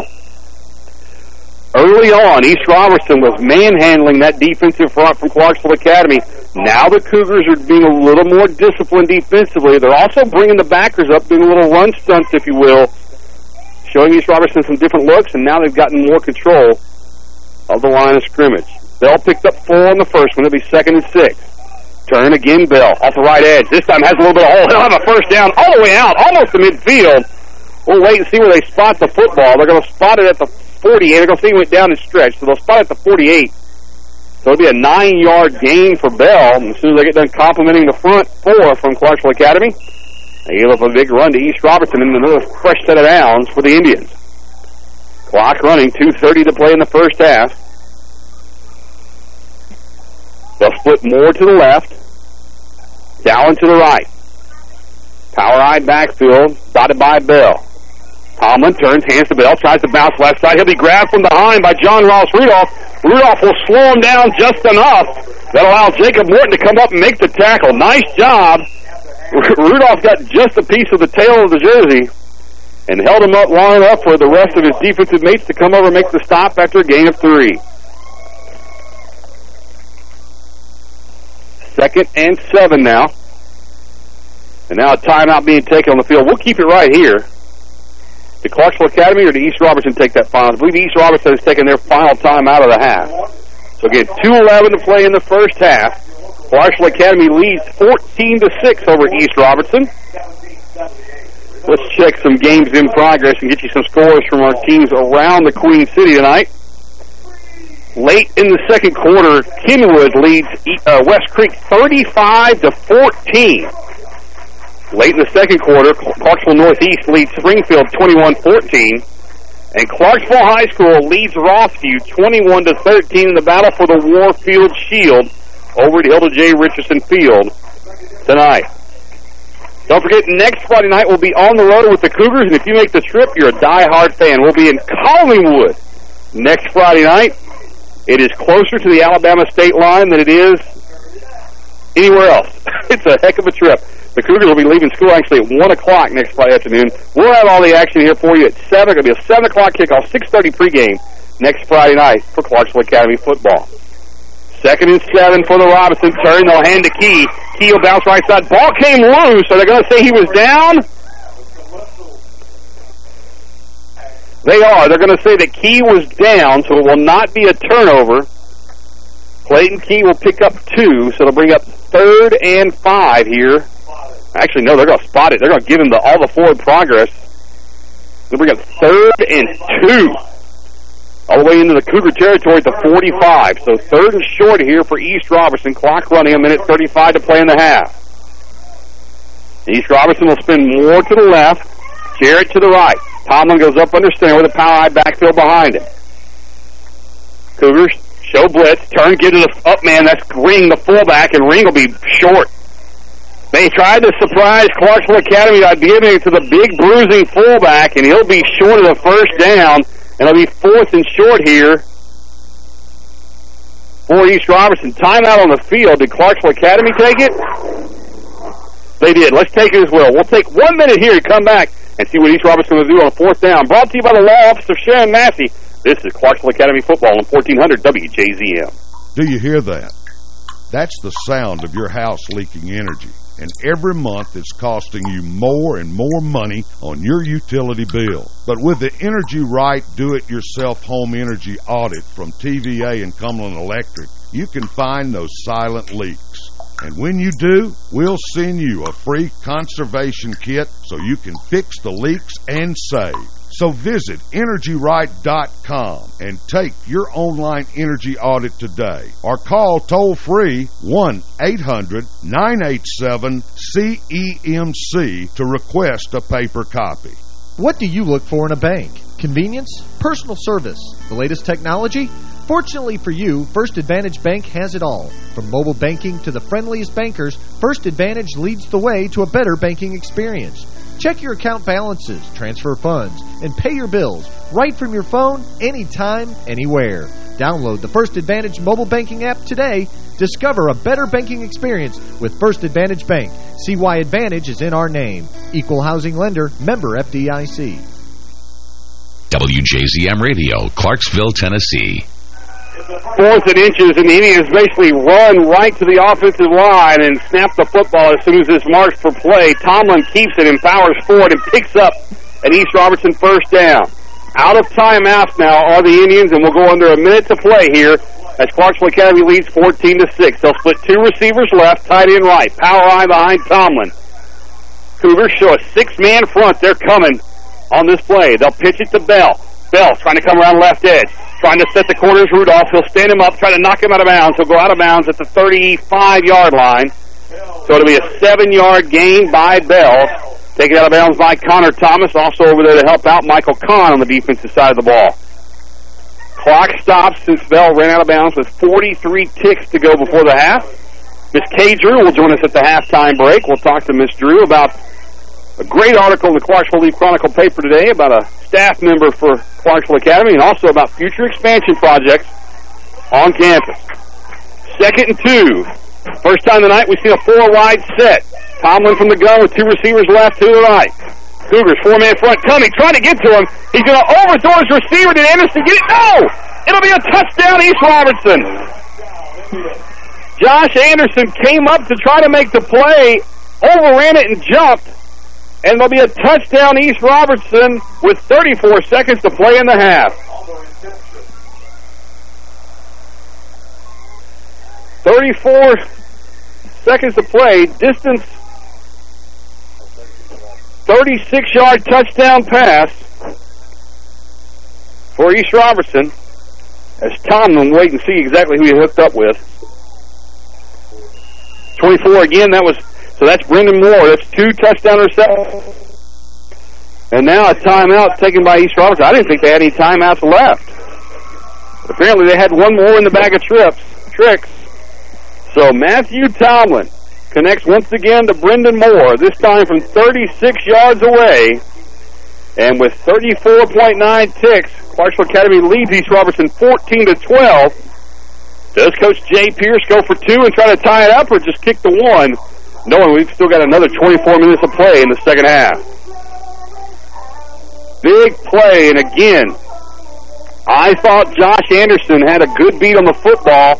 Early on, East Robertson was manhandling that defensive front from Clarksville Academy. Now the Cougars are being a little more disciplined defensively. They're also bringing the backers up, doing a little run stunts, if you will, showing East Robertson some different looks, and now they've gotten more control of the line of scrimmage. Bell picked up four on the first one. It'll be second and six. Turn again, Bell, off the right edge. This time has a little bit of hole. He'll have a first down all the way out, almost to midfield. We'll wait and see where they spot the football. They're going to spot it at the 48. They're going to see it went down and stretched, so they'll spot it at the 48. So it'll be a nine-yard gain for Bell. And as soon as they get done complimenting the front four from Clarksville Academy, they give up a big run to East Robertson and another fresh set of downs for the Indians. Clock running, 2.30 to play in the first half. They'll split more to the left. Down to the right. Power I backfield, dotted by Bell. Tomlin turns, hands to Bell, tries to bounce left side. He'll be grabbed from behind by John Ross Rudolph. Rudolph will slow him down just enough that allows Jacob Morton to come up and make the tackle. Nice job. Rudolph got just a piece of the tail of the jersey and held him up long enough for the rest of his defensive mates to come over and make the stop after a gain of three. Second and seven now. And now a timeout being taken on the field. We'll keep it right here. Did Clarksville Academy or the East Robertson take that final? I believe East Robertson has taken their final time out of the half. So again, 2.11 to play in the first half. Clarksville Academy leads 14 to 6 over East Robertson. Let's check some games in progress and get you some scores from our teams around the Queen City tonight. Late in the second quarter, Kenwood leads uh, West Creek 35 to 14. Late in the second quarter, Clarksville Northeast leads Springfield 21-14. And Clarksville High School leads Rossview 21 to 13 in the battle for the Warfield Shield over at Hilda J. Richardson Field tonight. Don't forget, next Friday night we'll be on the road with the Cougars, and if you make the trip, you're a die-hard fan. We'll be in Collinwood next Friday night. It is closer to the Alabama state line than it is anywhere else. it's a heck of a trip. The Cougars will be leaving school actually at 1 o'clock next Friday afternoon. We'll have all the action here for you at 7. It'll be a 7 o'clock kickoff, 6.30 pregame next Friday night for Clarksville Academy football. Second and seven for the Robinson turn. They'll hand the Key. Will bounce right side. Ball came loose. Are they're going to say he was down? They are. They're going to say that Key was down, so it will not be a turnover. Clayton Key will pick up two, so it'll bring up third and five here. Actually, no, they're going to spot it. They're going to give him the, all the forward progress. They'll bring up third and two. All the way into the Cougar territory at the 45. So third and short here for East Robertson. Clock running a minute 35 to play in the half. East Robertson will spin more to the left. Jarrett to the right. Tomlin goes up under center with a power I backfield behind him. Cougars show blitz. Turn, get to the up man. That's Ring, the fullback, and Ring will be short. They tried to surprise Clarksville Academy by giving it to the big bruising fullback, and he'll be short of the first down. And it'll be fourth and short here for East Robertson. Timeout on the field. Did Clarksville Academy take it? They did. Let's take it as well. We'll take one minute here to come back and see what East Robertson will do on fourth down. Brought to you by the law office of Sharon Massey. This is Clarksville Academy Football on 1400 WJZM. Do you hear that? That's the sound of your house leaking energy. And every month it's costing you more and more money on your utility bill. But with the Energy Right Do-It-Yourself Home Energy Audit from TVA and Cumberland Electric, you can find those silent leaks. And when you do, we'll send you a free conservation kit so you can fix the leaks and save. So visit EnergyRight.com and take your online energy audit today. Or call toll-free 1-800-987-CEMC to request a paper copy. What do you look for in a bank? Convenience? Personal service? The latest technology? Fortunately for you, First Advantage Bank has it all. From mobile banking to the friendliest bankers, First Advantage leads the way to a better banking experience. Check your account balances, transfer funds, and pay your bills right from your phone, anytime, anywhere. Download the First Advantage mobile banking app today. Discover a better banking experience with First Advantage Bank. See why Advantage is in our name. Equal Housing Lender, member FDIC. WJZM Radio, Clarksville, Tennessee. Fourth and inches, and the Indians basically run right to the offensive line and snap the football as soon as it's marked for play. Tomlin keeps it and powers forward and picks up an East Robertson first down. Out of timeouts now are the Indians, and we'll go under a minute to play here as Clarksville Academy leads 14 to 6. They'll split two receivers left, tight end right. Power I behind Tomlin. Cougars show a six-man front. They're coming on this play. They'll pitch it to Bell. Bell trying to come around left edge. Trying to set the corners. Rudolph. He'll stand him up, try to knock him out of bounds. He'll go out of bounds at the 35-yard line. So it'll be a seven-yard gain by Bell. Taken out of bounds by Connor Thomas. Also over there to help out Michael Kahn on the defensive side of the ball. Clock stops since Bell ran out of bounds with 43 ticks to go before the half. Miss Kay Drew will join us at the halftime break. We'll talk to Miss Drew about a great article in the Clarksville Leaf Chronicle paper today about a staff member for Clarksville Academy and also about future expansion projects on campus. Second and two. First time tonight we've seen a four-wide set. Tomlin from the gun with two receivers left to the right. Cougars four-man front coming, trying to get to him. He's going to overthrow his receiver. Did Anderson get it? No! It'll be a touchdown, East Robertson. Josh Anderson came up to try to make the play, overran it and jumped, and there'll be a touchdown East Robertson with 34 seconds to play in the half. 34 seconds to play. Distance 36-yard touchdown pass for East Robertson as Tomlin wait and see exactly who he hooked up with. 24 again, that was so that's Brendan Moore. That's two touchdown receptions. And now a timeout taken by East Robertson. I didn't think they had any timeouts left. Apparently they had one more in the bag of trips, tricks. So Matthew Tomlin connects once again to Brendan Moore, this time from 36 yards away. And with 34.9 ticks, Clarksville Academy leads East Robertson 14 to 12. Does Coach Jay Pierce go for two and try to tie it up or just kick the one? Knowing we've still got another 24 minutes of play in the second half. Big play, and again, I thought Josh Anderson had a good beat on the football,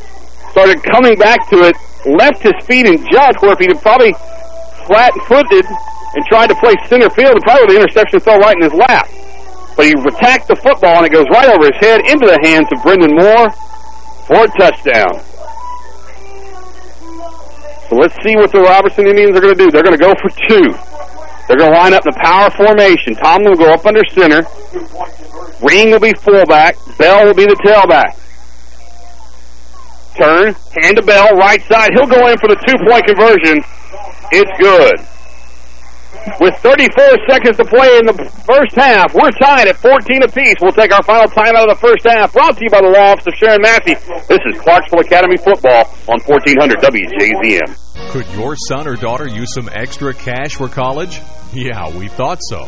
started coming back to it, left his feet and jumped, where if he'd probably flat-footed and tried to play center field, probably the interception fell right in his lap. But he attacked the football, and it goes right over his head into the hands of Brendan Moore for a touchdown. Let's see what the Robertson Indians are going to do. They're going to go for two. They're going to line up in the power formation. Tom will go up under center. Ring will be fullback. Bell will be the tailback. Turn, hand to Bell, right side. He'll go in for the two-point conversion. It's good. With 34 seconds to play in the first half, we're tied at 14 apiece. We'll take our final time out of the first half. Brought to you by the law office of Sharon Massey. This is Clarksville Academy Football on 1400 WJZM. Could your son or daughter use some extra cash for college? Yeah, we thought so.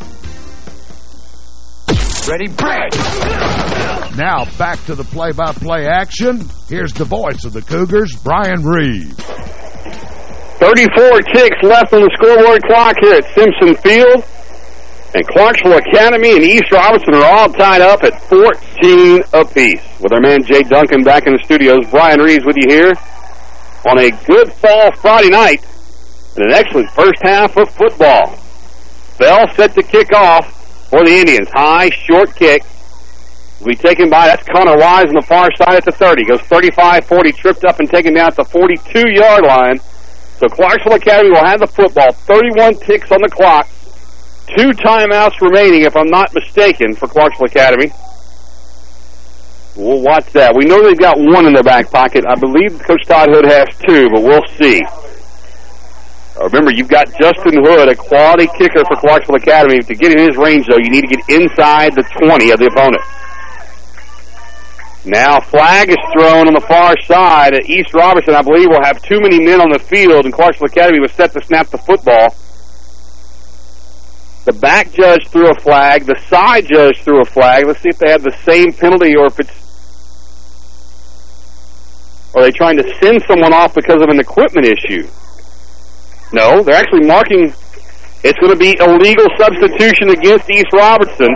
Ready, break! Now back to the play-by-play -play action. Here's the voice of the Cougars, Brian Reeves. 34 ticks left on the scoreboard clock here at Simpson Field. And Clarksville Academy and East Robertson are all tied up at 14 apiece. With our man Jay Duncan back in the studios, Brian Reeves with you here on a good fall Friday night and an excellent first half of football. Bell set to kick off for the Indians. High, short kick. Will be taken by, that's Connor Wise on the far side at the 30. Goes 35-40, tripped up and taken down at the 42-yard line. So Clarksville Academy will have the football. 31 ticks on the clock. Two timeouts remaining, if I'm not mistaken, for Clarksville Academy. We'll watch that. We know they've got one in their back pocket. I believe Coach Todd Hood has two, but we'll see. Uh, remember, you've got Justin Hood, a quality kicker for Clarksville Academy. To get in his range, though, you need to get inside the 20 of the opponent. Now flag is thrown on the far side. East Robertson, I believe, will have too many men on the field, and Clarksville Academy was set to snap the football. The back judge threw a flag. The side judge threw a flag. Let's see if they have the same penalty or if it's... Are they trying to send someone off because of an equipment issue? No, they're actually marking... It's going to be illegal substitution against East Robertson.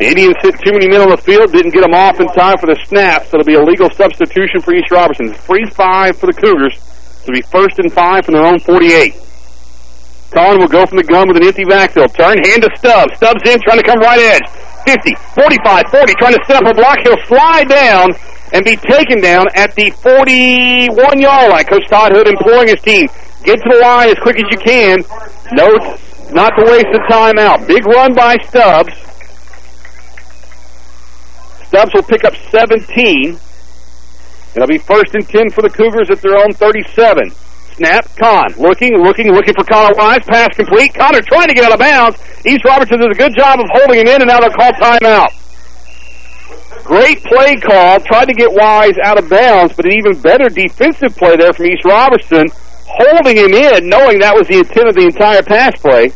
The Indians hit too many men on the field, didn't get them off in time for the snap, so it'll be a legal substitution for East Robertson. Free five for the Cougars. It'll be first and five from their own 48. Collin will go from the gun with an empty backfield. Turn, hand to Stubbs. Stubbs in, trying to come right edge. 50, 45, 40, trying to set up a block. He'll slide down and be taken down at the 41-yard line. Coach Todd Hood imploring his team, get to the line as quick as you can. No, not to waste the time out. Big run by Stubbs. Stubbs will pick up 17. It'll be first and 10 for the Cougars at their own 37. Snap, Kahn, looking, looking, looking for Connor Wise. Pass complete. Connor trying to get out of bounds. East Robertson does a good job of holding him in, and now they'll call timeout. Great play call. Tried to get Wise out of bounds, but an even better defensive play there from East Robertson, holding him in, knowing that was the intent of the entire pass play.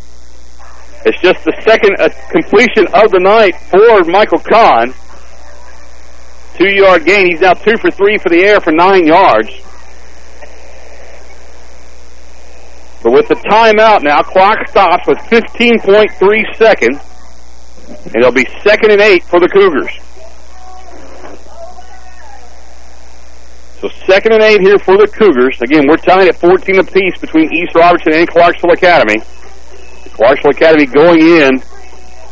It's just the second uh, completion of the night for Michael Kahn. Two-yard gain. He's now two for three for the air for nine yards. But with the timeout now, clock stops with 15.3 seconds. And it'll be second and eight for the Cougars. So second and eight here for the Cougars. Again, we're tied at 14 apiece between East Robertson and Clarksville Academy. Clarksville Academy going in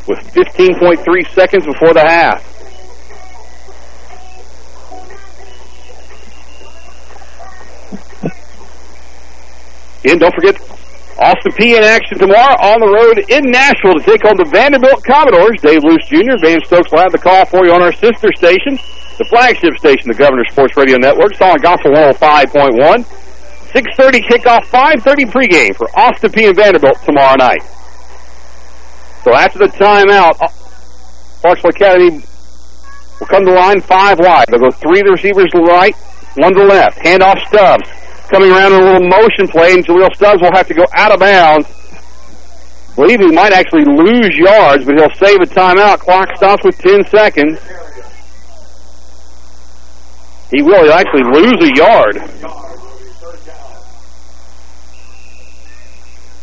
with 15.3 seconds before the half. And don't forget, Austin Peay in action tomorrow on the road in Nashville to take on the Vanderbilt Commodores. Dave Luce Jr., Van Stokes will have the call for you on our sister station, the flagship station, the Governor Sports Radio Network. It's on Gospel 105.1. 6.30 kickoff, 5.30 pregame for Austin Peay and Vanderbilt tomorrow night. So after the timeout, uh, Clarksville Academy will come to line five wide. They'll go three the receivers to the right, one to the left. Handoff Stubbs coming around in a little motion play, and Jaleel Stubbs will have to go out of bounds. I believe he might actually lose yards, but he'll save a timeout. Clock stops with 10 seconds. He will. He'll actually lose a yard.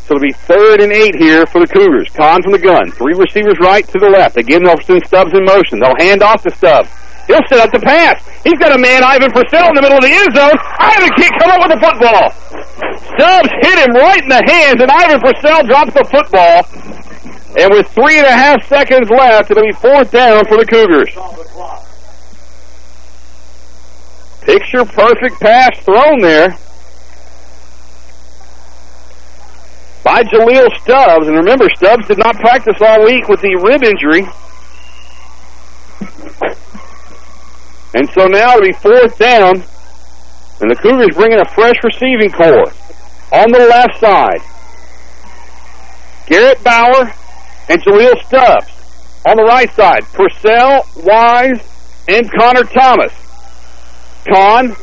So it'll be third and eight here for the Cougars. Kahn from the gun. Three receivers right to the left. Again, they'll send Stubbs in motion. They'll hand off to Stubbs. He'll set up the pass. He's got a man, Ivan Purcell, in the middle of the end zone. Ivan can't come up with the football. Stubbs hit him right in the hands, and Ivan Purcell drops the football. And with three and a half seconds left, it'll be fourth down for the Cougars. Picture perfect pass thrown there by Jaleel Stubbs. And remember, Stubbs did not practice all week with the rib injury. And so now it'll be fourth down, and the Cougars bringing a fresh receiving core on the left side. Garrett Bauer and Jaleel Stubbs. On the right side, Purcell, Wise, and Connor Thomas. Kahn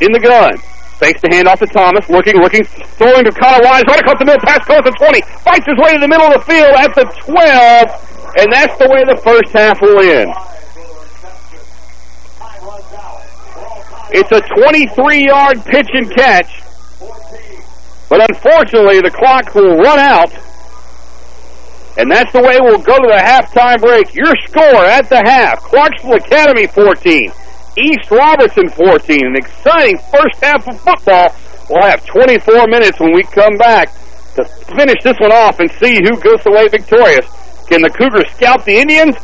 in the gun. Fakes the handoff to Thomas, looking, looking, throwing to Connor Wise, right across the middle, pass goes to 20, fights his way to the middle of the field at the 12, and that's the way the first half will end. It's a 23-yard pitch and catch But unfortunately, the clock will run out. And that's the way we'll go to the halftime break. Your score at the half, Clarksville Academy 14, East Robertson 14. An exciting first half of football. We'll have 24 minutes when we come back to finish this one off and see who goes away victorious. Can the Cougars scalp the Indians,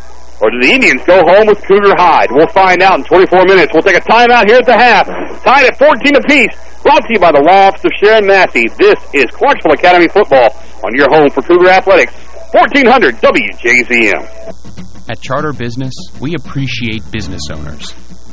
or do the Indians go home with Cougar Hide? We'll find out in 24 minutes. We'll take a timeout here at the half. Tied at 14 apiece. Brought to you by the Law Office of Sharon Massey. This is Clarksville Academy Football on your home for Cougar Athletics. 1400 WJZM. At Charter Business, we appreciate business owners.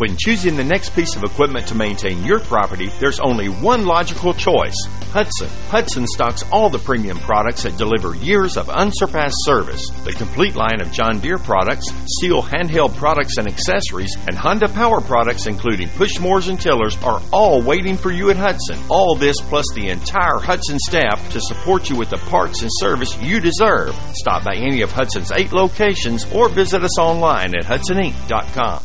When choosing the next piece of equipment to maintain your property, there's only one logical choice Hudson. Hudson stocks all the premium products that deliver years of unsurpassed service. The complete line of John Deere products, STIHL handheld products and accessories, and Honda power products, including push mowers and tillers, are all waiting for you at Hudson. All this plus the entire Hudson staff to support you with the parts and service you deserve. Stop by any of Hudson's eight locations or visit us online at HudsonInc.com.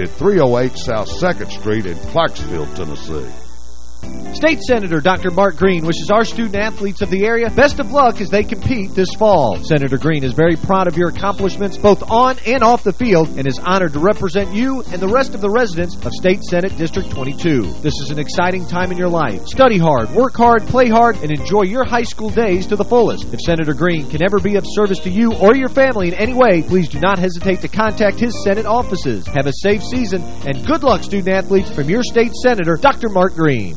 at 308 South 2nd Street in Clarksville, Tennessee. State Senator Dr. Mark Green wishes our student-athletes of the area best of luck as they compete this fall. Senator Green is very proud of your accomplishments both on and off the field and is honored to represent you and the rest of the residents of State Senate District 22. This is an exciting time in your life. Study hard, work hard, play hard, and enjoy your high school days to the fullest. If Senator Green can ever be of service to you or your family in any way, please do not hesitate to contact his Senate offices. Have a safe season, and good luck, student-athletes, from your state senator, Dr. Mark Green.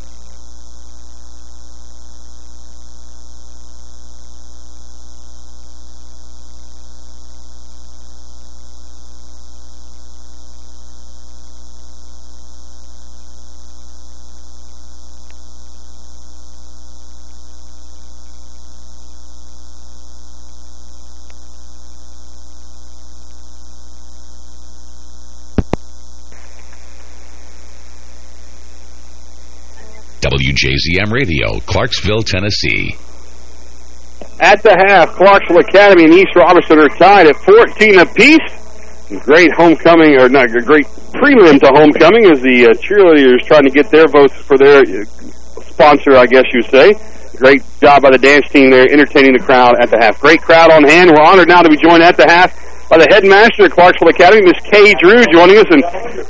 WJZM Radio, Clarksville, Tennessee. At the half, Clarksville Academy and East Robertson are tied at 14 apiece. Great homecoming, or not, a great prelim to homecoming as the uh, cheerleaders trying to get their votes for their uh, sponsor, I guess you say. Great job by the dance team there, entertaining the crowd at the half. Great crowd on hand. We're honored now to be joined at the half by the headmaster at Clarksville Academy, Miss Kay Drew, joining us. And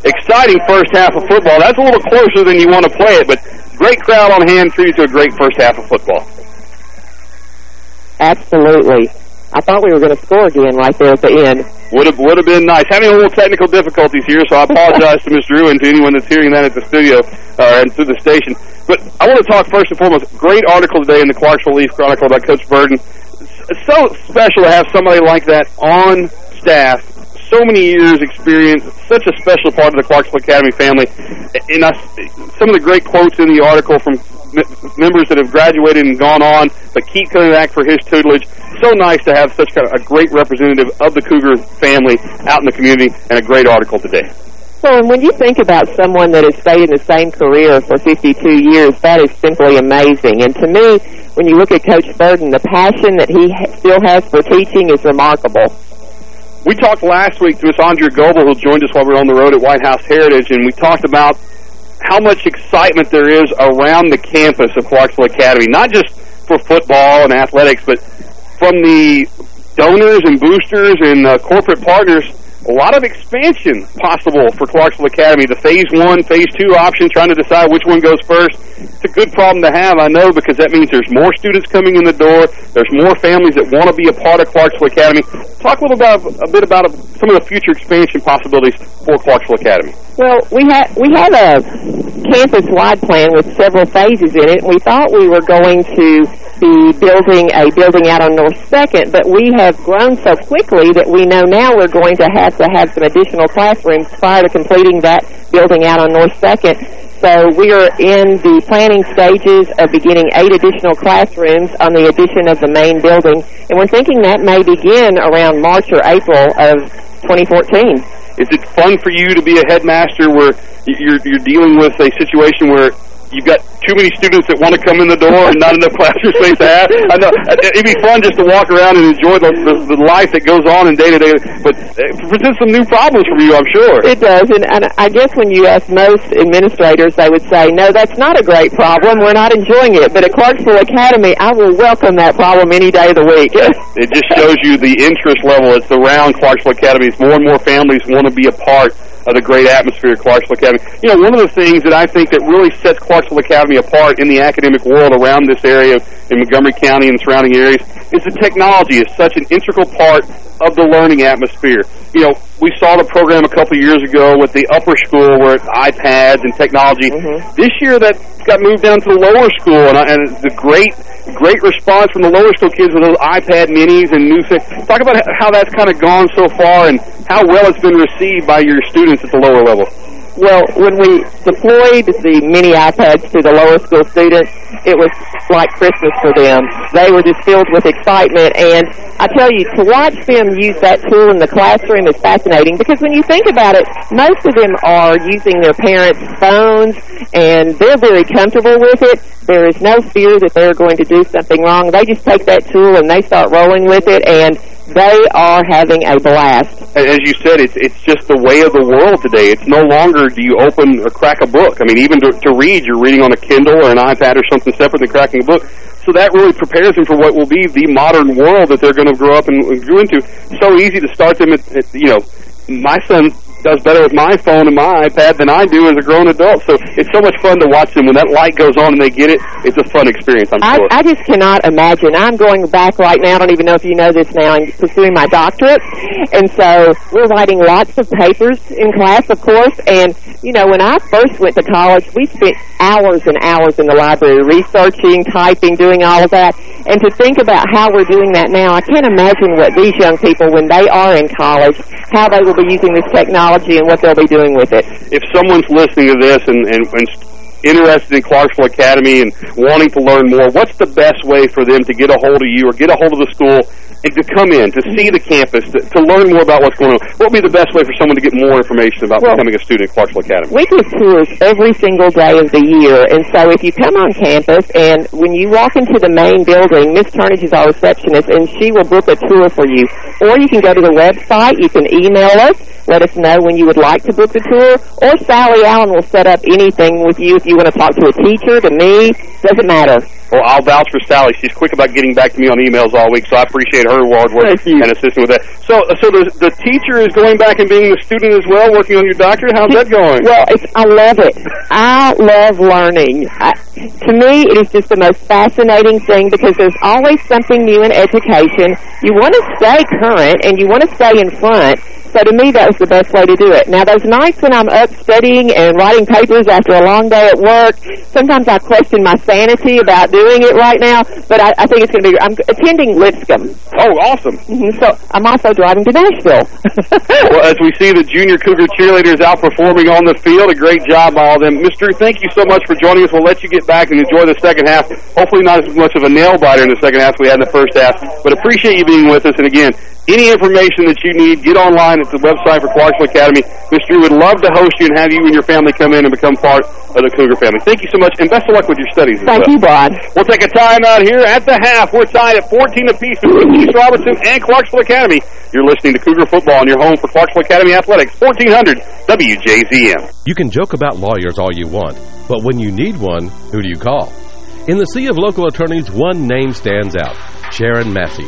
exciting first half of football. That's a little closer than you want to play it, but great crowd on hand treated to a great first half of football. Absolutely. I thought we were going to score again right there at the end. Would have would have been nice. Having a little technical difficulties here, so I apologize to Ms. Drew and to anyone that's hearing that at the studio uh, and through the station. But I want to talk first and foremost. Great article today in the Clarksville Leaf Chronicle by Coach Burden. It's so special to have somebody like that on staff so many years experience, such a special part of the Clarksville Academy family. And I, some of the great quotes in the article from members that have graduated and gone on, but keep coming back for his tutelage. So nice to have such kind of a great representative of the Cougar family out in the community, and a great article today. Well, and when you think about someone that has stayed in the same career for 52 years, that is simply amazing. And to me, when you look at Coach Burden, the passion that he still has for teaching is remarkable. We talked last week to Miss Andrea Goebel, who joined us while we were on the road at White House Heritage, and we talked about how much excitement there is around the campus of Clarksville Academy, not just for football and athletics, but from the donors and boosters and uh, corporate partners a lot of expansion possible for Clarksville Academy. The phase one, phase two option, trying to decide which one goes first. It's a good problem to have, I know, because that means there's more students coming in the door. There's more families that want to be a part of Clarksville Academy. Talk a little about a bit about some of the future expansion possibilities for Clarksville Academy. Well, we had we had a campus-wide plan with several phases in it. We thought we were going to be building a building out on North 2nd, but we have grown so quickly that we know now we're going to have to have some additional classrooms prior to completing that building out on North 2nd. So we are in the planning stages of beginning eight additional classrooms on the addition of the main building, and we're thinking that may begin around March or April of 2014. Is it fun for you to be a headmaster where you're, you're dealing with a situation where you've got too many students that want to come in the door and not enough classroom space to have. I know it'd be fun just to walk around and enjoy the, the, the life that goes on in day to day, but uh, it presents some new problems for you, I'm sure. It does, and, and I guess when you ask most administrators, they would say, no, that's not a great problem. We're not enjoying it. But at Clarksville Academy, I will welcome that problem any day of the week. it just shows you the interest level that's around Clarksville Academy. As more and more families want to be a part of the great atmosphere at Clarksville Academy. You know, one of the things that I think that really sets Clarksville Academy apart in the academic world around this area in Montgomery County and surrounding areas is the technology is such an integral part of the learning atmosphere. You know, we saw the program a couple years ago with the upper school where it's iPads and technology. Mm -hmm. This year that got moved down to the lower school, and, and the great great response from the lower school kids with those iPad minis and new things. Talk about how that's kind of gone so far and how well it's been received by your students at the lower level. Well, when we deployed the mini iPads to the lower school students, it was like Christmas for them. They were just filled with excitement, and I tell you, to watch them use that tool in the classroom is fascinating because when you think about it, most of them are using their parents' phones, and they're very comfortable with it. There is no fear that they're going to do something wrong. They just take that tool and they start rolling with it, and they are having a blast. As you said, it's it's just the way of the world today. It's no longer do you open or crack a book. I mean, even to, to read, you're reading on a Kindle or an iPad or something separate than cracking a book. So that really prepares them for what will be the modern world that they're going to grow up and, and into. So easy to start them at, at you know, my son does better with my phone and my iPad than I do as a grown adult. So it's so much fun to watch them. When that light goes on and they get it, it's a fun experience, I'm I, sure. I just cannot imagine. I'm going back right now. I don't even know if you know this now. I'm pursuing my doctorate. And so we're writing lots of papers in class, of course. And, you know, when I first went to college, we spent hours and hours in the library researching, typing, doing all of that. And to think about how we're doing that now, I can't imagine what these young people, when they are in college, how they will be using this technology and what they'll be doing with it. If someone's listening to this and, and, and interested in Clarksville Academy and wanting to learn more, what's the best way for them to get a hold of you or get a hold of the school and to come in, to see the campus, to, to learn more about what's going on? What would be the best way for someone to get more information about well, becoming a student at Clarksville Academy? We do tours every single day of the year, and so if you come on campus and when you walk into the main building, Miss Turnage is our receptionist, and she will book a tour for you. Or you can go to the website, you can email us, let us know when you would like to book the tour, or Sally Allen will set up anything with you if you want to talk to a teacher, to me, doesn't matter. Well, I'll vouch for Sally. She's quick about getting back to me on emails all week, so I appreciate her hard work and assisting with that. So, uh, so the, the teacher is going back and being the student as well, working on your doctorate. How's that going? Well, it's, I love it. I love learning. I, to me, it is just the most fascinating thing because there's always something new in education. You want to stay current and you want to stay in front. So to me, that was the best way to do it. Now, those nights when I'm up studying and writing papers after a long day at work, sometimes I question my sanity about doing it right now, but I, I think it's going to be, I'm attending Lipscomb. Oh, awesome. Mm -hmm, so I'm also driving to Nashville. well, as we see the junior Cougar cheerleaders outperforming on the field, a great job by all of them. Mr. thank you so much for joining us. We'll let you get back and enjoy the second half. Hopefully not as much of a nail-biter in the second half as we had in the first half, but appreciate you being with us. And again, any information that you need, get online online. It's the website for Clarksville Academy. Mr. Drew would love to host you and have you and your family come in and become part of the Cougar family. Thank you so much, and best of luck with your studies. as Thank well. you, Brad. We'll take a time out here at the half. We're tied at 14 apiece between East Robertson and Clarksville Academy. You're listening to Cougar Football on your home for Clarksville Academy Athletics, 1400 WJZM. You can joke about lawyers all you want, but when you need one, who do you call? In the sea of local attorneys, one name stands out, Sharon Massey.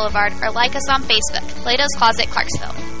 or like us on Facebook. Plato's Closet Clarksville.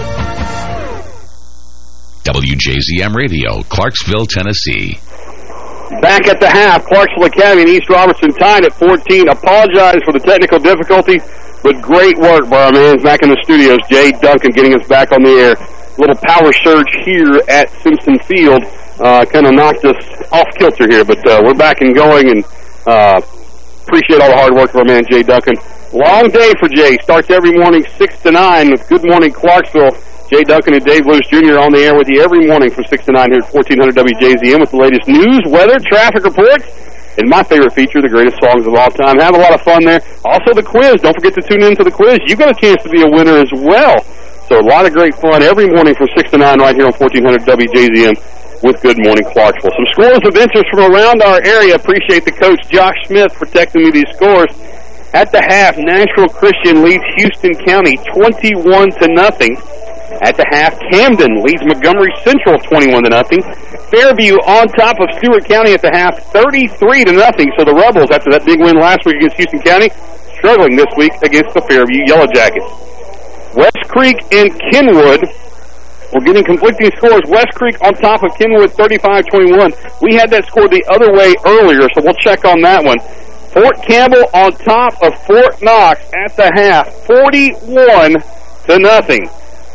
WJZM Radio, Clarksville, Tennessee. Back at the half, Clarksville Academy and East Robertson tied at 14. Apologize for the technical difficulty, but great work by our man back in the studios, Jay Duncan, getting us back on the air. Little power surge here at Simpson Field uh, kind of knocked us off kilter here, but uh, we're back and going, and uh, appreciate all the hard work of our man, Jay Duncan. Long day for Jay. Starts every morning 6 to 9 with Good Morning Clarksville. Jay Duncan and Dave Lewis Jr. on the air with you every morning from 6 to 9 here at 1400 WJZM with the latest news, weather, traffic reports, and my favorite feature, the greatest songs of all time. Have a lot of fun there. Also the quiz. Don't forget to tune in to the quiz. You've got a chance to be a winner as well. So a lot of great fun every morning from 6 to 9 right here on 1400 WJZM with Good Morning Clarksville. Some scores of interest from around our area. Appreciate the coach, Josh Smith, protecting me these scores. At the half, Nashville Christian leads Houston County 21 to nothing. At the half, Camden leads Montgomery Central 21 to nothing. Fairview on top of Stewart County at the half, 33 to nothing. So the Rebels, after that big win last week against Houston County, struggling this week against the Fairview Yellow Jackets. West Creek and Kenwood we're getting conflicting scores. West Creek on top of Kenwood 35-21. We had that score the other way earlier, so we'll check on that one. Fort Campbell on top of Fort Knox at the half, 41 to nothing.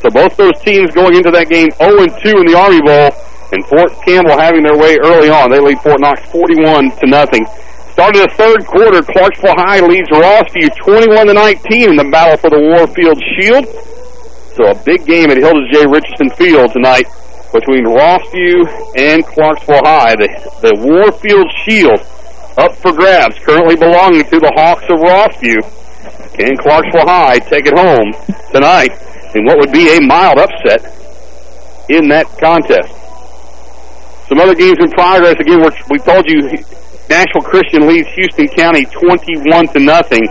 So both those teams going into that game 0-2 in the Army Bowl, and Fort Campbell having their way early on. They lead Fort Knox 41 to nothing. Started the third quarter, Clarksville High leads Rossview 21 to 19 in the battle for the Warfield Shield. So a big game at Hilda J. Richardson Field tonight between Rossview and Clarksville High. The, the Warfield Shield up for grabs, currently belonging to the Hawks of Rossview. Can Clarksville High take it home tonight in what would be a mild upset in that contest? Some other games in progress. Again, we told you Nashville Christian leads Houston County 21 to nothing.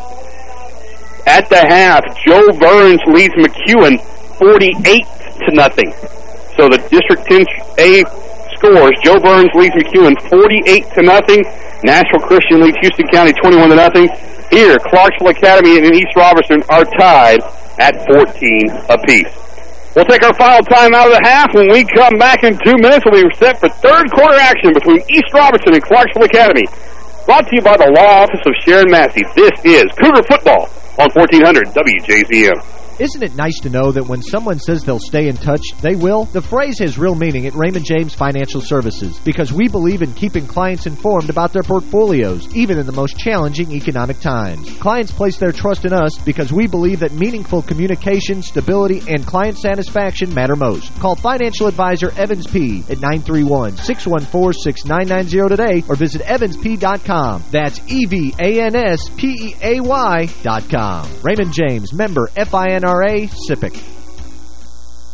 At the half, Jo Byrns leads McEwen 48 to nothing. So the District 10A scores. Jo Byrns leads McEwen 48 to nothing. Nashville Christian leads Houston County 21 to nothing. Here, Clarksville Academy and East Robertson are tied at 14 apiece. We'll take our final time out of the half. When we come back in two minutes, we'll be set for third quarter action between East Robertson and Clarksville Academy. Brought to you by the Law Office of Sharon Massey. This is Cougar Football on 1400 WJZM. Isn't it nice to know that when someone says they'll stay in touch, they will? The phrase has real meaning at Raymond James Financial Services because we believe in keeping clients informed about their portfolios, even in the most challenging economic times. Clients place their trust in us because we believe that meaningful communication, stability, and client satisfaction matter most. Call financial advisor Evans Peay at 931-614-6990 today or visit evanspeay.com. That's E-V-A-N-S-P-E-A-Y dot com. Raymond James, member FIN NRA SIPC.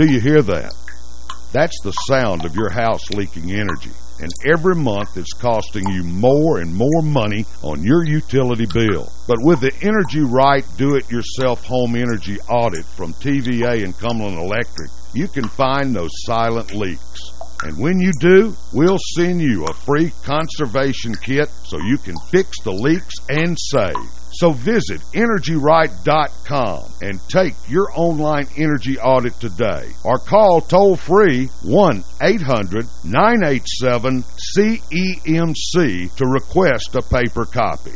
Do you hear that? That's the sound of your house leaking energy. And every month it's costing you more and more money on your utility bill. But with the Energy Right Do-It-Yourself Home Energy Audit from TVA and Cumberland Electric, you can find those silent leaks. And when you do, we'll send you a free conservation kit so you can fix the leaks and save. So visit EnergyRight.com and take your online energy audit today. Or call toll-free 1-800-987-CEMC to request a paper copy.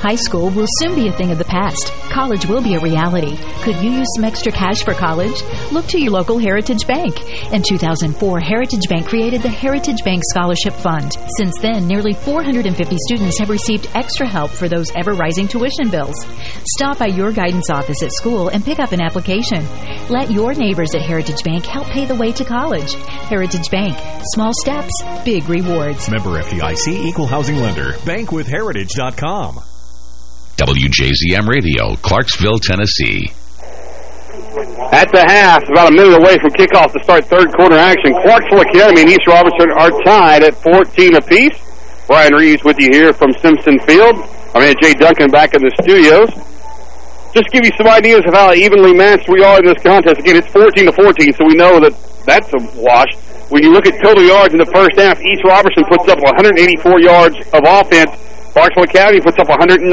High school will soon be a thing of the past. College will be a reality. Could you use some extra cash for college? Look to your local Heritage Bank. In 2004, Heritage Bank created the Heritage Bank Scholarship Fund. Since then, nearly 450 students have received extra help for those ever-rising tuition bills. Stop by your guidance office at school and pick up an application. Let your neighbors at Heritage Bank help pay the way to college. Heritage Bank. Small steps, big rewards. Member FDIC Equal Housing Lender. Bankwithheritage.com. WJZM Radio, Clarksville, Tennessee. At the half, about a minute away from kickoff to start third quarter action, Clarksville Academy and East Robertson are tied at 14 apiece. Brian Reeves with you here from Simpson Field. I mean, Jay Duncan back in the studios. Just give you some ideas of how evenly matched we are in this contest. Again, it's 14 to 14, so we know that that's a wash. When you look at total yards in the first half, East Robertson puts up 184 yards of offense Clarksville Academy puts up 196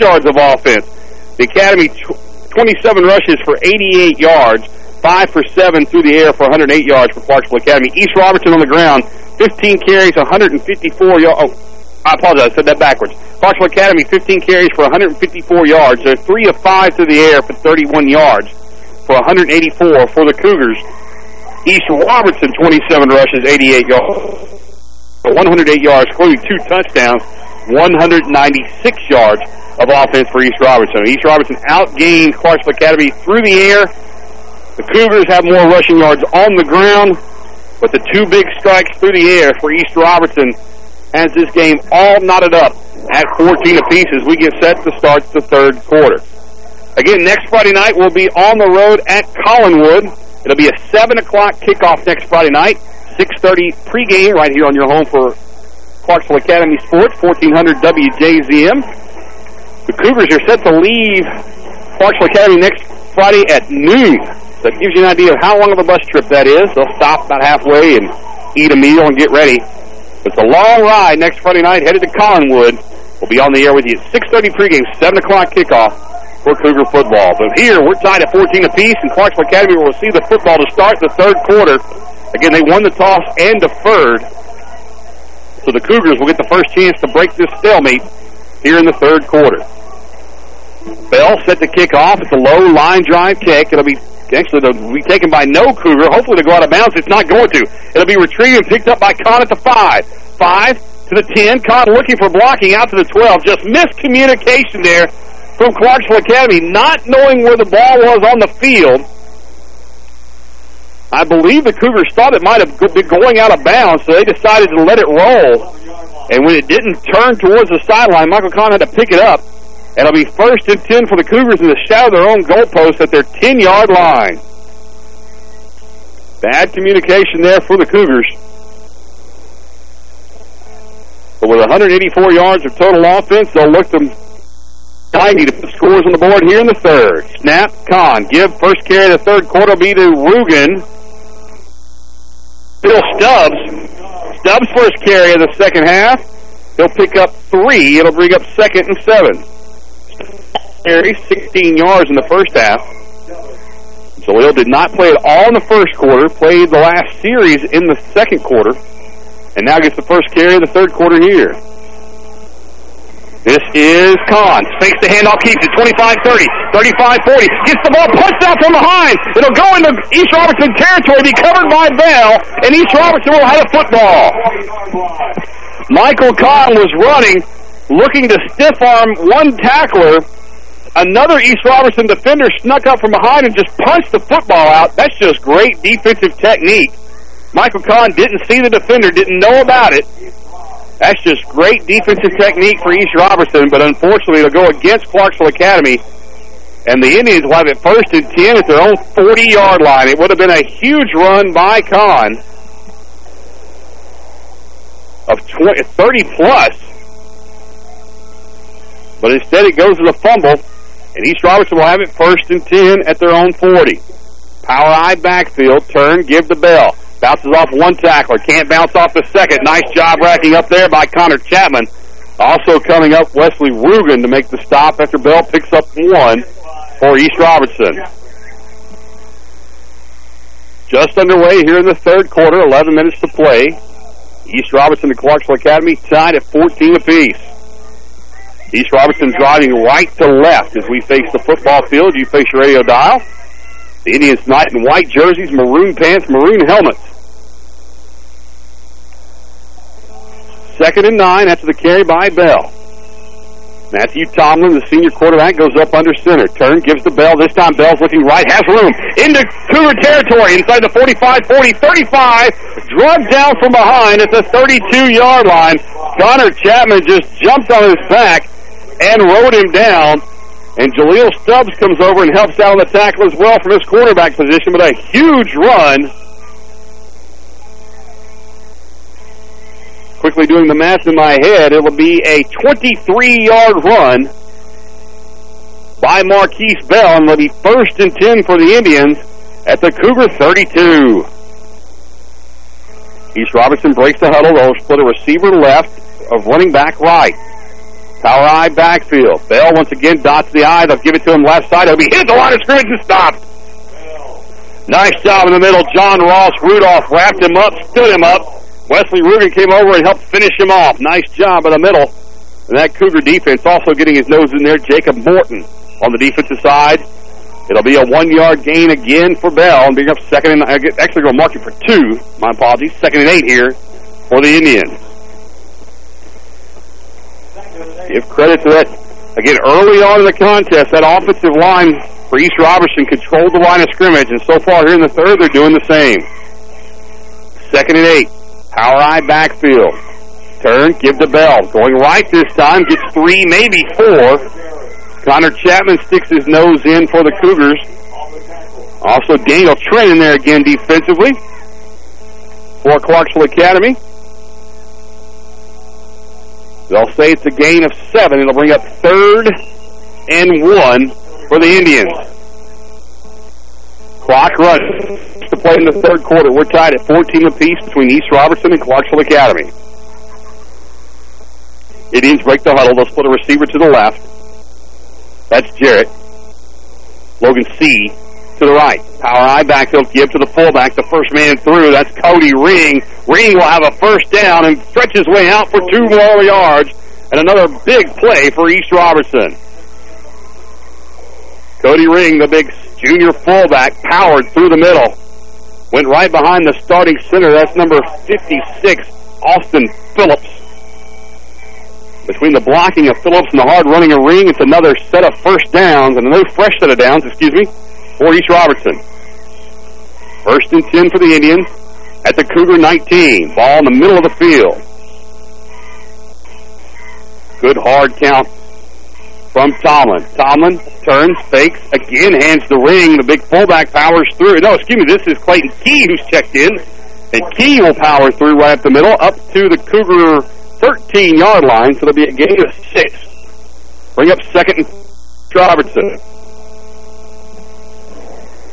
yards of offense. The Academy, 27 rushes for 88 yards, 5 for 7 through the air for 108 yards for Clarksville Academy. East Robertson on the ground, 15 carries, 154 yards. Oh, I apologize, I said that backwards. Clarksville Academy, 15 carries for 154 yards. They're 3 of 5 through the air for 31 yards for 184 for the Cougars. East Robertson, 27 rushes, 88 yards. 108 yards, including two touchdowns. 196 yards of offense for East Robertson. East Robertson outgained Clarksville Academy through the air. The Cougars have more rushing yards on the ground, but the two big strikes through the air for East Robertson has this game all knotted up at 14 apiece as we get set to start the third quarter. Again, next Friday night we'll be on the road at Collinwood. It'll be a 7 o'clock kickoff next Friday night, 6.30 pregame right here on your home for Clarksville Academy Sports, 1400 WJZM. The Cougars are set to leave Clarksville Academy next Friday at noon. So that gives you an idea of how long of a bus trip that is. They'll stop about halfway and eat a meal and get ready. It's a long ride next Friday night headed to Collinwood. We'll be on the air with you at 6.30 pregame, 7 o'clock kickoff for Cougar football. But here, we're tied at 14 apiece, and Clarksville Academy will see the football to start the third quarter. Again, they won the toss and deferred. So the Cougars will get the first chance to break this stalemate here in the third quarter. Bell set to kick off. It's a low line drive kick. It'll be actually it'll be taken by no Cougar. Hopefully to go out of bounds. It's not going to. It'll be retrieved and picked up by Kahn at the five. Five to the 10. Caught looking for blocking out to the 12. Just miscommunication there from Clarksville Academy, not knowing where the ball was on the field. I believe the Cougars thought it might have been going out of bounds, so they decided to let it roll. And when it didn't turn towards the sideline, Michael Kahn had to pick it up. And It'll be first and 10 for the Cougars in the shadow of their own goalpost at their 10-yard line. Bad communication there for the Cougars. But with 184 yards of total offense, they'll look to 90 to put scores on the board here in the third. Snap, Kahn. Give first carry of the third quarter be to Rugen. Bill Stubbs. Stubbs first carry of the second half. He'll pick up three. It'll bring up second and seven. Carry 16 yards in the first half. Jaleel did not play at all in the first quarter, played the last series in the second quarter, and now gets the first carry of the third quarter here. This is Kahn. Fakes the handoff, keeps it 25-30, 35-40. Gets the ball punched out from behind. It'll go into East Robertson territory, be covered by Bell, and East Robertson will have a football. Michael Kahn was running, looking to stiff arm one tackler. Another East Robertson defender snuck up from behind and just punched the football out. That's just great defensive technique. Michael Kahn didn't see the defender, didn't know about it, that's just great defensive technique for East Robertson, but unfortunately it'll go against Clarksville Academy. And the Indians will have it first and 10 at their own 40-yard line. It would have been a huge run by Kahn of 20, 30 plus. But instead it goes to the fumble, and East Robertson will have it first and 10 at their own 40. Power I backfield, turn, give the bell. Bounces off one tackler. Can't bounce off the second. Nice job racking up there by Connor Chapman. Also coming up, Wesley Rugen to make the stop after Bell picks up one for East Robertson. Just underway here in the third quarter, 11 minutes to play. East Robertson and Clarksville Academy tied at 14 apiece. East Robertson driving right to left as we face the football field. You face your radio dial. The Indians tonight in white jerseys, maroon pants, maroon helmets. Second and nine after the carry by Bell. Matthew Tomlin, the senior quarterback, goes up under center. Turn, gives the Bell. This time Bell's looking right, has room. Into Cougar territory, inside the 45, 40, 35. Drugged down from behind at the 32-yard line. Connor Chapman just jumped on his back and rode him down. And Jaleel Stubbs comes over and helps out on the tackle as well from his quarterback position, but a huge run Quickly doing the math in my head, it will be a 23-yard run by Marquise Bell, and it'll be first and 10 for the Indians at the Cougar 32. East Robertson breaks the huddle. They'll split a receiver left of running back right. Power I backfield. Bell once again dots the I. They'll give it to him left side. He'll be hit the line of scrimmage and stopped. Nice job in the middle. John Ross Rudolph wrapped him up, stood him up, Wesley Rugen came over and helped finish him off. Nice job in the middle. And that Cougar defense also getting his nose in there. Jacob Morton on the defensive side. It'll be a one-yard gain again for Bell and being up second and uh, actually going to mark it for two. My apologies. Second and eight here for the Indians. Give credit to that. Again, early on in the contest, that offensive line for East Robertson controlled the line of scrimmage, and so far here in the third, they're doing the same. Second and eight. Power I backfield. Turn, give the bell. Going right this time, gets three, maybe four. Connor Chapman sticks his nose in for the Cougars. Also, Daniel Trent in there again defensively for Clarksville Academy. They'll say it's a gain of seven. It'll bring up third and one for the Indians. Clock runs to play in the third quarter. We're tied at 14 apiece between East Robertson and Clarksville Academy. Indians break the huddle. They'll split a receiver to the left. That's Jarrett. Logan C. to the right. Power I backfield give to the fullback. The first man through. That's Cody Ring. Ring will have a first down and stretch his way out for two more yards. And another big play for East Robertson. Cody Ring, the big junior fullback, powered through the middle. Went right behind the starting center. That's number 56, Austin Phillips. Between the blocking of Phillips and the hard running of Ring, it's another set of first downs, and another fresh set of downs, excuse me, for East Robertson. First and 10 for the Indians at the Cougar 19. Ball in the middle of the field. Good hard count from Tomlin. Tomlin turns, fakes, again hands the ring. The big fullback powers through. No, excuse me, this is Clayton Key who's checked in. And Key will power through right up the middle, up to the Cougar 13-yard line, so there'll be a gain of six. Bring up second and Robertson.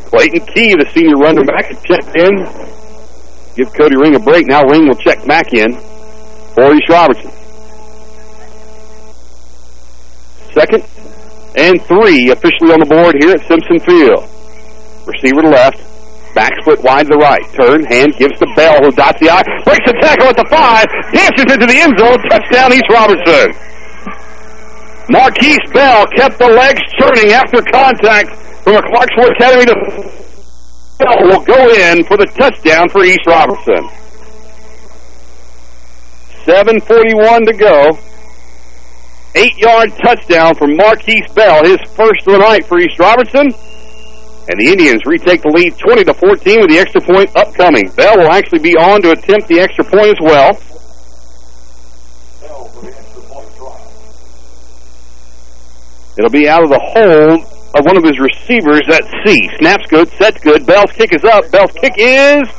Clayton Key, the senior running back, checked in. Give Cody Ring a break. Now Ring will check back in for East Robertson. Second and three officially on the board here at Simpson Field. Receiver to left. Back split wide to the right. Turn, hand, gives to Bell, who dots the I. Breaks the tackle at the five. Dances into the end zone. Touchdown, East Robertson. Marquise Bell kept the legs turning after contact from a Clarksville Academy to Bell will go in for the touchdown for East Robertson. 7.41 to go. Eight-yard touchdown from Marquise Bell, his first of the night for East Robertson. And the Indians retake the lead 20 to 14 with the extra point upcoming. Bell will actually be on to attempt the extra point as well. It'll be out of the hold of one of his receivers at C. Snaps good, sets good. Bell's kick is up. Bell's kick is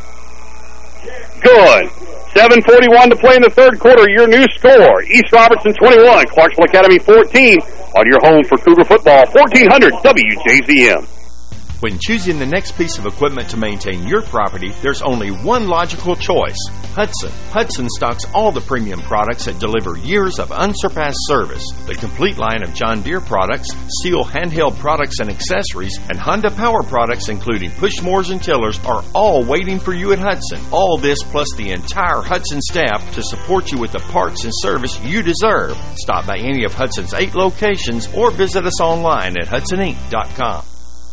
good. 7.41 to play in the third quarter. Your new score, East Robertson 21, Clarksville Academy 14 on your home for Cougar football, 1400 WJZM. When choosing the next piece of equipment to maintain your property, there's only one logical choice Hudson. Hudson stocks all the premium products that deliver years of unsurpassed service. The complete line of John Deere products, STIHL handheld products and accessories, and Honda power products, including push mowers and tillers, are all waiting for you at Hudson. All this plus the entire Hudson staff to support you with the parts and service you deserve. Stop by any of Hudson's eight locations or visit us online at HudsonInc.com.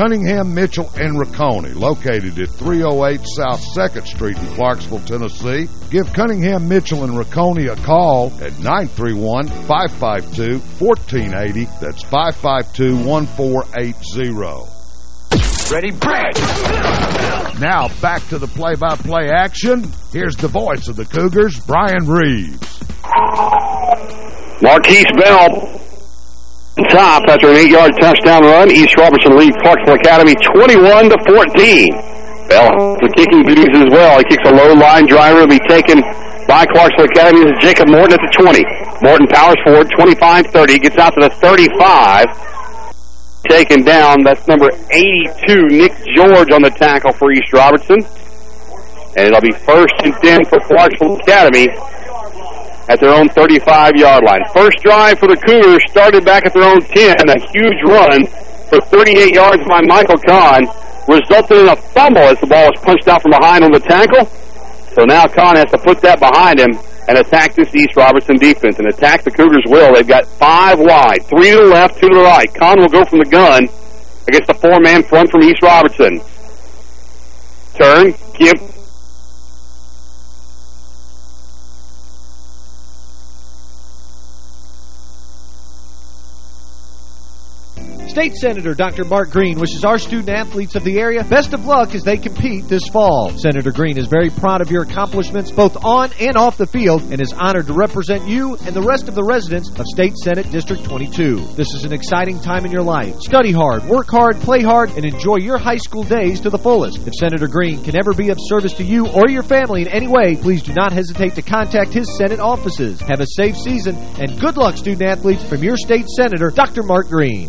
Cunningham, Mitchell, and Rocconi, located at 308 South 2nd Street in Clarksville, Tennessee. Give Cunningham, Mitchell, and Rocconi a call at 931-552-1480. That's 552-1480. Ready, break! Now back to the play-by-play -play action. Here's the voice of the Cougars, Brian Reeves. Marquise Bell top after an eight-yard touchdown run. East Robertson leads Clarksville Academy 21 to 14. Bell the kicking duties as well. He kicks a low line driver. Will be taken by Clarksville Academy. This is Jacob Morton at the 20. Morton powers forward 25-30. Gets out to the 35. Taken down. That's number 82, Nick George on the tackle for East Robertson. And it'll be first and 10 for Clarksville Academy at their own 35-yard line. First drive for the Cougars started back at their own 10. A huge run for 38 yards by Michael Kahn resulted in a fumble as the ball was punched out from behind on the tackle. So now Kahn has to put that behind him and attack this East Robertson defense. And attack the Cougars will. They've got five wide, three to the left, two to the right. Kahn will go from the gun against the four-man front from East Robertson. Turn, give State Senator Dr. Mark Green wishes our student-athletes of the area best of luck as they compete this fall. Senator Green is very proud of your accomplishments both on and off the field and is honored to represent you and the rest of the residents of State Senate District 22. This is an exciting time in your life. Study hard, work hard, play hard, and enjoy your high school days to the fullest. If Senator Green can ever be of service to you or your family in any way, please do not hesitate to contact his Senate offices. Have a safe season, and good luck, student-athletes, from your state senator, Dr. Mark Green.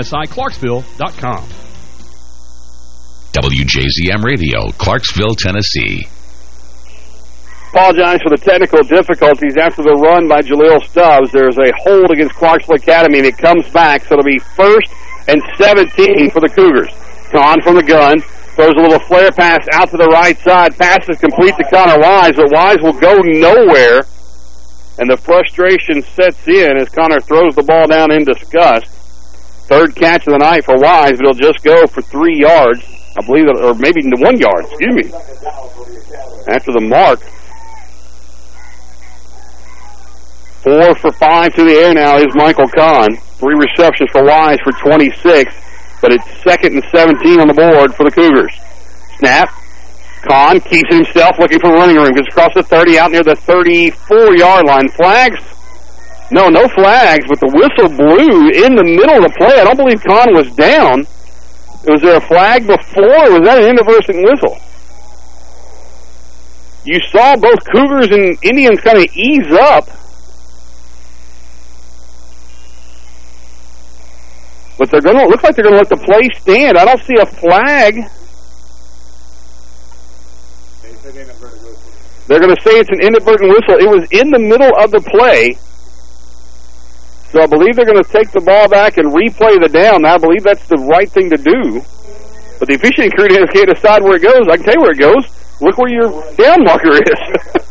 MSIClarksville.com. WJZM Radio, Clarksville, Tennessee. Apologize for the technical difficulties after the run by Jaleel Stubbs. There's a hold against Clarksville Academy, and it comes back, so it'll be first and 17 for the Cougars. Kahn from the gun, throws a little flare pass out to the right side. Passes complete to Connor Wise, but Wise will go nowhere, and the frustration sets in as Connor throws the ball down in disgust. Third catch of the night for Wise, but it'll just go for three yards. I believe, or maybe one yard, excuse me. After the mark. Four for five to the air now is Michael Kahn. Three receptions for Wise for 26, but it's second and 17 on the board for the Cougars. Snap. Kahn keeps himself looking for running room. Gets across the 30 out near the 34-yard line. Flags no, no flags, but the whistle blew in the middle of the play. I don't believe Kahn was down. Was there a flag before, was that an inadvertent whistle? You saw both Cougars and Indians kind of ease up. But they're going to look like they're going to let the play stand. I don't see a flag. They're going to say it's an inadvertent whistle. It was in the middle of the play. So I believe they're going to take the ball back and replay the down. I believe that's the right thing to do. But the officiating crew can't decide where it goes. I can tell you where it goes. Look where your down marker is.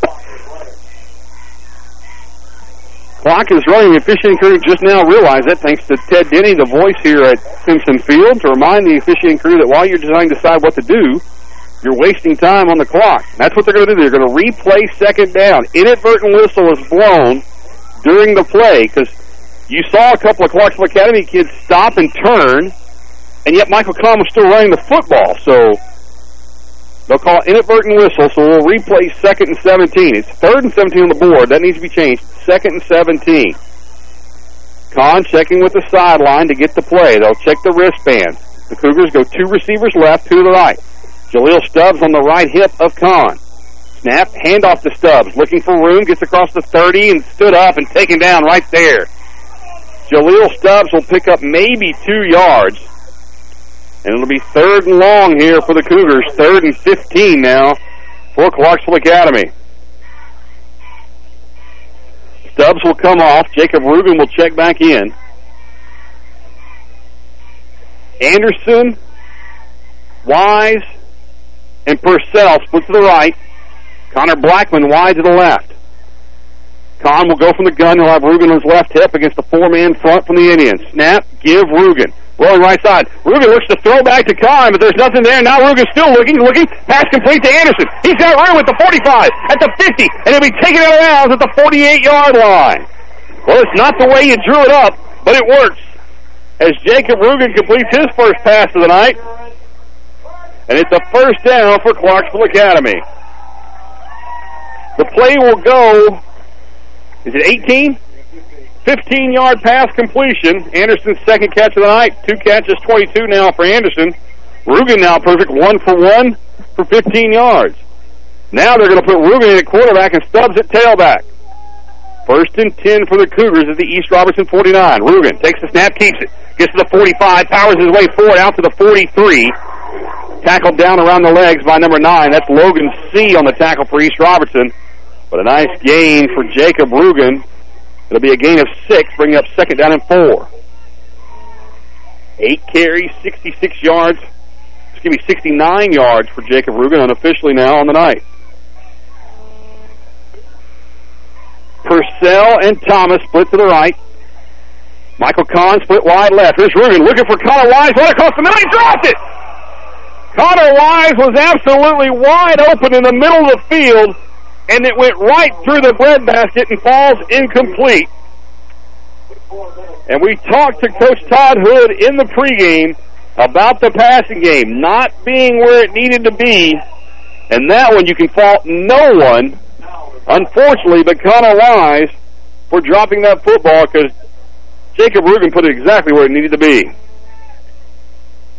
Clock is running. The officiating crew just now realized that thanks to Ted Denny, the voice here at Simpson Field, to remind the officiating crew that while you're trying to decide what to do, you're wasting time on the clock. That's what they're going to do. They're going to replay second down. Inadvertent whistle is blown during the play because you saw a couple of Clarksville Academy kids stop and turn, and yet Michael Kahn was still running the football. So they'll call inadvertent whistle, so we'll replay second and 17. It's third and 17 on the board. That needs to be changed. Second and 17. Kahn checking with the sideline to get the play. They'll check the wristband. The Cougars go two receivers left, two to the right. Jaleel Stubbs on the right hip of Kahn. Snap, handoff to Stubbs. Looking for room, gets across the 30 and stood up and taken down right there. Jaleel Stubbs will pick up maybe two yards. And it'll be third and long here for the Cougars. Third and 15 now for Clarksville Academy. Stubbs will come off. Jacob Rugen will check back in. Anderson, Wise, and Purcell split to the right. Connor Blackman wide to the left. Kahn will go from the gun. He'll have Rugen on his left hip against the four-man front from the Indians. Snap, give Rugen. Rolling right side. Rugen looks to throw back to Kahn, but there's nothing there. Now Rugen's still looking, looking. Pass complete to Anderson. He's got room at the 45, at the 50, and he'll be taken out of bounds at the 48-yard line. Well, it's not the way you drew it up, but it works. As Jacob Rugen completes his first pass of the night. And it's a first down for Clarksville Academy. The play will go is it 18? 15-yard pass completion. Anderson's second catch of the night. Two catches, 22 now for Anderson. Rugen now perfect one for one for 15 yards. Now they're going to put Rugen in at quarterback and Stubbs at tailback. First and 10 for the Cougars at the East Robertson 49. Rugen takes the snap, keeps it. Gets to the 45, powers his way forward out to the 43. Tackled down around the legs by number 9. That's Logan C. on the tackle for East Robertson. But a nice gain for Jacob Rugen. It'll be a gain of six, bringing up second down and four. Eight carries, 66 yards. Excuse me, 69 yards for Jacob Rugen, unofficially now on the night. Purcell and Thomas split to the right. Michael Kahn split wide left. Here's Rugen looking for Connor Wise. Right across the middle. He dropped it! Connor Wise was absolutely wide open in the middle of the field and it went right through the breadbasket and falls incomplete. And we talked to Coach Todd Hood in the pregame about the passing game not being where it needed to be. And that one you can fault no one, unfortunately, but Connor Wise for dropping that football because Jacob Rugen put it exactly where it needed to be.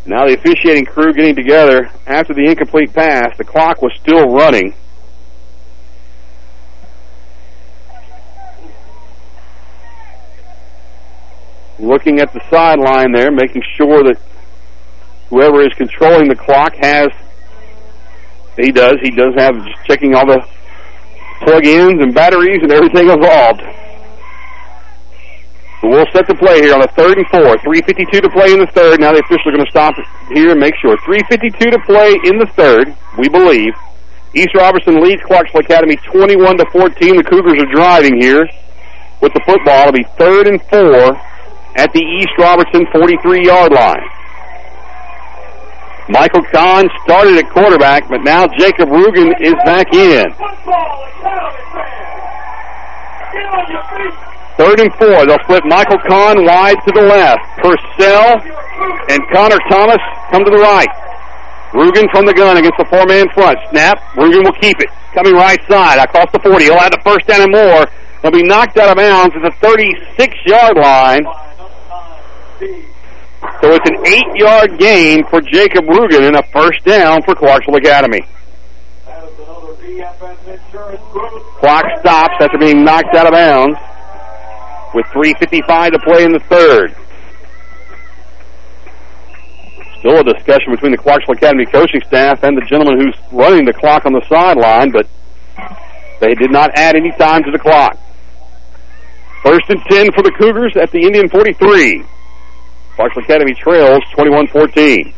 Now the officiating crew getting together after the incomplete pass. The clock was still running. Looking at the sideline there, making sure that whoever is controlling the clock has, he does, he does have, just checking all the plug-ins and batteries and everything involved. We'll set the play here on a third and four. 3.52 to play in the third. Now the officials are going to stop here and make sure. 3.52 to play in the third, we believe. East Robertson leads Clarksville Academy 21 to 14. The Cougars are driving here with the football. It'll be third and four at the East Robertson 43-yard line. Michael Kahn started at quarterback, but now Jacob Rugen is back in. Third and four. They'll flip Michael Kahn wide to the left. Purcell and Connor Thomas come to the right. Rugen from the gun against the four-man front. Snap. Rugen will keep it. Coming right side across the 40. He'll have the first down and more. He'll be knocked out of bounds at the 36-yard line. So it's an eight-yard gain for Jacob Rugen and a first down for Clarksville Academy. Clock stops after being knocked out of bounds with 3.55 to play in the third. Still a discussion between the Clarksville Academy coaching staff and the gentleman who's running the clock on the sideline, but they did not add any time to the clock. First and 10 for the Cougars at the Indian 43. Clarksville Academy trails 21-14.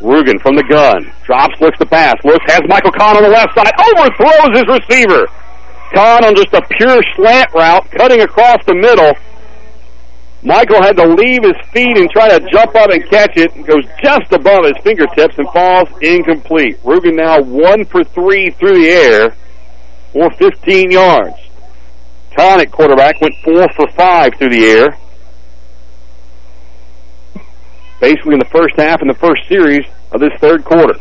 Rugen from the gun. Drops, looks to pass. Looks, has Michael Kahn on the left side. Overthrows his receiver. Kahn on just a pure slant route, cutting across the middle. Michael had to leave his feet and try to jump up and catch it. Goes just above his fingertips and falls incomplete. Rugen now one for three through the air for 15 yards. Kahn quarterback went four for five through the air. Basically in the first half and the first series of this third quarter.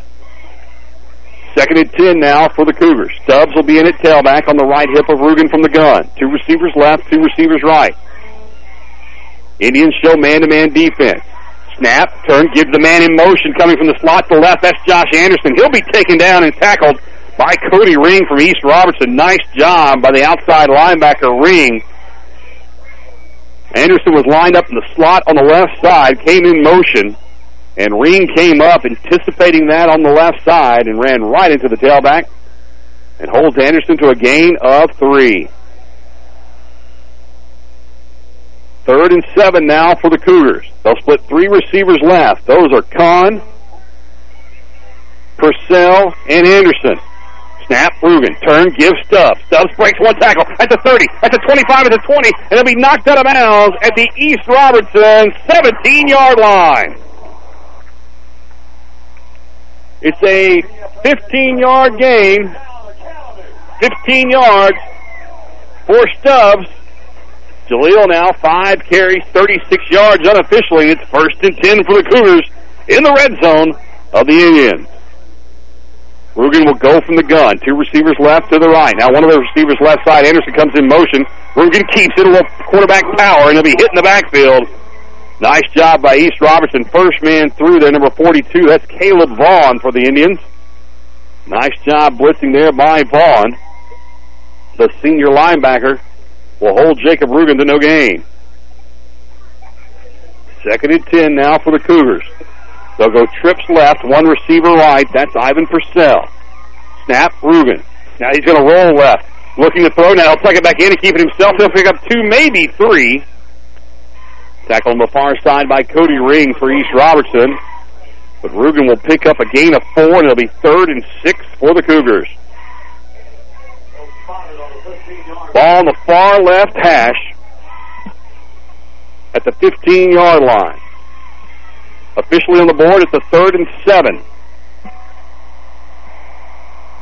Second and 10 now for the Cougars. Stubbs will be in at tailback on the right hip of Rugen from the gun. Two receivers left, two receivers right. Indians show man-to-man -man defense. Snap, turn, gives the man in motion coming from the slot to left. That's Josh Anderson. He'll be taken down and tackled by Cody Ring from East Robertson. Nice job by the outside linebacker Ring. Anderson was lined up in the slot on the left side, came in motion, and Ring came up anticipating that on the left side and ran right into the tailback and holds Anderson to a gain of three. Third and seven now for the Cougars. They'll split three receivers left. Those are Kahn, Purcell, and Anderson. Snap, Rugen, turn, give Stubbs. Stubbs breaks one tackle at the 30, at the 25, at the 20, and he'll be knocked out of bounds at the East Robertson 17-yard line. It's a 15-yard gain, 15 yards for Stubbs. Jaleel now five carries, 36 yards unofficially. It's first and 10 for the Cougars in the red zone of the Indians. Rugen will go from the gun. Two receivers left to the right. Now one of the receivers left side, Anderson comes in motion. Rugen keeps it a quarterback power, and he'll be hitting the backfield. Nice job by East Robertson. First man through there, number 42. That's Caleb Vaughn for the Indians. Nice job blitzing there by Vaughn. The senior linebacker will hold Jacob Rugen to no gain. Second and 10 now for the Cougars. They'll go trips left, one receiver right. That's Ivan Purcell. Snap, Rugen. Now he's going to roll left. Looking to throw now. He'll plug it back in to keep it himself. He'll pick up two, maybe three. Tackle on the far side by Cody Ring for East Robertson. But Rugen will pick up a gain of four, and it'll be third and six for the Cougars. Ball on the far left hash at the 15-yard line. Officially on the board, it's a third and seven.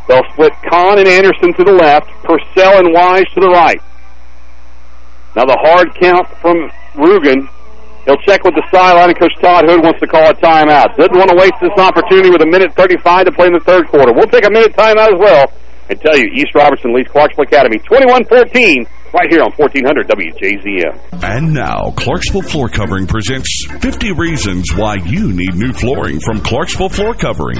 They'll split Kahn and Anderson to the left, Purcell and Wise to the right. Now the hard count from Rugen. He'll check with the sideline, and Coach Todd Hood wants to call a timeout. Doesn't want to waste this opportunity with a minute 35 to play in the third quarter. We'll take a minute timeout as well and tell you East Robertson leads Clarksville Academy 21-14 right here on 1400 WJZM. And now, Clarksville Floor Covering presents 50 Reasons Why You Need New Flooring from Clarksville Floor Covering.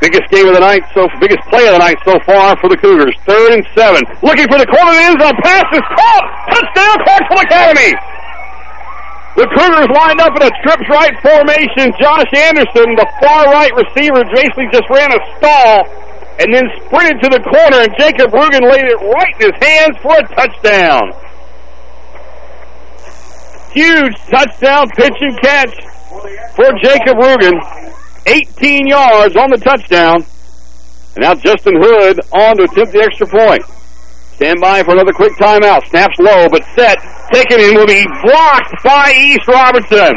Biggest game of the night, so biggest play of the night so far for the Cougars. Third and seven. Looking for the corner of the end zone. Pass is caught. Touchdown, Clarksville Academy. The Cougars lined up in a trips right formation. Josh Anderson, the far right receiver, basically just ran a stall and then sprinted to the corner, and Jacob Rugen laid it right in his hands for a touchdown. Huge touchdown pitch and catch for Jacob Rugen. 18 yards on the touchdown. And now Justin Hood on to attempt the extra point. Stand by for another quick timeout. Snaps low, but set. Taken in will be blocked by East Robertson.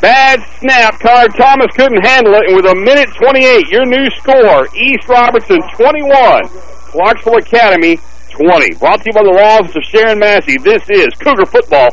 Bad snap. Connor Thomas couldn't handle it. And with a minute 28, your new score, East Robertson 21, Clarksville Academy 20. Brought to you by the law office of Sharon Massey. This is Cougar Football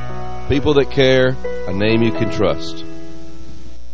People that care, a name you can trust.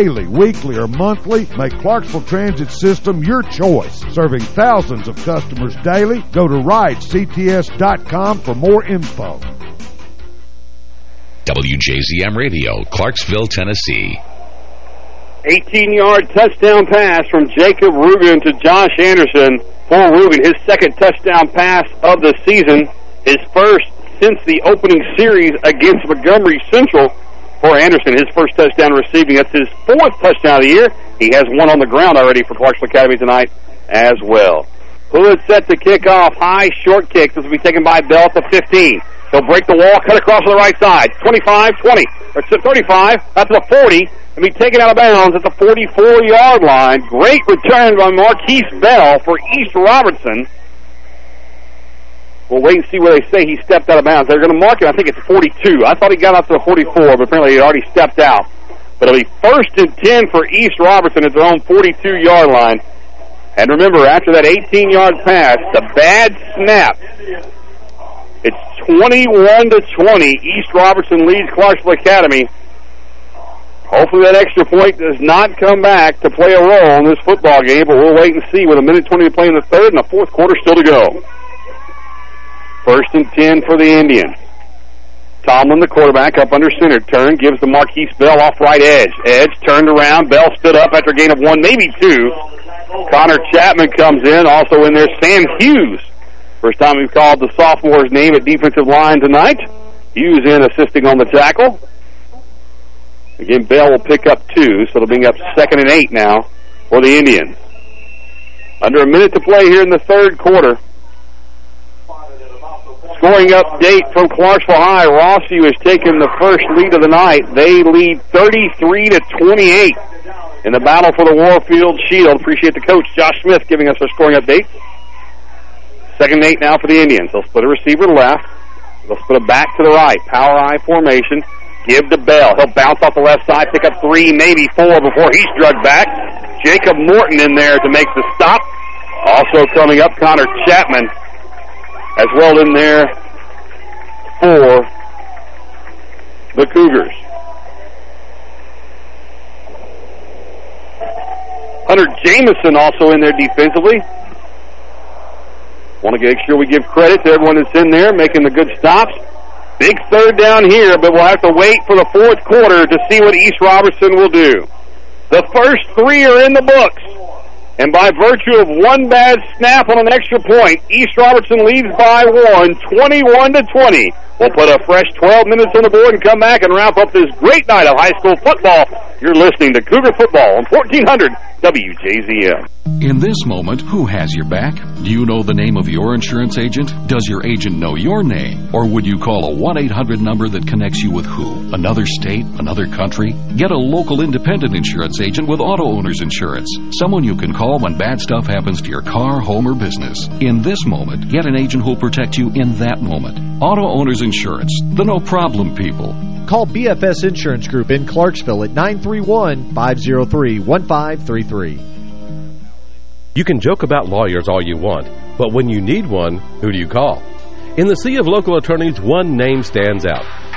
Daily, weekly, or monthly, make Clarksville Transit System your choice. Serving thousands of customers daily, go to ridects.com for more info. WJZM Radio, Clarksville, Tennessee. 18-yard touchdown pass from Jacob Rugen to Josh Anderson. For Rugen, his second touchdown pass of the season, his first since the opening series against Montgomery Central. For Anderson, his first touchdown receiving. That's his fourth touchdown of the year. He has one on the ground already for Clarksville Academy tonight as well. Hood set to kick off. High, short kick. This will be taken by Bell at the 15. He'll break the wall, cut across to the right side. 25, 20, or 35, up to the 40, and be taken out of bounds at the 44-yard line. Great return by Marquise Bell for East Robertson. We'll wait and see where they say he stepped out of bounds. They're going to mark it, I think it's 42. I thought he got out to the 44, but apparently he already stepped out. But it'll be first and 10 for East Robertson at their own 42-yard line. And remember, after that 18-yard pass, the bad snap, it's 21 to 20. East Robertson leads Clarksville Academy. Hopefully that extra point does not come back to play a role in this football game, but we'll wait and see with a minute 20 to play in the third and the fourth quarter still to go. First and 10 for the Indians. Tomlin, the quarterback, up under center. Turn, gives the Marquise Bell off right edge. Edge turned around. Bell stood up after a gain of one, maybe two. Connor Chapman comes in. Also in there, Sam Hughes. First time we've called the sophomore's name at defensive line tonight. Hughes in assisting on the tackle. Again, Bell will pick up two, so it'll bring up second and eight now for the Indians. Under a minute to play here in the third quarter. Scoring update from Clarksville High. Rossview has taken the first lead of the night. They lead 33 to 28 in the battle for the Warfield Shield. Appreciate the coach, Josh Smith, giving us our scoring update. Second and eight now for the Indians. They'll split a receiver left. They'll split a back to the right. Power I formation. Give to Bell. He'll bounce off the left side, pick up three, maybe four before he's drugged back. Jacob Morton in there to make the stop. Also coming up, Connor Chapman as well in there for the Cougars. Hunter Jameson also in there defensively. Want to make sure we give credit to everyone that's in there, making the good stops. Big third down here, but we'll have to wait for the fourth quarter to see what East Robertson will do. The first three are in the books. And by virtue of one bad snap on an extra point, East Robertson leads by one, 21 to 20. We'll put a fresh 12 minutes on the board and come back and wrap up this great night of high school football. You're listening to Cougar Football on 1400 WJZM. In this moment, who has your back? Do you know the name of your insurance agent? Does your agent know your name? Or would you call a 1-800 number that connects you with who? Another state? Another country? Get a local independent insurance agent with auto owner's insurance. Someone you can call when bad stuff happens to your car, home, or business. In this moment, get an agent who'll protect you in that moment. Auto owner's insurance. The no problem people. Call BFS Insurance Group in Clarksville at 931-503-1533. You can joke about lawyers all you want, but when you need one, who do you call? In the sea of local attorneys, one name stands out,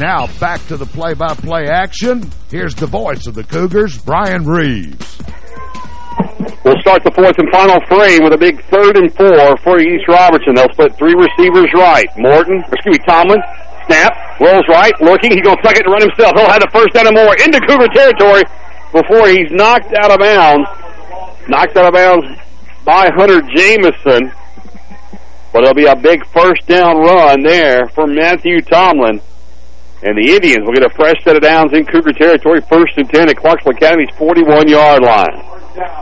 Now back to the play-by-play action. Here's the voice of the Cougars, Brian Reeves. We'll start the fourth and final frame with a big third and four for East Robertson. They'll split three receivers right. Morton, excuse me, Tomlin, snap, rolls right, looking. He's going to suck it and run himself. He'll have the first down and more into Cougar territory before he's knocked out of bounds. Knocked out of bounds by Hunter Jameson. But it'll be a big first down run there for Matthew Tomlin. And the Indians will get a fresh set of downs in Cougar territory, first and 10 at Clarksville Academy's 41-yard line.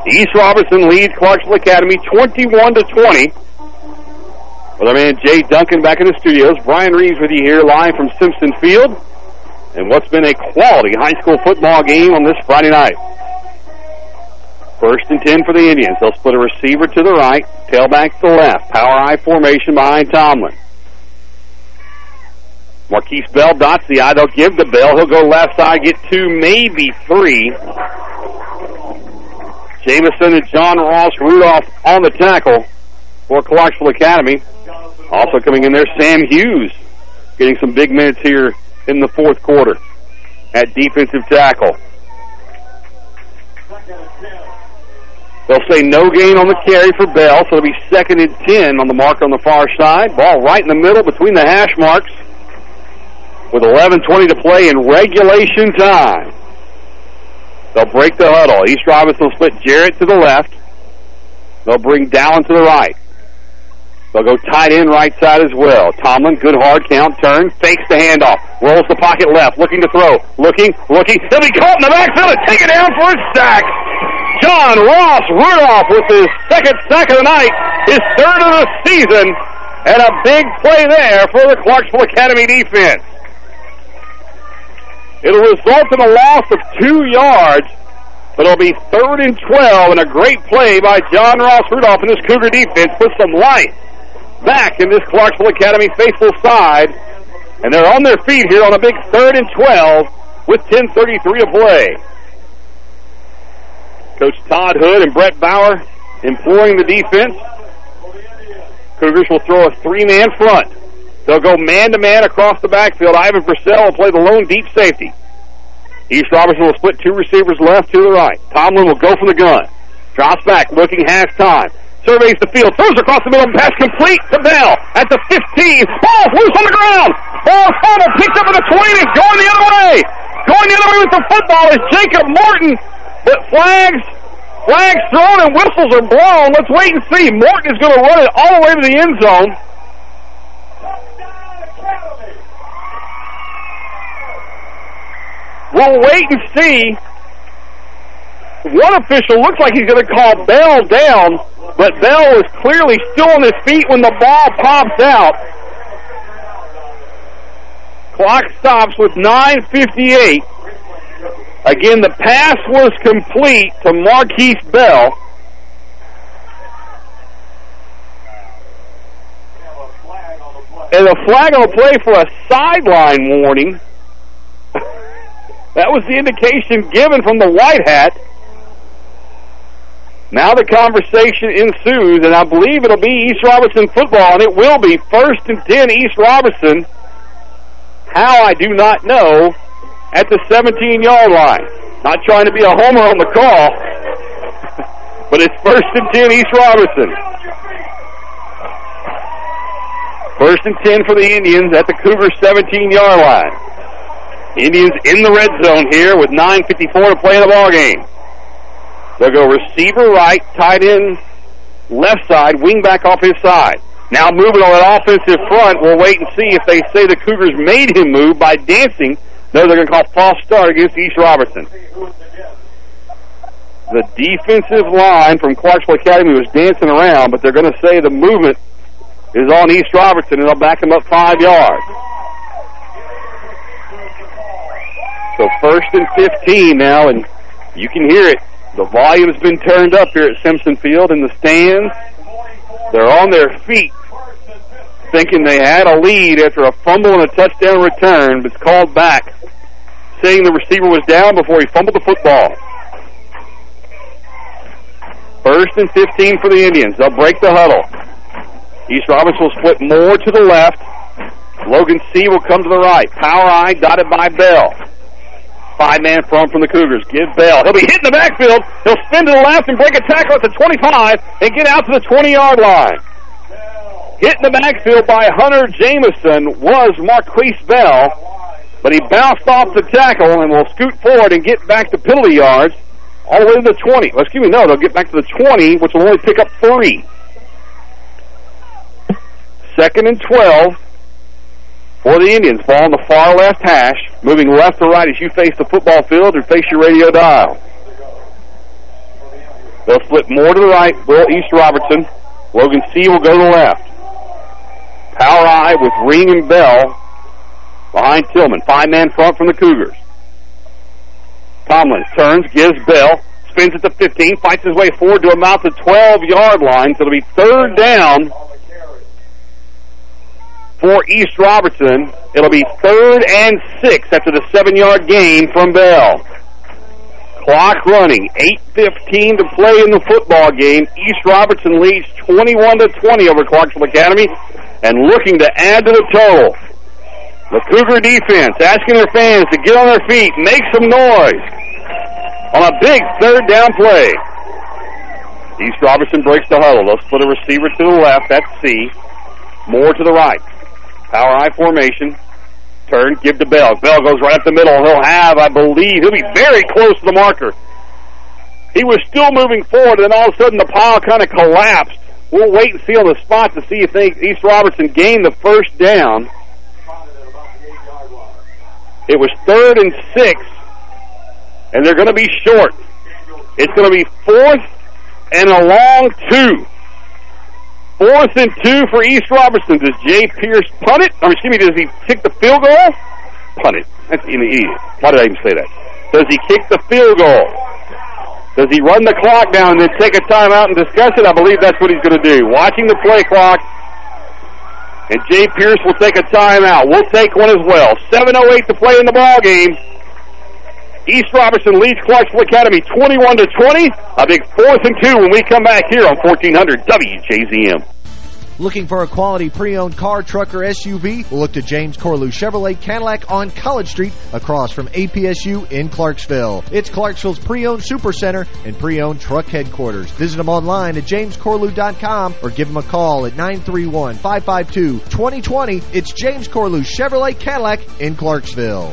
East Robertson leads Clarksville Academy 21 to 20. With our man Jay Duncan back in the studios, Brian Reeves with you here live from Simpson Field. And what's been a quality high school football game on this Friday night. First and 10 for the Indians. They'll split a receiver to the right, tailback to the left. Power I formation behind Tomlin. Marquise Bell dots the I. They'll give the Bell. He'll go left side, get two, maybe three. Jameson and John Ross Rudolph on the tackle for Clarksville Academy. Also coming in there, Sam Hughes getting some big minutes here in the fourth quarter at defensive tackle. They'll say no gain on the carry for Bell, so it'll be second and 10 on the mark on the far side. Ball right in the middle between the hash marks with 11.20 to play in regulation time. They'll break the huddle. East Robertson will split Jarrett to the left. They'll bring Dallin to the right. They'll go tight end right side as well. Tomlin, good hard count, turn, fakes the handoff, rolls the pocket left, looking to throw, looking, looking. He'll be caught in the backfield and take it down for a sack. John Ross Rudolph with his second sack of the night, his third of the season, and a big play there for the Clarksville Academy defense. It'll result in a loss of two yards, but it'll be third and 12 and a great play by John Ross Rudolph and his Cougar defense put some life back in this Clarksville Academy faithful side. And they're on their feet here on a big third and 12 with 10.33 to play. Coach Todd Hood and Brett Bauer employing the defense. Cougars will throw a three-man front. They'll go man-to-man -man across the backfield. Ivan Purcell will play the lone deep safety. East Robertson will split two receivers left to the right. Tomlin will go from the gun. Drops back, looking halftime. Surveys the field, throws across the middle, pass complete to Bell at the 15. Ball loose on the ground. Ball fumble, picked up at the 20, and going the other way. Going the other way with the football is Jacob Morton, but flags, flags thrown and whistles are blown. Let's wait and see. Morton is going to run it all the way to the end zone. We'll wait and see. One official looks like he's going to call Bell down, but Bell was clearly still on his feet when the ball pops out. Clock stops with 9.58. Again, the pass was complete to Marquise Bell. And a flag on the play for a sideline warning. That was the indication given from the white hat. Now the conversation ensues, and I believe it'll be East Robertson football, and it will be first and 10 East Robertson. How, I do not know, at the 17-yard line. Not trying to be a homer on the call, but it's first and 10 East Robertson. First and 10 for the Indians at the Cougar 17-yard line. Indians in the red zone here with 9.54 to play in the ball game. They'll go receiver right, tight end left side, wing back off his side. Now moving on that offensive front, we'll wait and see if they say the Cougars made him move by dancing. No, they're going to call false start against East Robertson. The defensive line from Clarksville Academy was dancing around, but they're going to say the movement is on East Robertson, and they'll back him up five yards. So first and 15 now, and you can hear it. The volume's been turned up here at Simpson Field in the stands. They're on their feet, thinking they had a lead after a fumble and a touchdown return, but it's called back, saying the receiver was down before he fumbled the football. First and 15 for the Indians. They'll break the huddle. East Robertson will split more to the left. Logan C. will come to the right. Power I dotted by Bell. Five-man front from the Cougars. Give Bell. He'll be hitting the backfield. He'll spin to the left and break a tackle at the 25 and get out to the 20-yard line. Hit in the backfield by Hunter Jameson was Marquise Bell, but he bounced off the tackle and will scoot forward and get back to penalty yards all the way to the 20. Well, excuse me, no, they'll get back to the 20, which will only pick up three. Second and 12 for the Indians. Ball on the far left hash, moving left to right as you face the football field or face your radio dial. They'll flip more to the right, Will East Robertson. Logan C. will go to the left. Power I with Ring and Bell behind Tillman. Five-man front from the Cougars. Tomlin turns, gives Bell, spins at the 15, fights his way forward to about the 12-yard line, so it'll be third down for East Robertson. It'll be third and six after the seven-yard gain from Bell. Clock running, 8.15 to play in the football game. East Robertson leads 21 to 20 over Clarksville Academy and looking to add to the total. The Cougar defense asking their fans to get on their feet, make some noise on a big third down play. East Robertson breaks the huddle. They'll split a receiver to the left. That's C. More to the right. Power I formation. Turn, give to Bell. Bell goes right up the middle. He'll have, I believe, he'll be very close to the marker. He was still moving forward, and all of a sudden the pile kind of collapsed. We'll wait and see on the spot to see if they, East Robertson gained the first down. It was third and six, and they're going to be short. It's going to be fourth and a long two. Fourth and two for East Robertson. Does Jay Pierce punt it? Or excuse me, does he kick the field goal? Punt it. That's in the idiot. Why did I even say that? Does he kick the field goal? Does he run the clock down and then take a timeout and discuss it? I believe that's what he's going to do. Watching the play clock, and Jay Pierce will take a timeout. We'll take one as well. 7.08 to play in the ball game. East Robertson leads Clarksville Academy 21 to 20. A big fourth and two when we come back here on 1400 WJZM. Looking for a quality pre-owned car, truck, or SUV? Look to James Corlew Chevrolet Cadillac on College Street across from APSU in Clarksville. It's Clarksville's pre-owned super center and pre-owned truck headquarters. Visit them online at jamescorlew.com or give them a call at 931-552-2020. It's James Corlew Chevrolet Cadillac in Clarksville.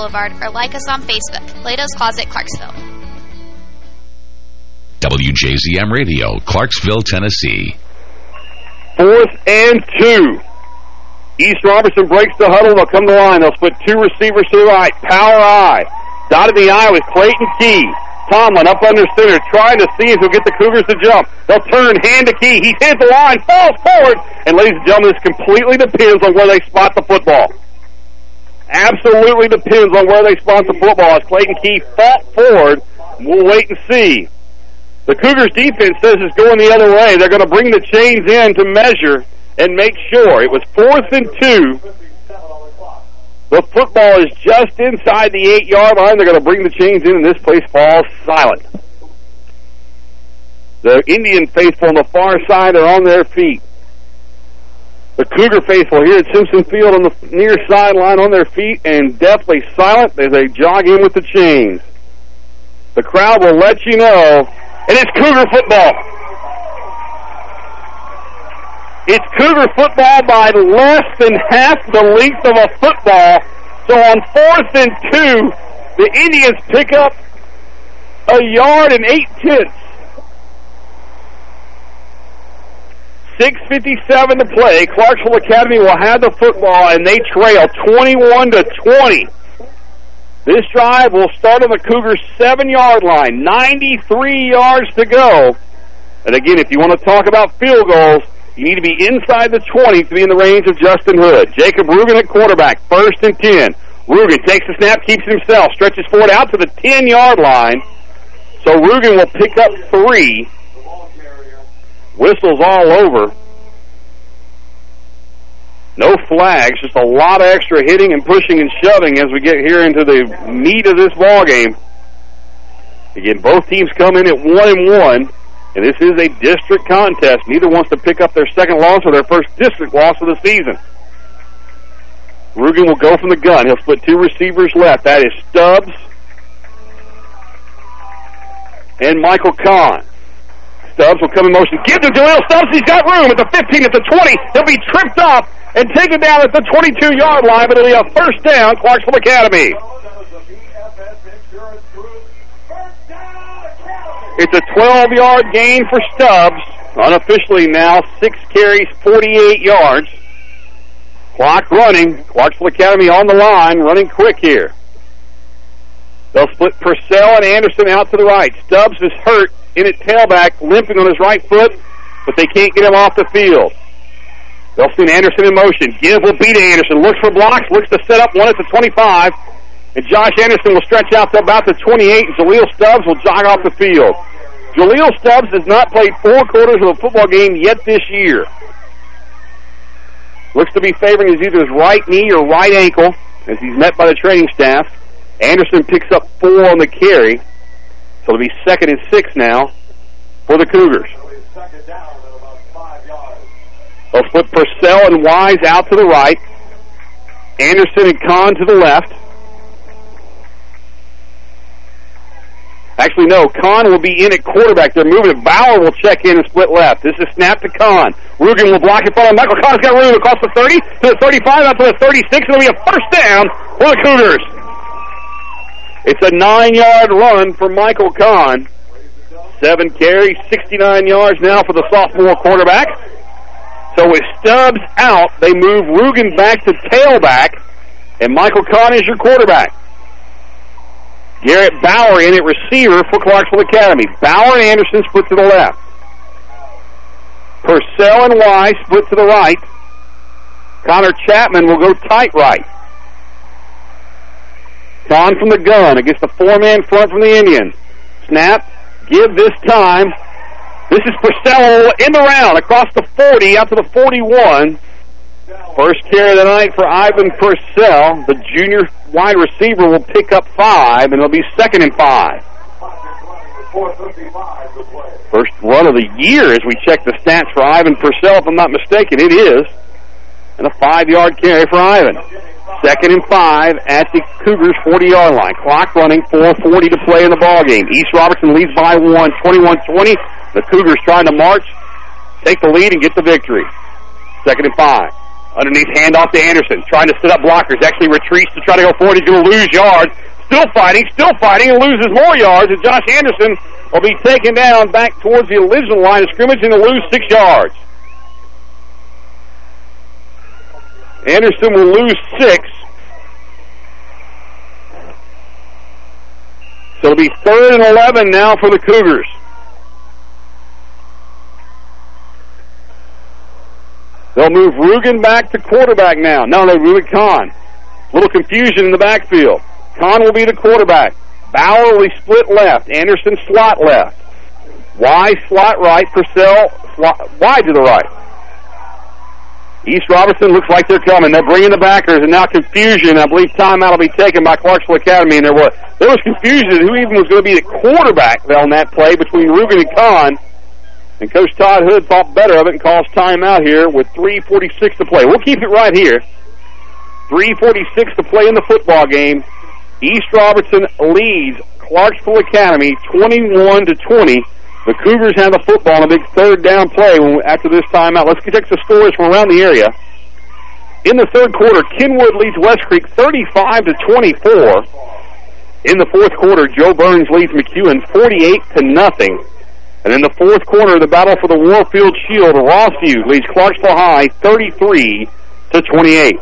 Boulevard or like us on Facebook, Plato's Closet, Clarksville. WJZM Radio, Clarksville, Tennessee. Fourth and two. East Robertson breaks the huddle. They'll come to the line. They'll split two receivers to the right. Power I. Dotted the I with Clayton Key. Tomlin up under center, trying to see if he'll get the Cougars to jump. They'll turn hand to Key. He's hit the line, falls forward. And ladies and gentlemen, this completely depends on where they spot the football absolutely depends on where they the football. As Clayton Key fought forward, we'll wait and see. The Cougars defense says it's going the other way. They're going to bring the chains in to measure and make sure. It was fourth and two. The football is just inside the eight-yard line. They're going to bring the chains in, and this place falls silent. The Indian faithful on the far side are on their feet. The Cougar faithful here at Simpson Field on the near sideline on their feet and deathly silent as they jog in with the chains. The crowd will let you know, and it's Cougar football. It's Cougar football by less than half the length of a football. So on fourth and two, the Indians pick up a yard and eight tenths. 6.57 to play. Clarksville Academy will have the football, and they trail 21 to 20. This drive will start on the Cougars' seven-yard line. 93 yards to go. And again, if you want to talk about field goals, you need to be inside the 20 to be in the range of Justin Hood. Jacob Rugen at quarterback, first and 10. Rugen takes the snap, keeps it himself, stretches forward out to the 10-yard line. So Rugen will pick up three Whistles all over. No flags, just a lot of extra hitting and pushing and shoving as we get here into the meat of this ball game. Again, both teams come in at one and one, and this is a district contest. Neither wants to pick up their second loss or their first district loss of the season. Rugen will go from the gun. He'll split two receivers left. That is Stubbs and Michael Kahn. Stubbs will come in motion. Give to Jaleel Stubbs. He's got room at the 15, at the 20. He'll be tripped up and taken down at the 22-yard line, but it'll be a first down, Clarksville Academy. It's a 12-yard gain for Stubbs. Unofficially now, six carries, 48 yards. Clock running. Clarksville Academy on the line, running quick here. They'll split Purcell and Anderson out to the right. Stubbs is hurt in at tailback, limping on his right foot, but they can't get him off the field. They'll send Anderson in motion. Give will beat Anderson. Looks for blocks. Looks to set up one at the 25. And Josh Anderson will stretch out to about the 28. And Jaleel Stubbs will jog off the field. Jaleel Stubbs has not played four quarters of a football game yet this year. Looks to be favoring his either his right knee or right ankle as he's met by the training staff. Anderson picks up four on the carry. So it'll be second and six now for the Cougars. They'll flip Purcell and Wise out to the right. Anderson and Kahn to the left. Actually, no. Kahn will be in at quarterback. They're moving it. Bauer will check in and split left. This is snap to Kahn. Rugen will block it for Michael Kahn's got room across the 30 to the 35 out to the 36. It'll be a first down for the Cougars. It's a nine-yard run for Michael Kahn. Seven carries, 69 yards now for the sophomore quarterback. So with Stubbs out, they move Rugen back to tailback, and Michael Kahn is your quarterback. Garrett Bauer in at receiver for Clarksville Academy. Bauer and Anderson split to the left. Purcell and Wise split to the right. Connor Chapman will go tight right. Kahn from the gun against the four-man front from the Indians. Snap. Give this time. This is Purcell in the round across the 40 out to the 41. First carry of the night for Ivan Purcell. The junior wide receiver will pick up five, and it'll be second and five. First run of the year as we check the stats for Ivan Purcell, if I'm not mistaken. It is. And a five-yard carry for Ivan. Second and five at the Cougars' 40-yard line. Clock running, 4.40 to play in the ball game. East Robertson leads by one, 21-20. The Cougars trying to march, take the lead, and get the victory. Second and five. Underneath handoff to Anderson, trying to set up blockers. Actually retreats to try to go forward. He's going to lose yards. Still fighting, still fighting, and loses more yards. And Josh Anderson will be taken down back towards the original line of scrimmage and will lose six yards. Anderson will lose six. So it'll be third and 11 now for the Cougars. They'll move Rugen back to quarterback now. No, move it Kahn. Little confusion in the backfield. Kahn will be the quarterback. Bauer will be split left. Anderson slot left. Y slot right. Purcell slot, wide to the right. East Robertson looks like they're coming. They're bringing the backers, and now confusion. I believe timeout will be taken by Clarksville Academy, and there was there was confusion who even was going to be the quarterback on that play between Rugen and Kahn. And Coach Todd Hood thought better of it and calls timeout here with 3.46 to play. We'll keep it right here. 3.46 to play in the football game. East Robertson leads Clarksville Academy 21 to 20. The Cougars have the football on a big third down play after this timeout. Let's check the scores from around the area. In the third quarter, Kenwood leads West Creek 35 to 24. In the fourth quarter, Jo Byrns leads McEwen 48 to nothing. And in the fourth quarter, the battle for the Warfield Shield, Rossview leads Clarksville High 33 to 28.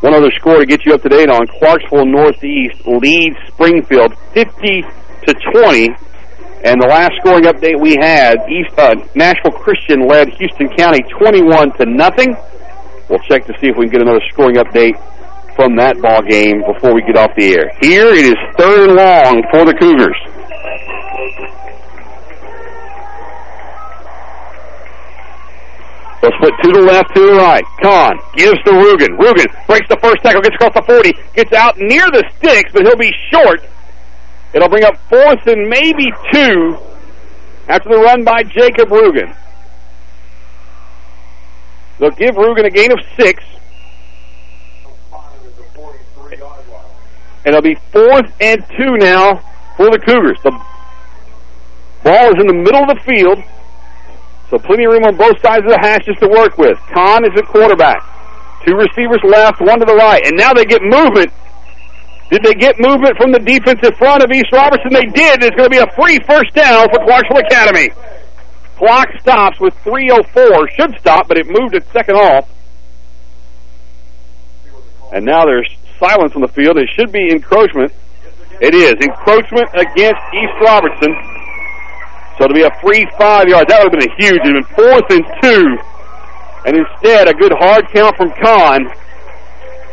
One other score to get you up to date on: Clarksville Northeast leads Springfield 50 to 20. And the last scoring update we had, East uh, Nashville Christian led Houston County 21 to nothing. We'll check to see if we can get another scoring update from that ball game before we get off the air. Here it is third and long for the Cougars. Let's put to the left, to the right. Kahn gives to Rugen. Rugen breaks the first tackle, gets across the 40, gets out near the sticks, but he'll be short. It'll bring up fourth and maybe two after the run by Jacob Rugen. They'll give Rugen a gain of six. And it'll be fourth and two now for the Cougars. The ball is in the middle of the field. So plenty of room on both sides of the hashes to work with. Kahn is the quarterback. Two receivers left, one to the right. And now they get movement. Did they get movement from the defensive front of East Robertson? They did. It's going to be a free first down for Clarksville Academy. Clock stops with 3.04. Should stop, but it moved at second off. And now there's silence on the field. It should be encroachment. It is. Encroachment against East Robertson. So it'll be a free five yards. That would have been a huge. It would have been fourth and two. And instead, a good hard count from Kahn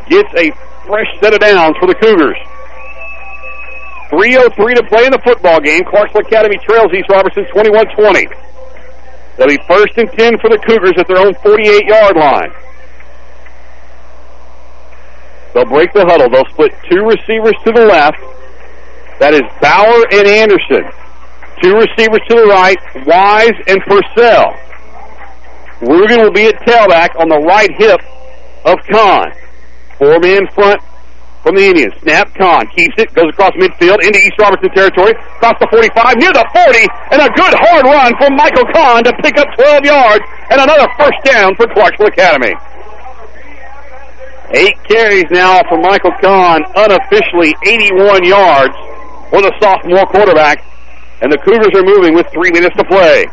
gets a fresh set of downs for the Cougars. 3.03 to play in the football game. Clarksville Academy trails East Robertson 21-20. They'll be first and 10 for the Cougars at their own 48-yard line. They'll break the huddle. They'll split two receivers to the left. That is Bauer and Anderson. Two receivers to the right, Wise and Purcell. Rugen will be at tailback on the right hip of Kahn. Four-man front from the Indians. Snap, Kahn keeps it, goes across midfield into East Robertson territory, across the 45, near the 40, and a good hard run from Michael Kahn to pick up 12 yards and another first down for Clarksville Academy. Eight carries now for Michael Kahn, unofficially 81 yards for the sophomore quarterback. And the Cougars are moving with three minutes to play.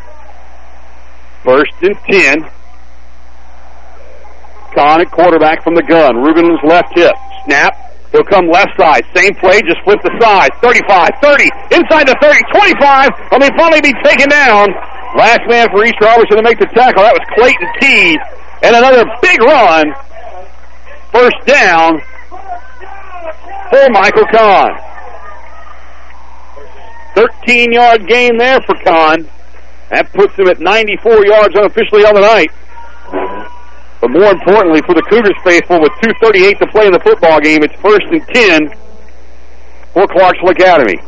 First and ten. Kahn at quarterback from the gun. Rugen's left hip. Snap. He'll come left side. Same play, just flip the side. 35, 30, inside the 30, 25. And they finally be taken down Last man for East Robertson to make the tackle. That was Clayton Keys. And another big run. First down for Michael Kahn. 13-yard gain there for Kahn. That puts him at 94 yards unofficially on the night. But more importantly, for the Cougars faithful, with 2.38 to play in the football game, it's first and 10 for Clarksville Academy.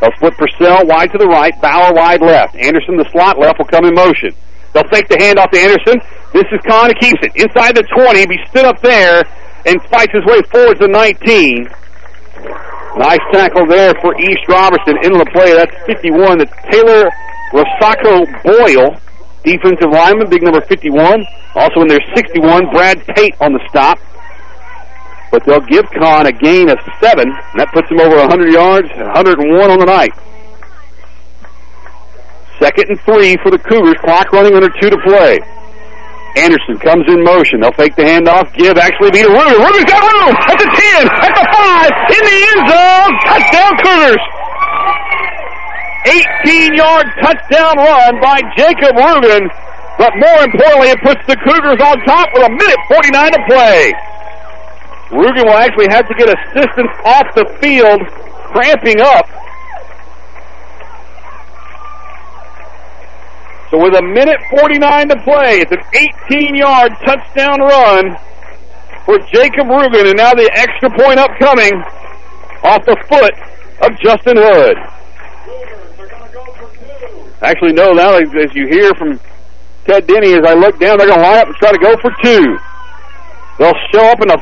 They'll split Purcell wide to the right, Bauer wide left. Anderson, the slot left, will come in motion. They'll take the handoff to Anderson. This is Kahn who keeps it. Inside the 20, he stood up there and fights his way forward to 19. Nice tackle there for East Robertson. In the play, that's 51. That's Taylor Rosacco Boyle, defensive lineman, big number 51. Also in there, 61, Brad Pate on the stop. But they'll give Kahn a gain of seven, and that puts him over 100 yards, 101 on the night. Second and three for the Cougars. Clock running under two to play. Anderson comes in motion. They'll fake the handoff. Give actually beat a Rugen. Rugen's got room at the 10, at the 5, in the end zone. Touchdown Cougars. 18-yard touchdown run by Jacob Rugen. But more importantly, it puts the Cougars on top with a minute 49 to play. Rugen will actually have to get assistance off the field, cramping up. So with a minute 49 to play, it's an 18-yard touchdown run for Jacob Rugen, and now the extra point upcoming off the foot of Justin Hood. Actually, no, now as you hear from Ted Denny, as I look down, they're going to line up and try to go for two. They'll show up in a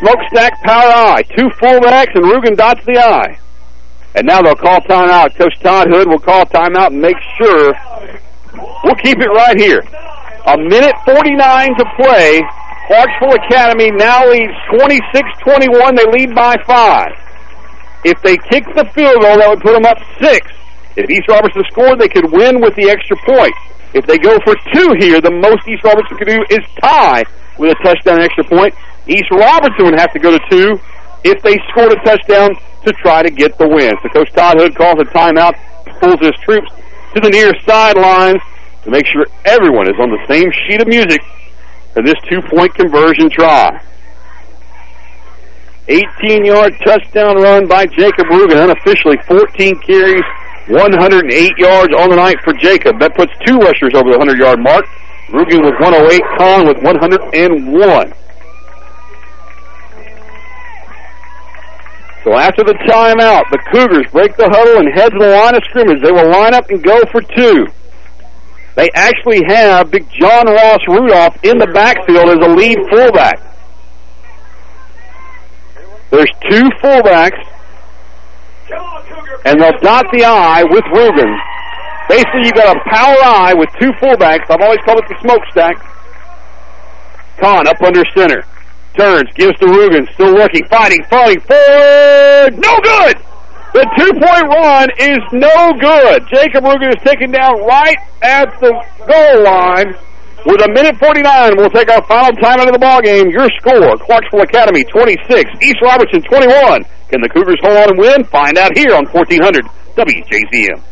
smokestack power I. Two fullbacks, and Rugen dots the I. And now they'll call timeout. Coach Todd Hood will call timeout and make sure we'll keep it right here. A minute 49 to play. Clarksville Academy now leads 26-21. They lead by five. If they kick the field goal, that would put them up six. If East Robertson scored, they could win with the extra point. If they go for two here, the most East Robertson could do is tie with a touchdown extra point. East Robertson would have to go to two if they scored a touchdown to try to get the win. So Coach Todd Hood calls a timeout, pulls his troops to the near sidelines to make sure everyone is on the same sheet of music for this two-point conversion try. 18-yard touchdown run by Jacob Rugen, unofficially 14 carries, 108 yards on the night for Jacob. That puts two rushers over the 100-yard mark. Rugen with 108, Kahn with 101. So after the timeout, the Cougars break the huddle and head to the line of scrimmage. They will line up and go for two. They actually have Big John Ross Rudolph in the backfield as a lead fullback. There's two fullbacks, and they'll dot the I with Rugen. Basically, you've got a power I with two fullbacks. I've always called it the smokestack. Kahn up under center. Turns, gives to Rugen, still working, fighting, falling forward. No good! The two-point run is no good. Jacob Rugen is taken down right at the goal line with a minute 49. We'll take our final time out of the ball game. Your score, Clarksville Academy 26, East Robertson 21. Can the Cougars hold on and win? Find out here on 1400 WJZM.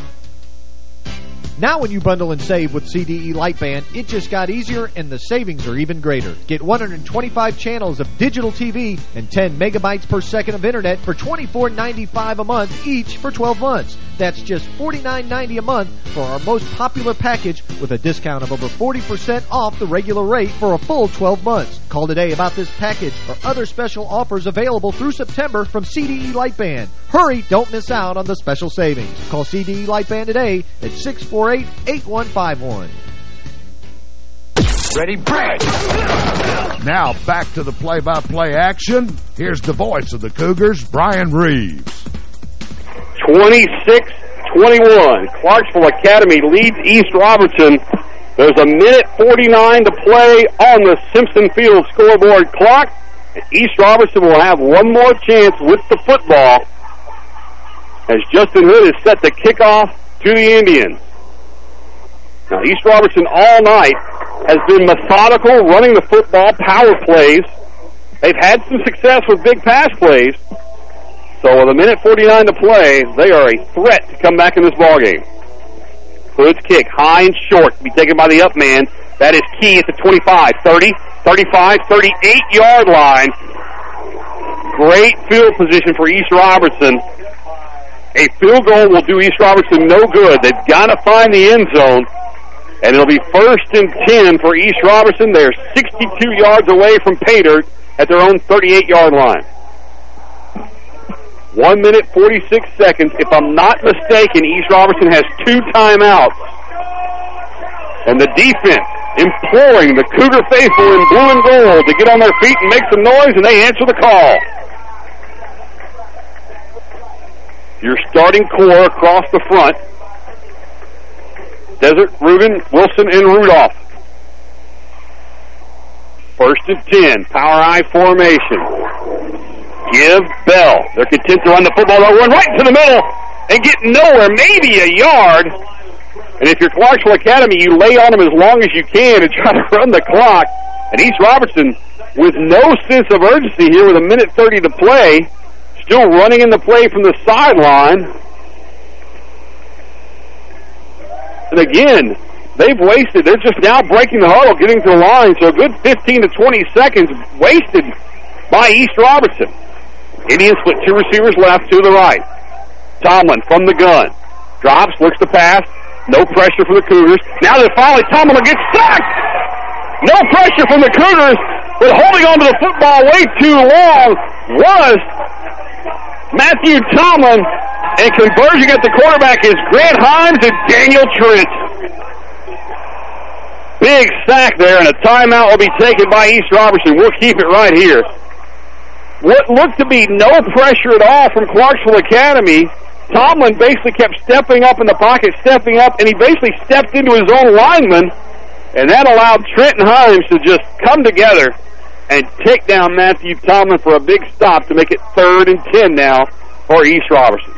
Now when you bundle and save with CDE Lightband, it just got easier and the savings are even greater. Get 125 channels of digital TV and 10 megabytes per second of internet for $24.95 a month each for 12 months. That's just $49.90 a month for our most popular package with a discount of over 40% off the regular rate for a full 12 months. Call today about this package or other special offers available through September from CDE Lightband. Hurry, don't miss out on the special savings. Call CDE Lightband today at 648 8151. Ready, break! Now back to the play-by-play action. Here's the voice of the Cougars, Brian Reeves. 26-21. Clarksville Academy leads East Robertson. There's a minute 49 to play on the Simpson Field scoreboard clock. East Robertson will have one more chance with the football as Justin Hood is set to kick off to the Indians. Now, East Robertson all night has been methodical, running the football, power plays. They've had some success with big pass plays. So with a minute 49 to play, they are a threat to come back in this ballgame. Hood's kick, high and short, be taken by the up man. That is Key at the 25, 30, 35, 38-yard line. Great field position for East Robertson. A field goal will do East Robertson no good. They've got to find the end zone. And it'll be first and 10 for East Robertson. They're 62 yards away from Pater at their own 38-yard line. One minute, 46 seconds. If I'm not mistaken, East Robertson has two timeouts. And the defense imploring the Cougar faithful in blue and gold to get on their feet and make some noise, and they answer the call. Your starting core across the front. Desert, Rubin, Wilson, and Rudolph. First and 10, power I formation. Give Bell. They're content to run the football. They'll run right to the middle and get nowhere, maybe a yard. And if you're Clarksville Academy, you lay on them as long as you can and try to run the clock. And East Robertson, with no sense of urgency here with a minute 30 to play, still running in the play from the sideline. And again, they've wasted. They're just now breaking the huddle, getting to the line. So a good 15 to 20 seconds wasted by East Robertson. Indians split two receivers left to the right. Tomlin from the gun. Drops, looks to pass. No pressure from the Cougars. Now that finally Tomlin will get sacked. No pressure from the Cougars, but holding on to the football way too long was Matthew Tomlin. And converging at the quarterback is Grant Himes and Daniel Trent. Big sack there, and a timeout will be taken by East Robertson. We'll keep it right here. What looked to be no pressure at all from Clarksville Academy, Tomlin basically kept stepping up in the pocket, stepping up, and he basically stepped into his own lineman, and that allowed Trenton Himes to just come together and take down Matthew Tomlin for a big stop to make it third and 10 now for East Robertson.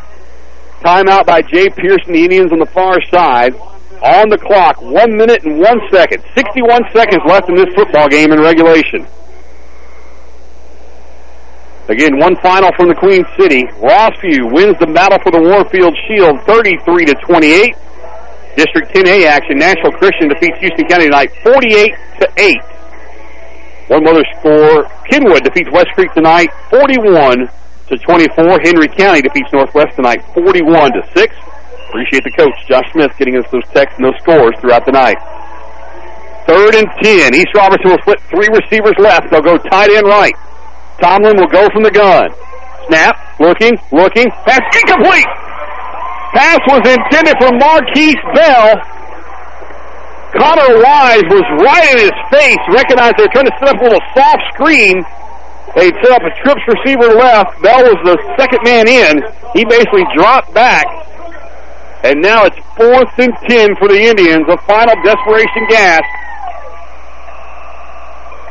Timeout by Jay Pearson, the Indians on the far side. On the clock, one minute and one second. 61 seconds left in this football game in regulation. Again, one final from the Queen City. Rossview wins the battle for the Warfield Shield 33 to 28. District 10A action. Nashville Christian defeats Houston County tonight 48 to 8. One other score. Kenwood defeats West Creek tonight 41 to 24. Henry County defeats Northwest tonight 41 to 6. Appreciate the coach, Josh Smith, getting us those texts and those scores throughout the night. Third and 10. East Robertson will split three receivers left. They'll go tight end right. Tomlin will go from the gun. Snap, looking, looking, pass incomplete! Pass was intended for Marquise Bell. Connor Wise was right in his face, recognized they're trying to set up a little soft screen. They set up a trips receiver left. Bell was the second man in. He basically dropped back. And now it's fourth and ten for the Indians. A final desperation gasp.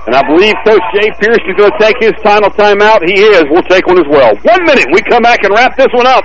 And I believe Coach Jay Pierce is going to take his final timeout. He is. We'll take one as well. One minute. We come back and wrap this one up.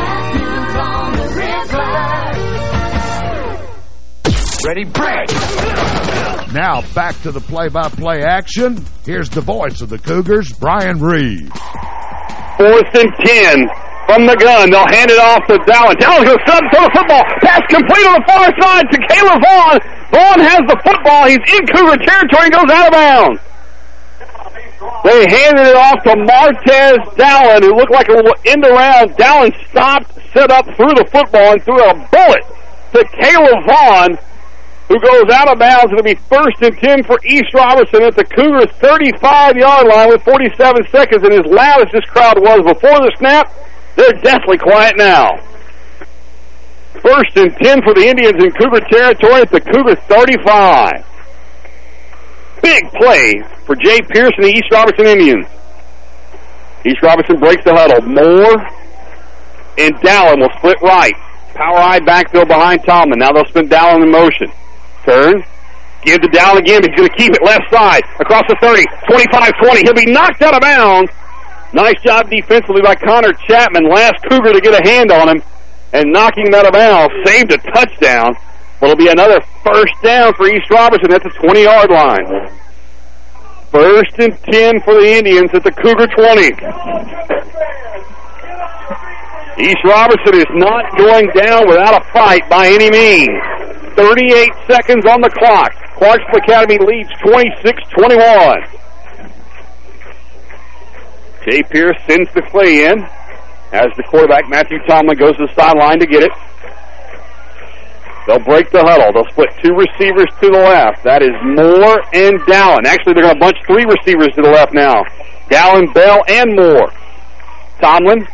Hence 9 11 13. Ready, break! Now back to the play-by-play action. Here's the voice of the Cougars, Brian Reeves. Fourth and ten from the gun. They'll hand it off to Dallin. Dallin's going to set up throw the football. Pass complete on the far side to Caleb Vaughn. Vaughn has the football. He's in Cougar territory and goes out of bounds. They handed it off to Martez Dallin, who looked like a little end around. Dallin stopped, set up, threw the football, and threw a bullet to Caleb Vaughn who goes out of bounds. It'll be first and 10 for East Robertson at the Cougars' 35-yard line with 47 seconds. And as loud as this crowd was before the snap, they're deathly quiet now. First and 10 for the Indians in Cougar territory at the Cougar 35. Big play for Jay Pierce and the East Robertson Indians. East Robertson breaks the huddle. Moore and Dallin will split right. Power I backfield behind Tomlin. Now they'll spin Dallin in motion. Turn. Give to down again. He's going to keep it left side. Across the 30. 25-20. He'll be knocked out of bounds. Nice job defensively by Connor Chapman. Last Cougar to get a hand on him and knocking him out of bounds. Saved a touchdown. But it'll be another first down for East Robertson at the 20-yard line. First and 10 for the Indians at the Cougar 20. East Robertson is not going down without a fight by any means. 38 seconds on the clock. Clarksville Academy leads 26-21. Jay Pierce sends the play in as the quarterback, Matthew Tomlin, goes to the sideline to get it. They'll break the huddle. They'll split two receivers to the left. That is Moore and Dallin. Actually, they're going to bunch three receivers to the left now. Dallin, Bell, and Moore. Tomlin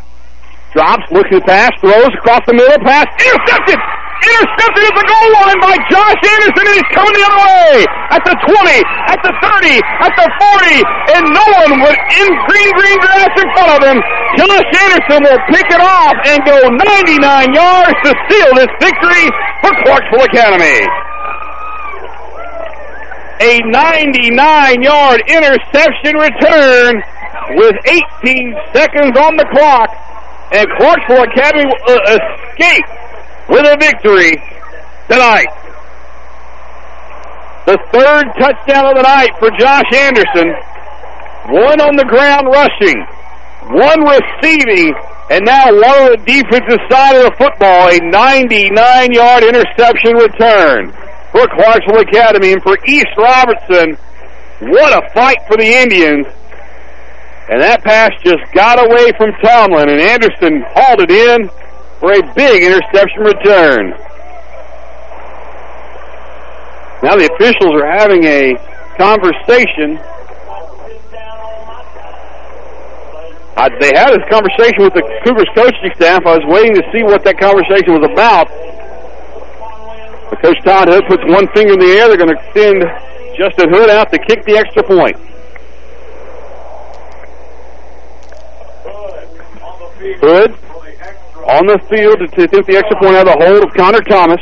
drops, looks at the pass, throws across the middle, pass, intercepted! Intercepted at the goal line by Josh Anderson, and he's coming the other way. At the 20, at the 30, at the 40, and no one would in green, green grass in front of him. Josh Anderson will pick it off and go 99 yards to seal this victory for Clarksville Academy. A 99-yard interception return with 18 seconds on the clock, and Clarksville Academy will uh, escape with a victory tonight. The third touchdown of the night for Josh Anderson. One on the ground rushing, one receiving, and now one on the defensive side of the football, a 99-yard interception return for Clarksville Academy. And for East Robertson, what a fight for the Indians. And that pass just got away from Tomlin, and Anderson hauled it in for a big interception return. Now the officials are having a conversation. I, they had this conversation with the Cougars coaching staff. I was waiting to see what that conversation was about. But Coach Todd Hood puts one finger in the air. They're going to send Justin Hood out to kick the extra point. Hood on the field to attempt the extra point out of the hold of Connor Thomas.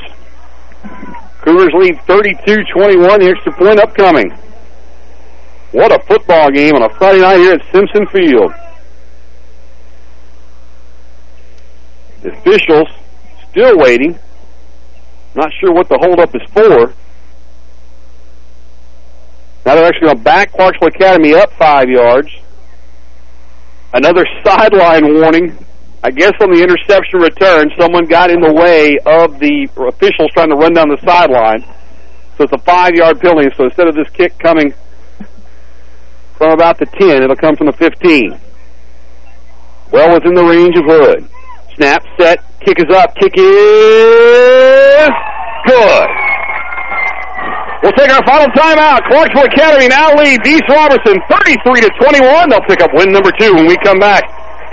Cougars lead 32-21, the extra point upcoming. What a football game on a Friday night here at Simpson Field. The officials still waiting. Not sure what the holdup is for. Now they're actually going to back Clarksville Academy up five yards. Another sideline warning. I guess on the interception return, someone got in the way of the officials trying to run down the sideline. So it's a five-yard penalty. So instead of this kick coming from about the 10, it'll come from the 15. Well within the range of Hood. Snap, set, kick is up, kick is good. We'll take our final timeout. Clarksville Academy now leads East Robertson 33 to 21. They'll pick up win number two when we come back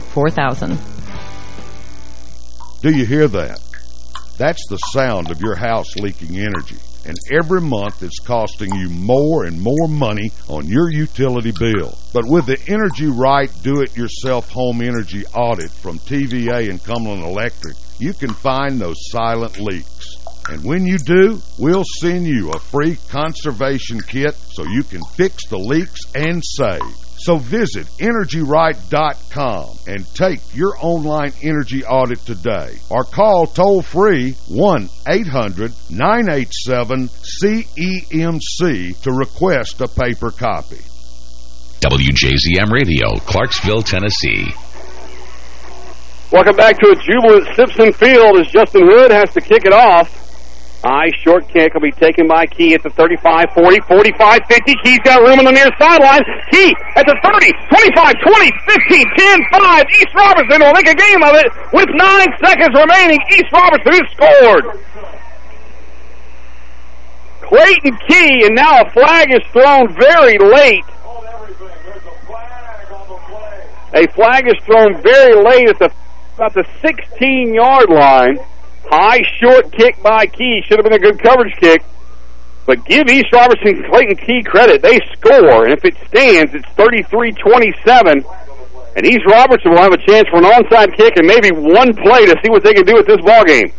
4000. Do you hear that? That's the sound of your house leaking energy. And every month it's costing you more and more money on your utility bill. But with the Energy Right Do-It-Yourself Home Energy Audit from TVA and Cumberland Electric, you can find those silent leaks. And when you do, we'll send you a free conservation kit so you can fix the leaks and save. So visit EnergyRight.com and take your online energy audit today. Or call toll-free 1-800-987-CEMC to request a paper copy. WJZM Radio, Clarksville, Tennessee. Welcome back to a jubilant Simpson Field as Justin Hood has to kick it off. High short kick will be taken by Key at the 35, 40, 45, 50. Key's got room on the near sideline. Key at the 30, 25, 20, 15, 10, 5. East Robertson will make a game of it with nine seconds remaining. East Robertson has scored. Clayton Key, and now a flag is thrown very late. A flag is thrown very late at the about the 16-yard line. High short kick by Key. Should have been a good coverage kick. But give East Robertson Clayton Key credit. They score, and if it stands, it's 33-27. And East Robertson will have a chance for an onside kick and maybe one play to see what they can do with this ball game.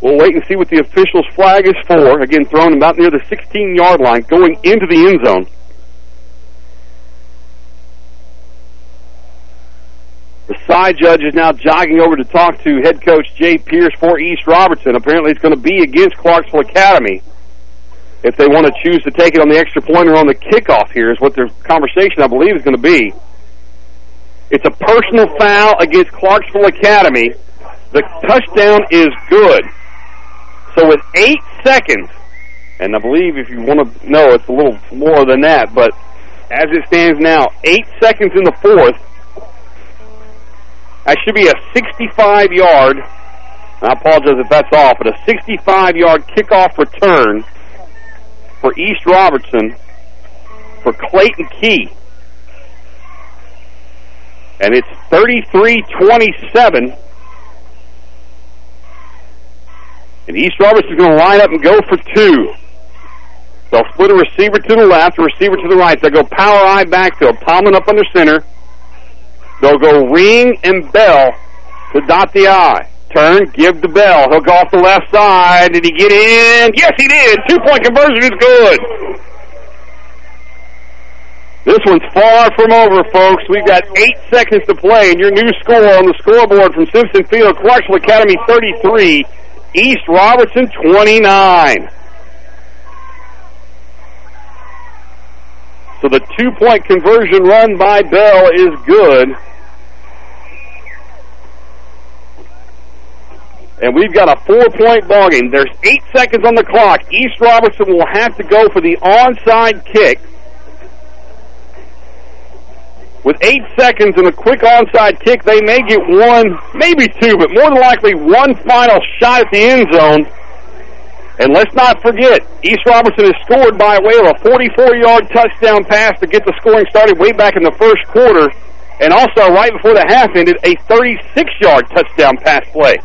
We'll wait and see what the official's flag is for. Again, thrown about near the 16-yard line, going into the end zone. The side judge is now jogging over to talk to head coach Jay Pierce for East Robertson. Apparently it's going to be against Clarksville Academy. If they want to choose to take it on the extra point or on the kickoff here is what their conversation, I believe, is going to be. It's a personal foul against Clarksville Academy. The touchdown is good. So with eight seconds, and I believe if you want to know, it's a little more than that, but as it stands now, eight seconds in the fourth, that should be a 65-yard, I apologize if that's off, but a 65-yard kickoff return for East Robertson for Clayton Key. And it's 33-27. And East Robertson's going to line up and go for two. They'll split a receiver to the left, a receiver to the right. They'll go power I backfield. Tomlin up under center. They'll go ring and bell to dot the I. Turn, give the bell. He'll go off the left side. Did he get in? Yes, he did. Two-point conversion is good. This one's far from over, folks. We've got eight seconds to play, and your new score on the scoreboard from Simpson Field, Clarksville Academy 33, East Robertson 29. So the two-point conversion run by Bell is good. And we've got a four-point ball game. There's eight seconds on the clock. East Robertson will have to go for the onside kick. With eight seconds and a quick onside kick, they may get one, maybe two, but more than likely one final shot at the end zone. And let's not forget, East Robertson has scored by way of a 44-yard touchdown pass to get the scoring started way back in the first quarter, and also right before the half ended, a 36-yard touchdown pass play.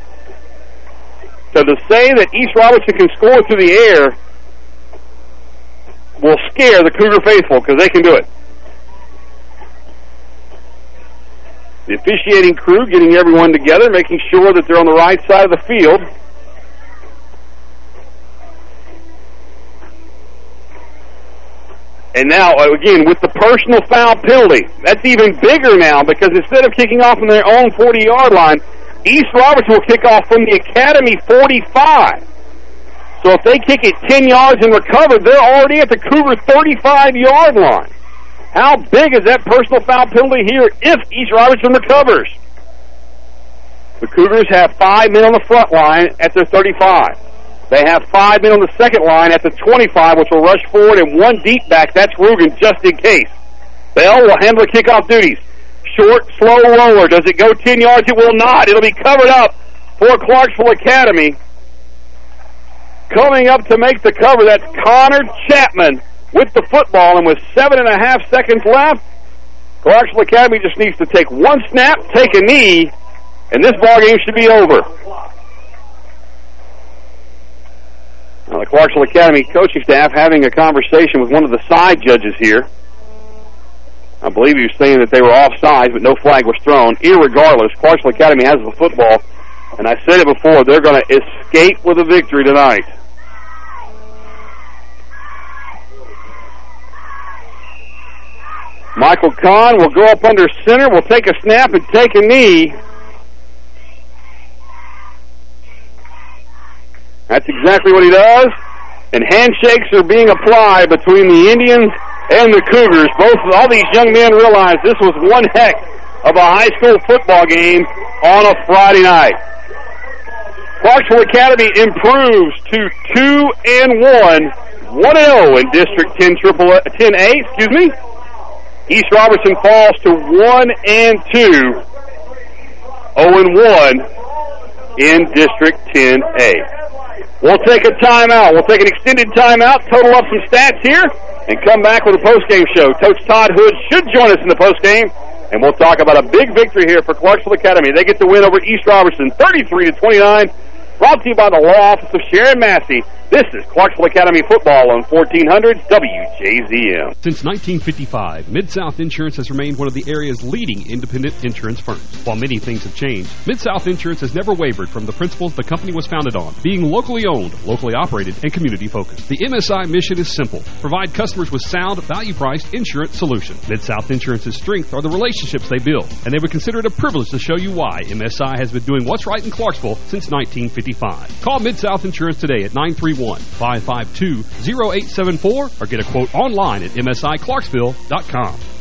So to say that East Robertson can score through the air will scare the Cougar faithful because they can do it. The officiating crew getting everyone together, making sure that they're on the right side of the field. And now, uh, again, with the personal foul penalty, that's even bigger now because instead of kicking off on their own 40-yard line, East Robertson will kick off from the Academy 45. So if they kick it 10 yards and recover, they're already at the Cougar 35-yard line. How big is that personal foul penalty here if East Robertson recovers? The Cougars have five men on the front line at their 35. They have five men on the second line at the 25, which will rush forward, and one deep back. That's Rugen, just in case. Bell will handle the kickoff duties. Short, slow roller. Does it go 10 yards? It will not. It'll be covered up for Clarksville Academy. Coming up to make the cover, that's Connor Chapman with the football, and with seven and a half seconds left, Clarksville Academy just needs to take one snap, take a knee, and this ball game should be over. The Clarksville Academy coaching staff having a conversation with one of the side judges here. I believe he was saying that they were offside, but no flag was thrown. Irregardless, Clarksville Academy has the football, and I said it before, they're going to escape with a victory tonight. Michael Kahn will go up under center, will take a snap and take a knee. That's exactly what he does. And handshakes are being applied between the Indians and the Cougars. Both all these young men realize this was one heck of a high school football game on a Friday night. Clarksville Academy improves to 2 and 1, 1 0 in District 10 triple 10A, excuse me. East Robertson falls to 1 and 2, 0 and 1 in District 10A. We'll take a timeout. We'll take an extended timeout, total up some stats here, and come back with a postgame show. Coach Todd Hood should join us in the postgame, and we'll talk about a big victory here for Clarksville Academy. They get the win over East Robertson, 33 to 29. Brought to you by the law office of Sharon Massey. This is Clarksville Academy Football on 1400 WJZM. Since 1955, Mid-South Insurance has remained one of the area's leading independent insurance firms. While many things have changed, Mid-South Insurance has never wavered from the principles the company was founded on, being locally owned, locally operated, and community-focused. The MSI mission is simple. Provide customers with sound, value-priced insurance solutions. Mid-South Insurance's strength are the relationships they build, and they would consider it a privilege to show you why MSI has been doing what's right in Clarksville since 1955. Call Mid-South Insurance today at 931 552-0874 or get a quote online at msiclarksville.com.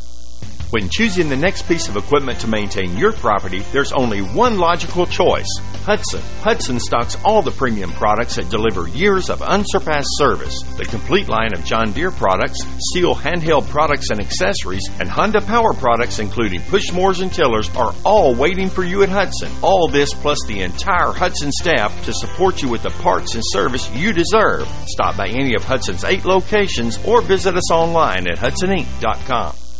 When choosing the next piece of equipment to maintain your property, there's only one logical choice Hudson. Hudson stocks all the premium products that deliver years of unsurpassed service. The complete line of John Deere products, STIHL handheld products and accessories, and Honda power products, including push mowers and tillers, are all waiting for you at Hudson. All this plus the entire Hudson staff to support you with the parts and service you deserve. Stop by any of Hudson's eight locations or visit us online at HudsonInc.com.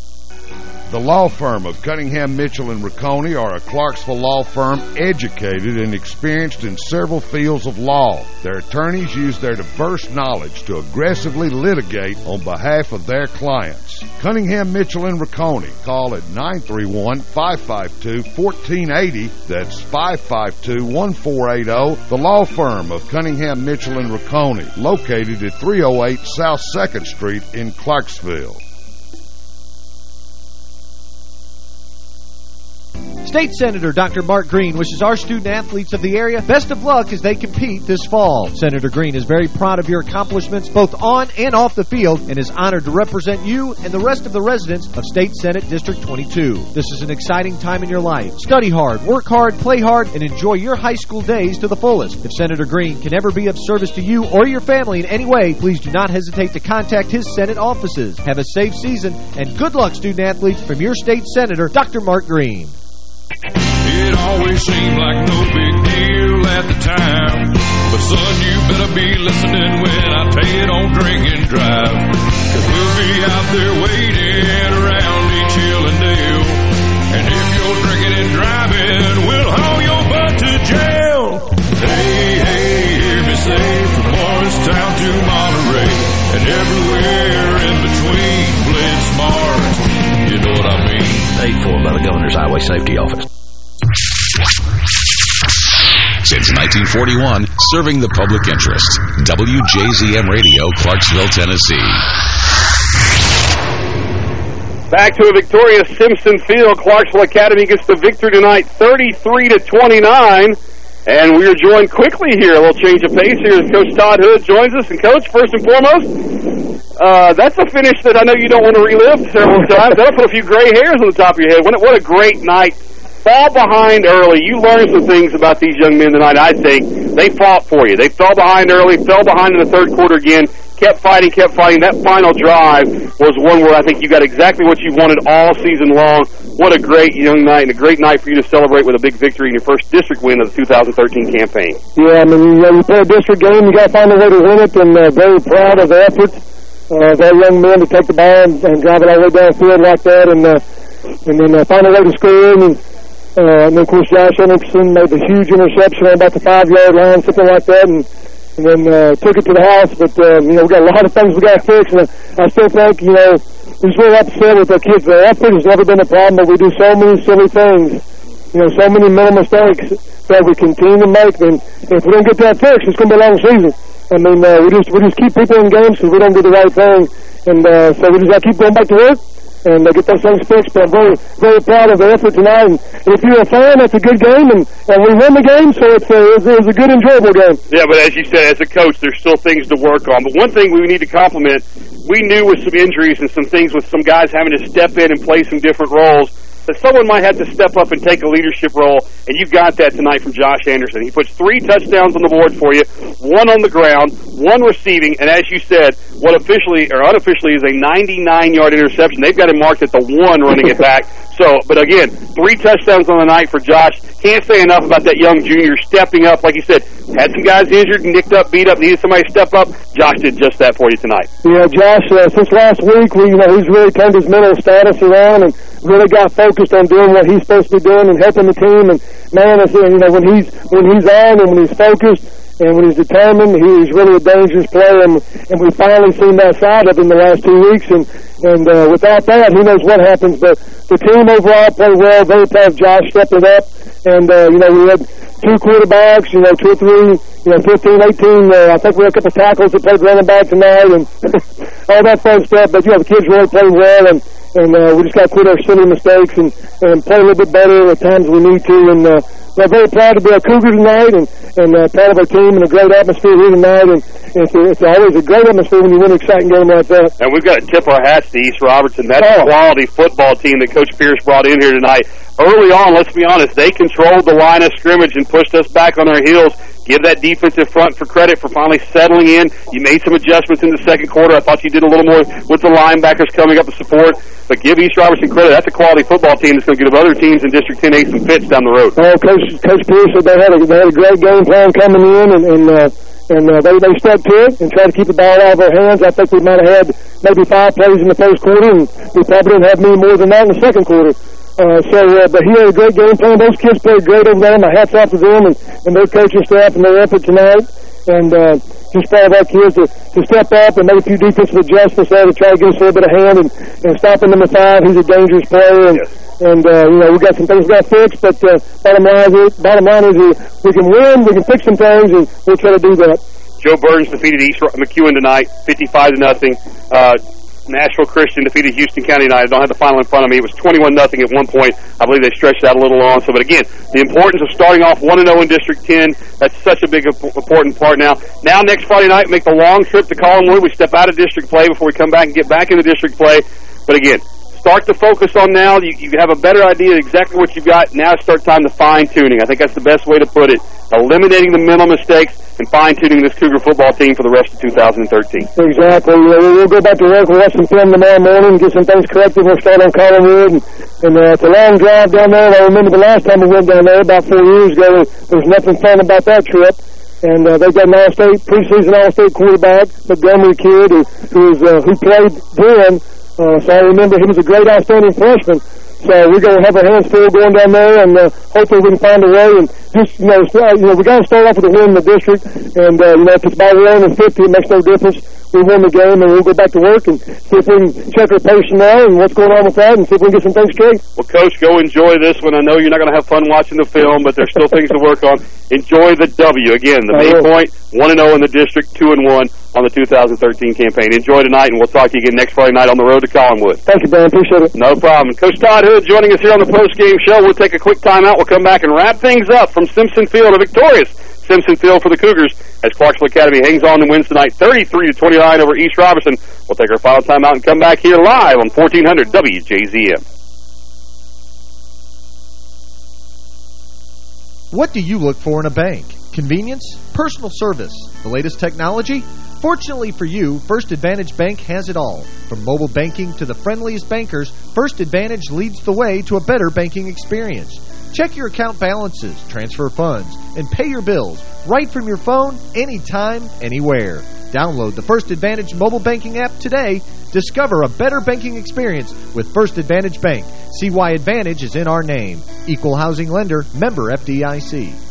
The law firm of Cunningham, Mitchell, and Rocconi are a Clarksville law firm educated and experienced in several fields of law. Their attorneys use their diverse knowledge to aggressively litigate on behalf of their clients. Cunningham, Mitchell, and Rocconi. Call at 931-552-1480. That's 552-1480. The law firm of Cunningham, Mitchell, and Rocconi, located at 308 South 2nd Street in Clarksville. State Senator Dr. Mark Green wishes our student athletes of the area best of luck as they compete this fall. Senator Green is very proud of your accomplishments both on and off the field and is honored to represent you and the rest of the residents of State Senate District 22. This is an exciting time in your life. Study hard, work hard, play hard, and enjoy your high school days to the fullest. If Senator Green can ever be of service to you or your family in any way, please do not hesitate to contact his Senate offices. Have a safe season and good luck, student athletes, from your state senator, Dr. Mark Green. It always seemed like no big deal at the time. But son, you better be listening when I tell you don't drink and drive. Cause we'll be out there waiting around each hill and dale. And if you're drinking and driving, we'll haul your butt to jail. Hey, hey, hear me say from Morristown to Monterey. And everywhere in between, play smart. You know what I mean? Paid for by the Governor's Highway Safety Office. Since 1941, serving the public interest. WJZM Radio, Clarksville, Tennessee. Back to a victorious Simpson Field. Clarksville Academy gets the victory tonight, 33 to 29. And we are joined quickly here. A little change of pace here as Coach Todd Hood joins us. And Coach, first and foremost, uh, that's a finish that I know you don't want to relive several times. That'll put a few gray hairs on the top of your head. What a great night fall behind early. You learned some things about these young men tonight, I think. They fought for you. They fell behind early, fell behind in the third quarter again, kept fighting, kept fighting. That final drive was one where I think you got exactly what you wanted all season long. What a great young night and a great night for you to celebrate with a big victory in your first district win of the 2013 campaign. Yeah, I mean, you, know, you play a district game, you got to find a way to win it, and uh, very proud of the effort uh, our young men to take the ball and, and drive it all the way downfield like that, and uh, and then uh, find a way to score. And, uh, and of course, Josh Henderson made a huge interception on about the five-yard line, something like that, and and then uh, took it to the house. But, uh, you know, we got a lot of things we got to fix. And I still think, you know, we just really upset with our kids. The effort has never been a problem, but we do so many silly things. You know, so many mental mistakes that we continue to make. And if we don't get that fixed, it's going to be a long season. I mean, uh, we just we just keep people in games because we don't do the right thing. And uh, so we just got to keep going back to work and uh, get those things fixed. But I'm very, very proud of the effort tonight. And if you're a fan, it's a good game, and, and we won the game, so it's a, it was a good, enjoyable game. Yeah, but as you said, as a coach, there's still things to work on. But one thing we need to compliment, we knew with some injuries and some things with some guys having to step in and play some different roles, that someone might have to step up and take a leadership role, and you got that tonight from Josh Anderson. He puts three touchdowns on the board for you, one on the ground, one receiving, and as you said, what officially or unofficially is a 99-yard interception. They've got him marked at the one running it back. So, but again, three touchdowns on the night for Josh. Can't say enough about that young junior stepping up. Like you said, had some guys injured, nicked up, beat up, needed somebody to step up. Josh did just that for you tonight. Yeah, Josh, uh, since last week, we, you know, he's really turned his mental status around and really got focused on doing what he's supposed to be doing and helping the team. And man, I said, you know, when he's when he's on and when he's focused and when he's determined, he's really a dangerous player. And, and we've finally seen that side of him the last two weeks. And and uh, without that, who knows what happens. But the team overall played well. Proud of Josh stepping up. And uh, you know, we had two quarterbacks, you know, two or three, you know, 15, 18. Uh, I think we had a couple of tackles that played running back tonight and all that fun stuff. But, you know, the kids really played well, and, and uh, we just got to quit our silly mistakes and, and play a little bit better at times we need to. And uh, we're very proud to be a Cougar tonight and, and uh, proud of our team and a great atmosphere here tonight. And, and it's, a, it's always a great atmosphere when you win an exciting game like that. And we've got to tip our hats to East Robertson. That's oh. a quality football team that Coach Pierce brought in here tonight. Early on, let's be honest, they controlled the line of scrimmage and pushed us back on our heels. Give that defensive front for credit for finally settling in. You made some adjustments in the second quarter. I thought you did a little more with the linebackers coming up to support. But give East Robertson credit. That's a quality football team that's going to give other teams in District 10A some fits down the road. Oh, Coach, Coach Pierce said they had a, they had a great game plan coming in, and, and uh, and uh, they, they stuck to it and tried to keep the ball out of our hands. I think we might have had maybe five plays in the first quarter, and we probably didn't have many more than that in the second quarter. Uh, so, uh, but he had a great game plan. Those kids played great over there. My hats off to them and, and their coaching staff and their effort tonight. And uh, just proud of our kids to, to step up and make a few defensive adjustments there to try to give us a little bit of hand and, and stopping number five. He's a dangerous player. And, yes. and uh, you know, we got some things we got fixed, but uh, bottom line is, bottom line is we can win, we can fix some things, and we'll try to do that. Jo Byrns defeated East McEwen tonight, 55 to nothing. Uh, Nashville Christian defeated Houston County United. I don't have the final in front of me. It was 21 nothing at one point. I believe they stretched out a little long. So, but again, the importance of starting off 1 0 in District 10. That's such a big important part now. Now, next Friday night, make the long trip to Collinwood. We step out of district play before we come back and get back into district play. But again, start to focus on now. You, you have a better idea exactly what you've got. Now start time to fine-tuning. I think that's the best way to put it. Eliminating the mental mistakes and fine-tuning this Cougar football team for the rest of 2013. Exactly. We'll go back to work. We'll watch some film tomorrow morning, get some things corrected. We'll start on Collinwood. And, and uh, it's a long drive down there. I remember the last time we went down there about four years ago. There was nothing fun about that trip and uh, they've got an All-State preseason All-State quarterback, Montgomery kid, who who, is, uh, who played then uh, so I remember he was a great, outstanding freshman. So we're going to have our hands full going down there, and uh, hopefully we can find a way. And just you know, start, you know, we got to start off with a win in the district, and uh, you know, if it's by one and fifty, it makes no difference. We win the game, and we'll go back to work and see if we can check our personnel and what's going on with that, and see if we can get some things straight. Well, Coach, go enjoy this one. I know you're not going to have fun watching the film, but there's still things to work on. Enjoy the W again. The main point: one and zero oh in the district, two and one on the 2013 campaign. Enjoy tonight, and we'll talk to you again next Friday night on the road to Collinwood. Thank you, Ben. Appreciate it. No problem. Coach Todd Hood joining us here on the post-game show. We'll take a quick timeout. We'll come back and wrap things up from Simpson Field, a victorious Simpson Field for the Cougars as Clarksville Academy hangs on and wins tonight 33 to 29 over East Robertson. We'll take our final timeout and come back here live on 1400 WJZM. What do you look for in a bank? Convenience? Personal service? The latest technology? Fortunately for you, First Advantage Bank has it all. From mobile banking to the friendliest bankers, First Advantage leads the way to a better banking experience. Check your account balances, transfer funds, and pay your bills right from your phone, anytime, anywhere. Download the First Advantage mobile banking app today. Discover a better banking experience with First Advantage Bank. See why Advantage is in our name. Equal housing lender, member FDIC.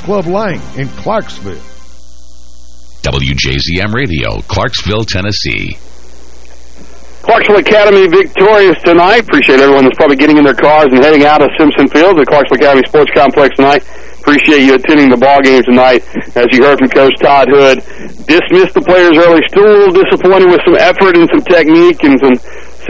Club Lane in Clarksville. WJZM Radio, Clarksville, Tennessee. Clarksville Academy victorious tonight. Appreciate everyone that's probably getting in their cars and heading out of Simpson Field, the Clarksville Academy Sports Complex tonight. Appreciate you attending the ball game tonight. As you heard from Coach Todd Hood, dismissed the players early. Still a little disappointed with some effort and some technique and some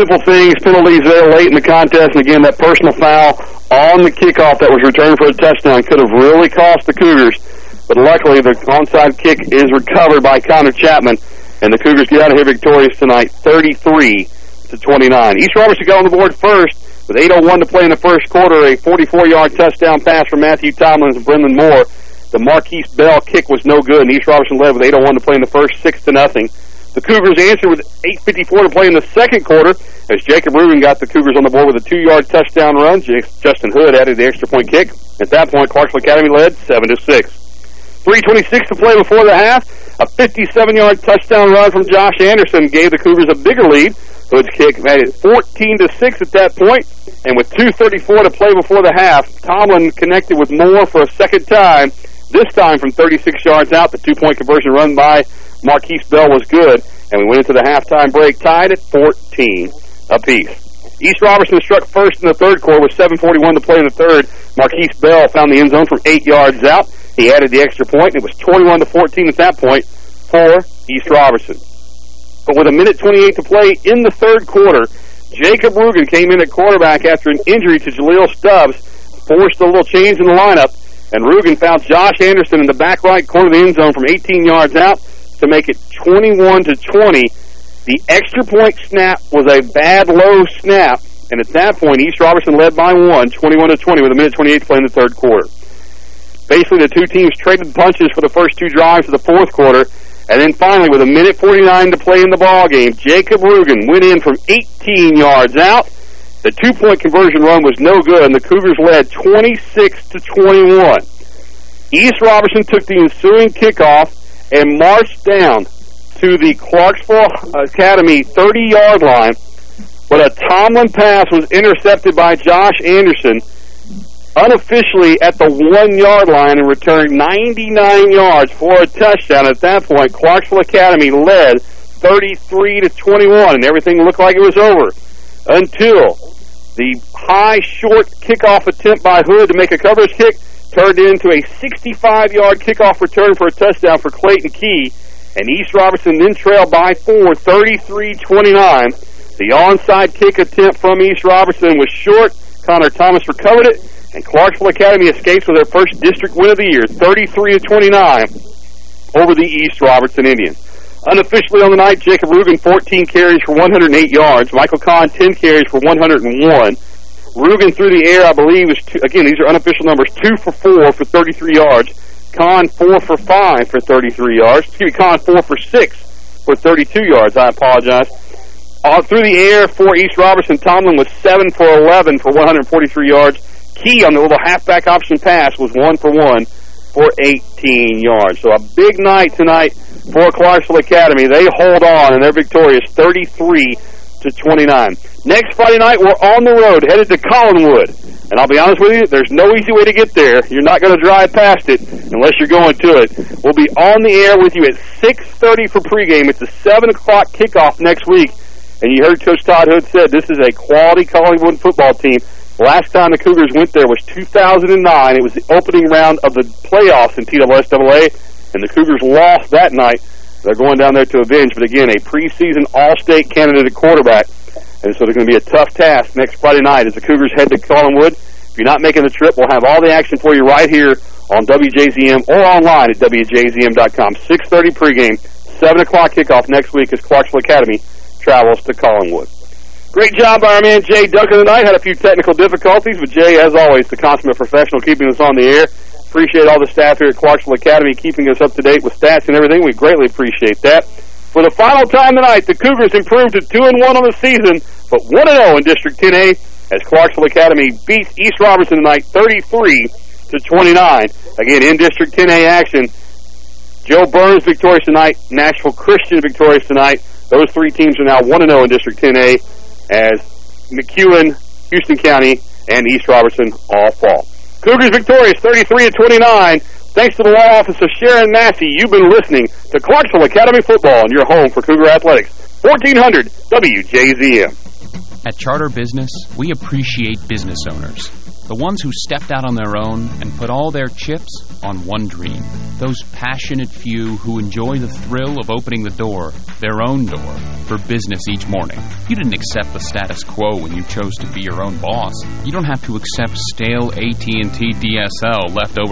simple things, penalties there late in the contest. And again, that personal foul on the kickoff that was returned for a touchdown could have really cost the Cougars. But luckily, the onside kick is recovered by Connor Chapman, and the Cougars get out of here victorious tonight, 33 to 29. East Robertson got on the board first with 8:01 to play in the first quarter. A 44-yard touchdown pass from Matthew Tomlins and Brendan Moore. The Marquise Bell kick was no good, and East Robertson led with 8:01 to play in the first, six to nothing. The Cougars answered with 8.54 to play in the second quarter as Jacob Rugen got the Cougars on the board with a two-yard touchdown run. Justin Hood added the extra point kick. At that point, Clarksville Academy led 7 to 6. 3.26 to play before the half. A 57-yard touchdown run from Josh Anderson gave the Cougars a bigger lead. Hood's kick made it 14 to 6 at that point, and with 2.34 to play before the half, Tomlin connected with Moore for a second time, this time from 36 yards out. The two-point conversion run by Marquise Bell was good, and we went into the halftime break tied at 14 apiece. East Robertson struck first in the third quarter with 7.41 to play in the third. Marquise Bell found the end zone from eight yards out. He added the extra point, and it was 21 to 14 at that point for East Robertson. But with a minute 28 to play in the third quarter, Jacob Rugen came in at quarterback after an injury to Jaleel Stubbs, forced a little change in the lineup, and Rugen found Josh Anderson in the back right corner of the end zone from 18 yards out to make it 21 to 20. The extra point snap was a bad low snap, and at that point, East Robertson led by one, 21 to 20, with a minute 28 to play in the third quarter. Basically, the two teams traded punches for the first two drives of the fourth quarter, and then finally, with a minute 49 to play in the ball game, Jacob Rugen went in from 18 yards out. The two-point conversion run was no good, and the Cougars led 26 to 21. East Robertson took the ensuing kickoff and marched down to the Clarksville Academy 30-yard line, but a Tomlin pass was intercepted by Josh Anderson unofficially at the one-yard line and returned 99 yards for a touchdown. At that point, Clarksville Academy led 33 to 21, and everything looked like it was over until the high, short kickoff attempt by Hood to make a coverage kick turned into a 65-yard kickoff return for a touchdown for Clayton Key, and East Robertson then trailed by four, 33-29. The onside kick attempt from East Robertson was short. Connor Thomas recovered it, and Clarksville Academy escapes with their first district win of the year, 33-29 over the East Robertson Indians. Unofficially on the night, Jacob Rugen, 14 carries for 108 yards. Michael Kahn, 10 carries for 101. Rugen through the air, I believe, is two, again, these are unofficial numbers, two for four for 33 yards. Kahn, four for five for 33 yards. Excuse me, Kahn, four for six for 32 yards. I apologize. Uh, through the air for East Robertson, Tomlin was seven for 11 for 143 yards. Key on the little halfback option pass was one for one for 18 yards. So a big night tonight for Clarksville Academy. They hold on, and they're victorious 33 to 29. Next Friday night, we're on the road, headed to Collinwood. And I'll be honest with you, there's no easy way to get there. You're not going to drive past it unless you're going to it. We'll be on the air with you at 6.30 for pregame. It's a 7 o'clock kickoff next week. And you heard Coach Todd Hood said this is a quality Collinwood football team. Last time the Cougars went there was 2009. It was the opening round of the playoffs in TSSAA, and the Cougars lost that night. They're going down there to avenge, but again, a preseason All-State candidate at quarterback. And so it's going to be a tough task next Friday night as the Cougars head to Collinwood. If you're not making the trip, we'll have all the action for you right here on WJZM or online at WJZM.com. 6.30 pregame, 7 o'clock kickoff next week as Clarksville Academy travels to Collinwood. Great job by our man Jay Duncan tonight. Had a few technical difficulties, but Jay, as always, the consummate professional keeping us on the air. Appreciate all the staff here at Clarksville Academy keeping us up to date with stats and everything. We greatly appreciate that. For the final time tonight, the Cougars improved to 2-1 on the season, but 1-0 in District 10A as Clarksville Academy beats East Robertson tonight 33 to 29. Again, in District 10A action, Jo Byrns victorious tonight, Nashville Christian victorious tonight. Those three teams are now 1-0 in District 10A as McEwen, Houston County, and East Robertson all fall. Cougars victorious 33 to 29. Thanks to the law office of Sharon Massey, you've been listening to Clarksville Academy Football and your home for Cougar Athletics. 1400 WJZM. At Charter Business, we appreciate business owners. The ones who stepped out on their own and put all their chips on one dream. Those passionate few who enjoy the thrill of opening the door, their own door, for business each morning. You didn't accept the status quo when you chose to be your own boss. You don't have to accept stale AT&T DSL left over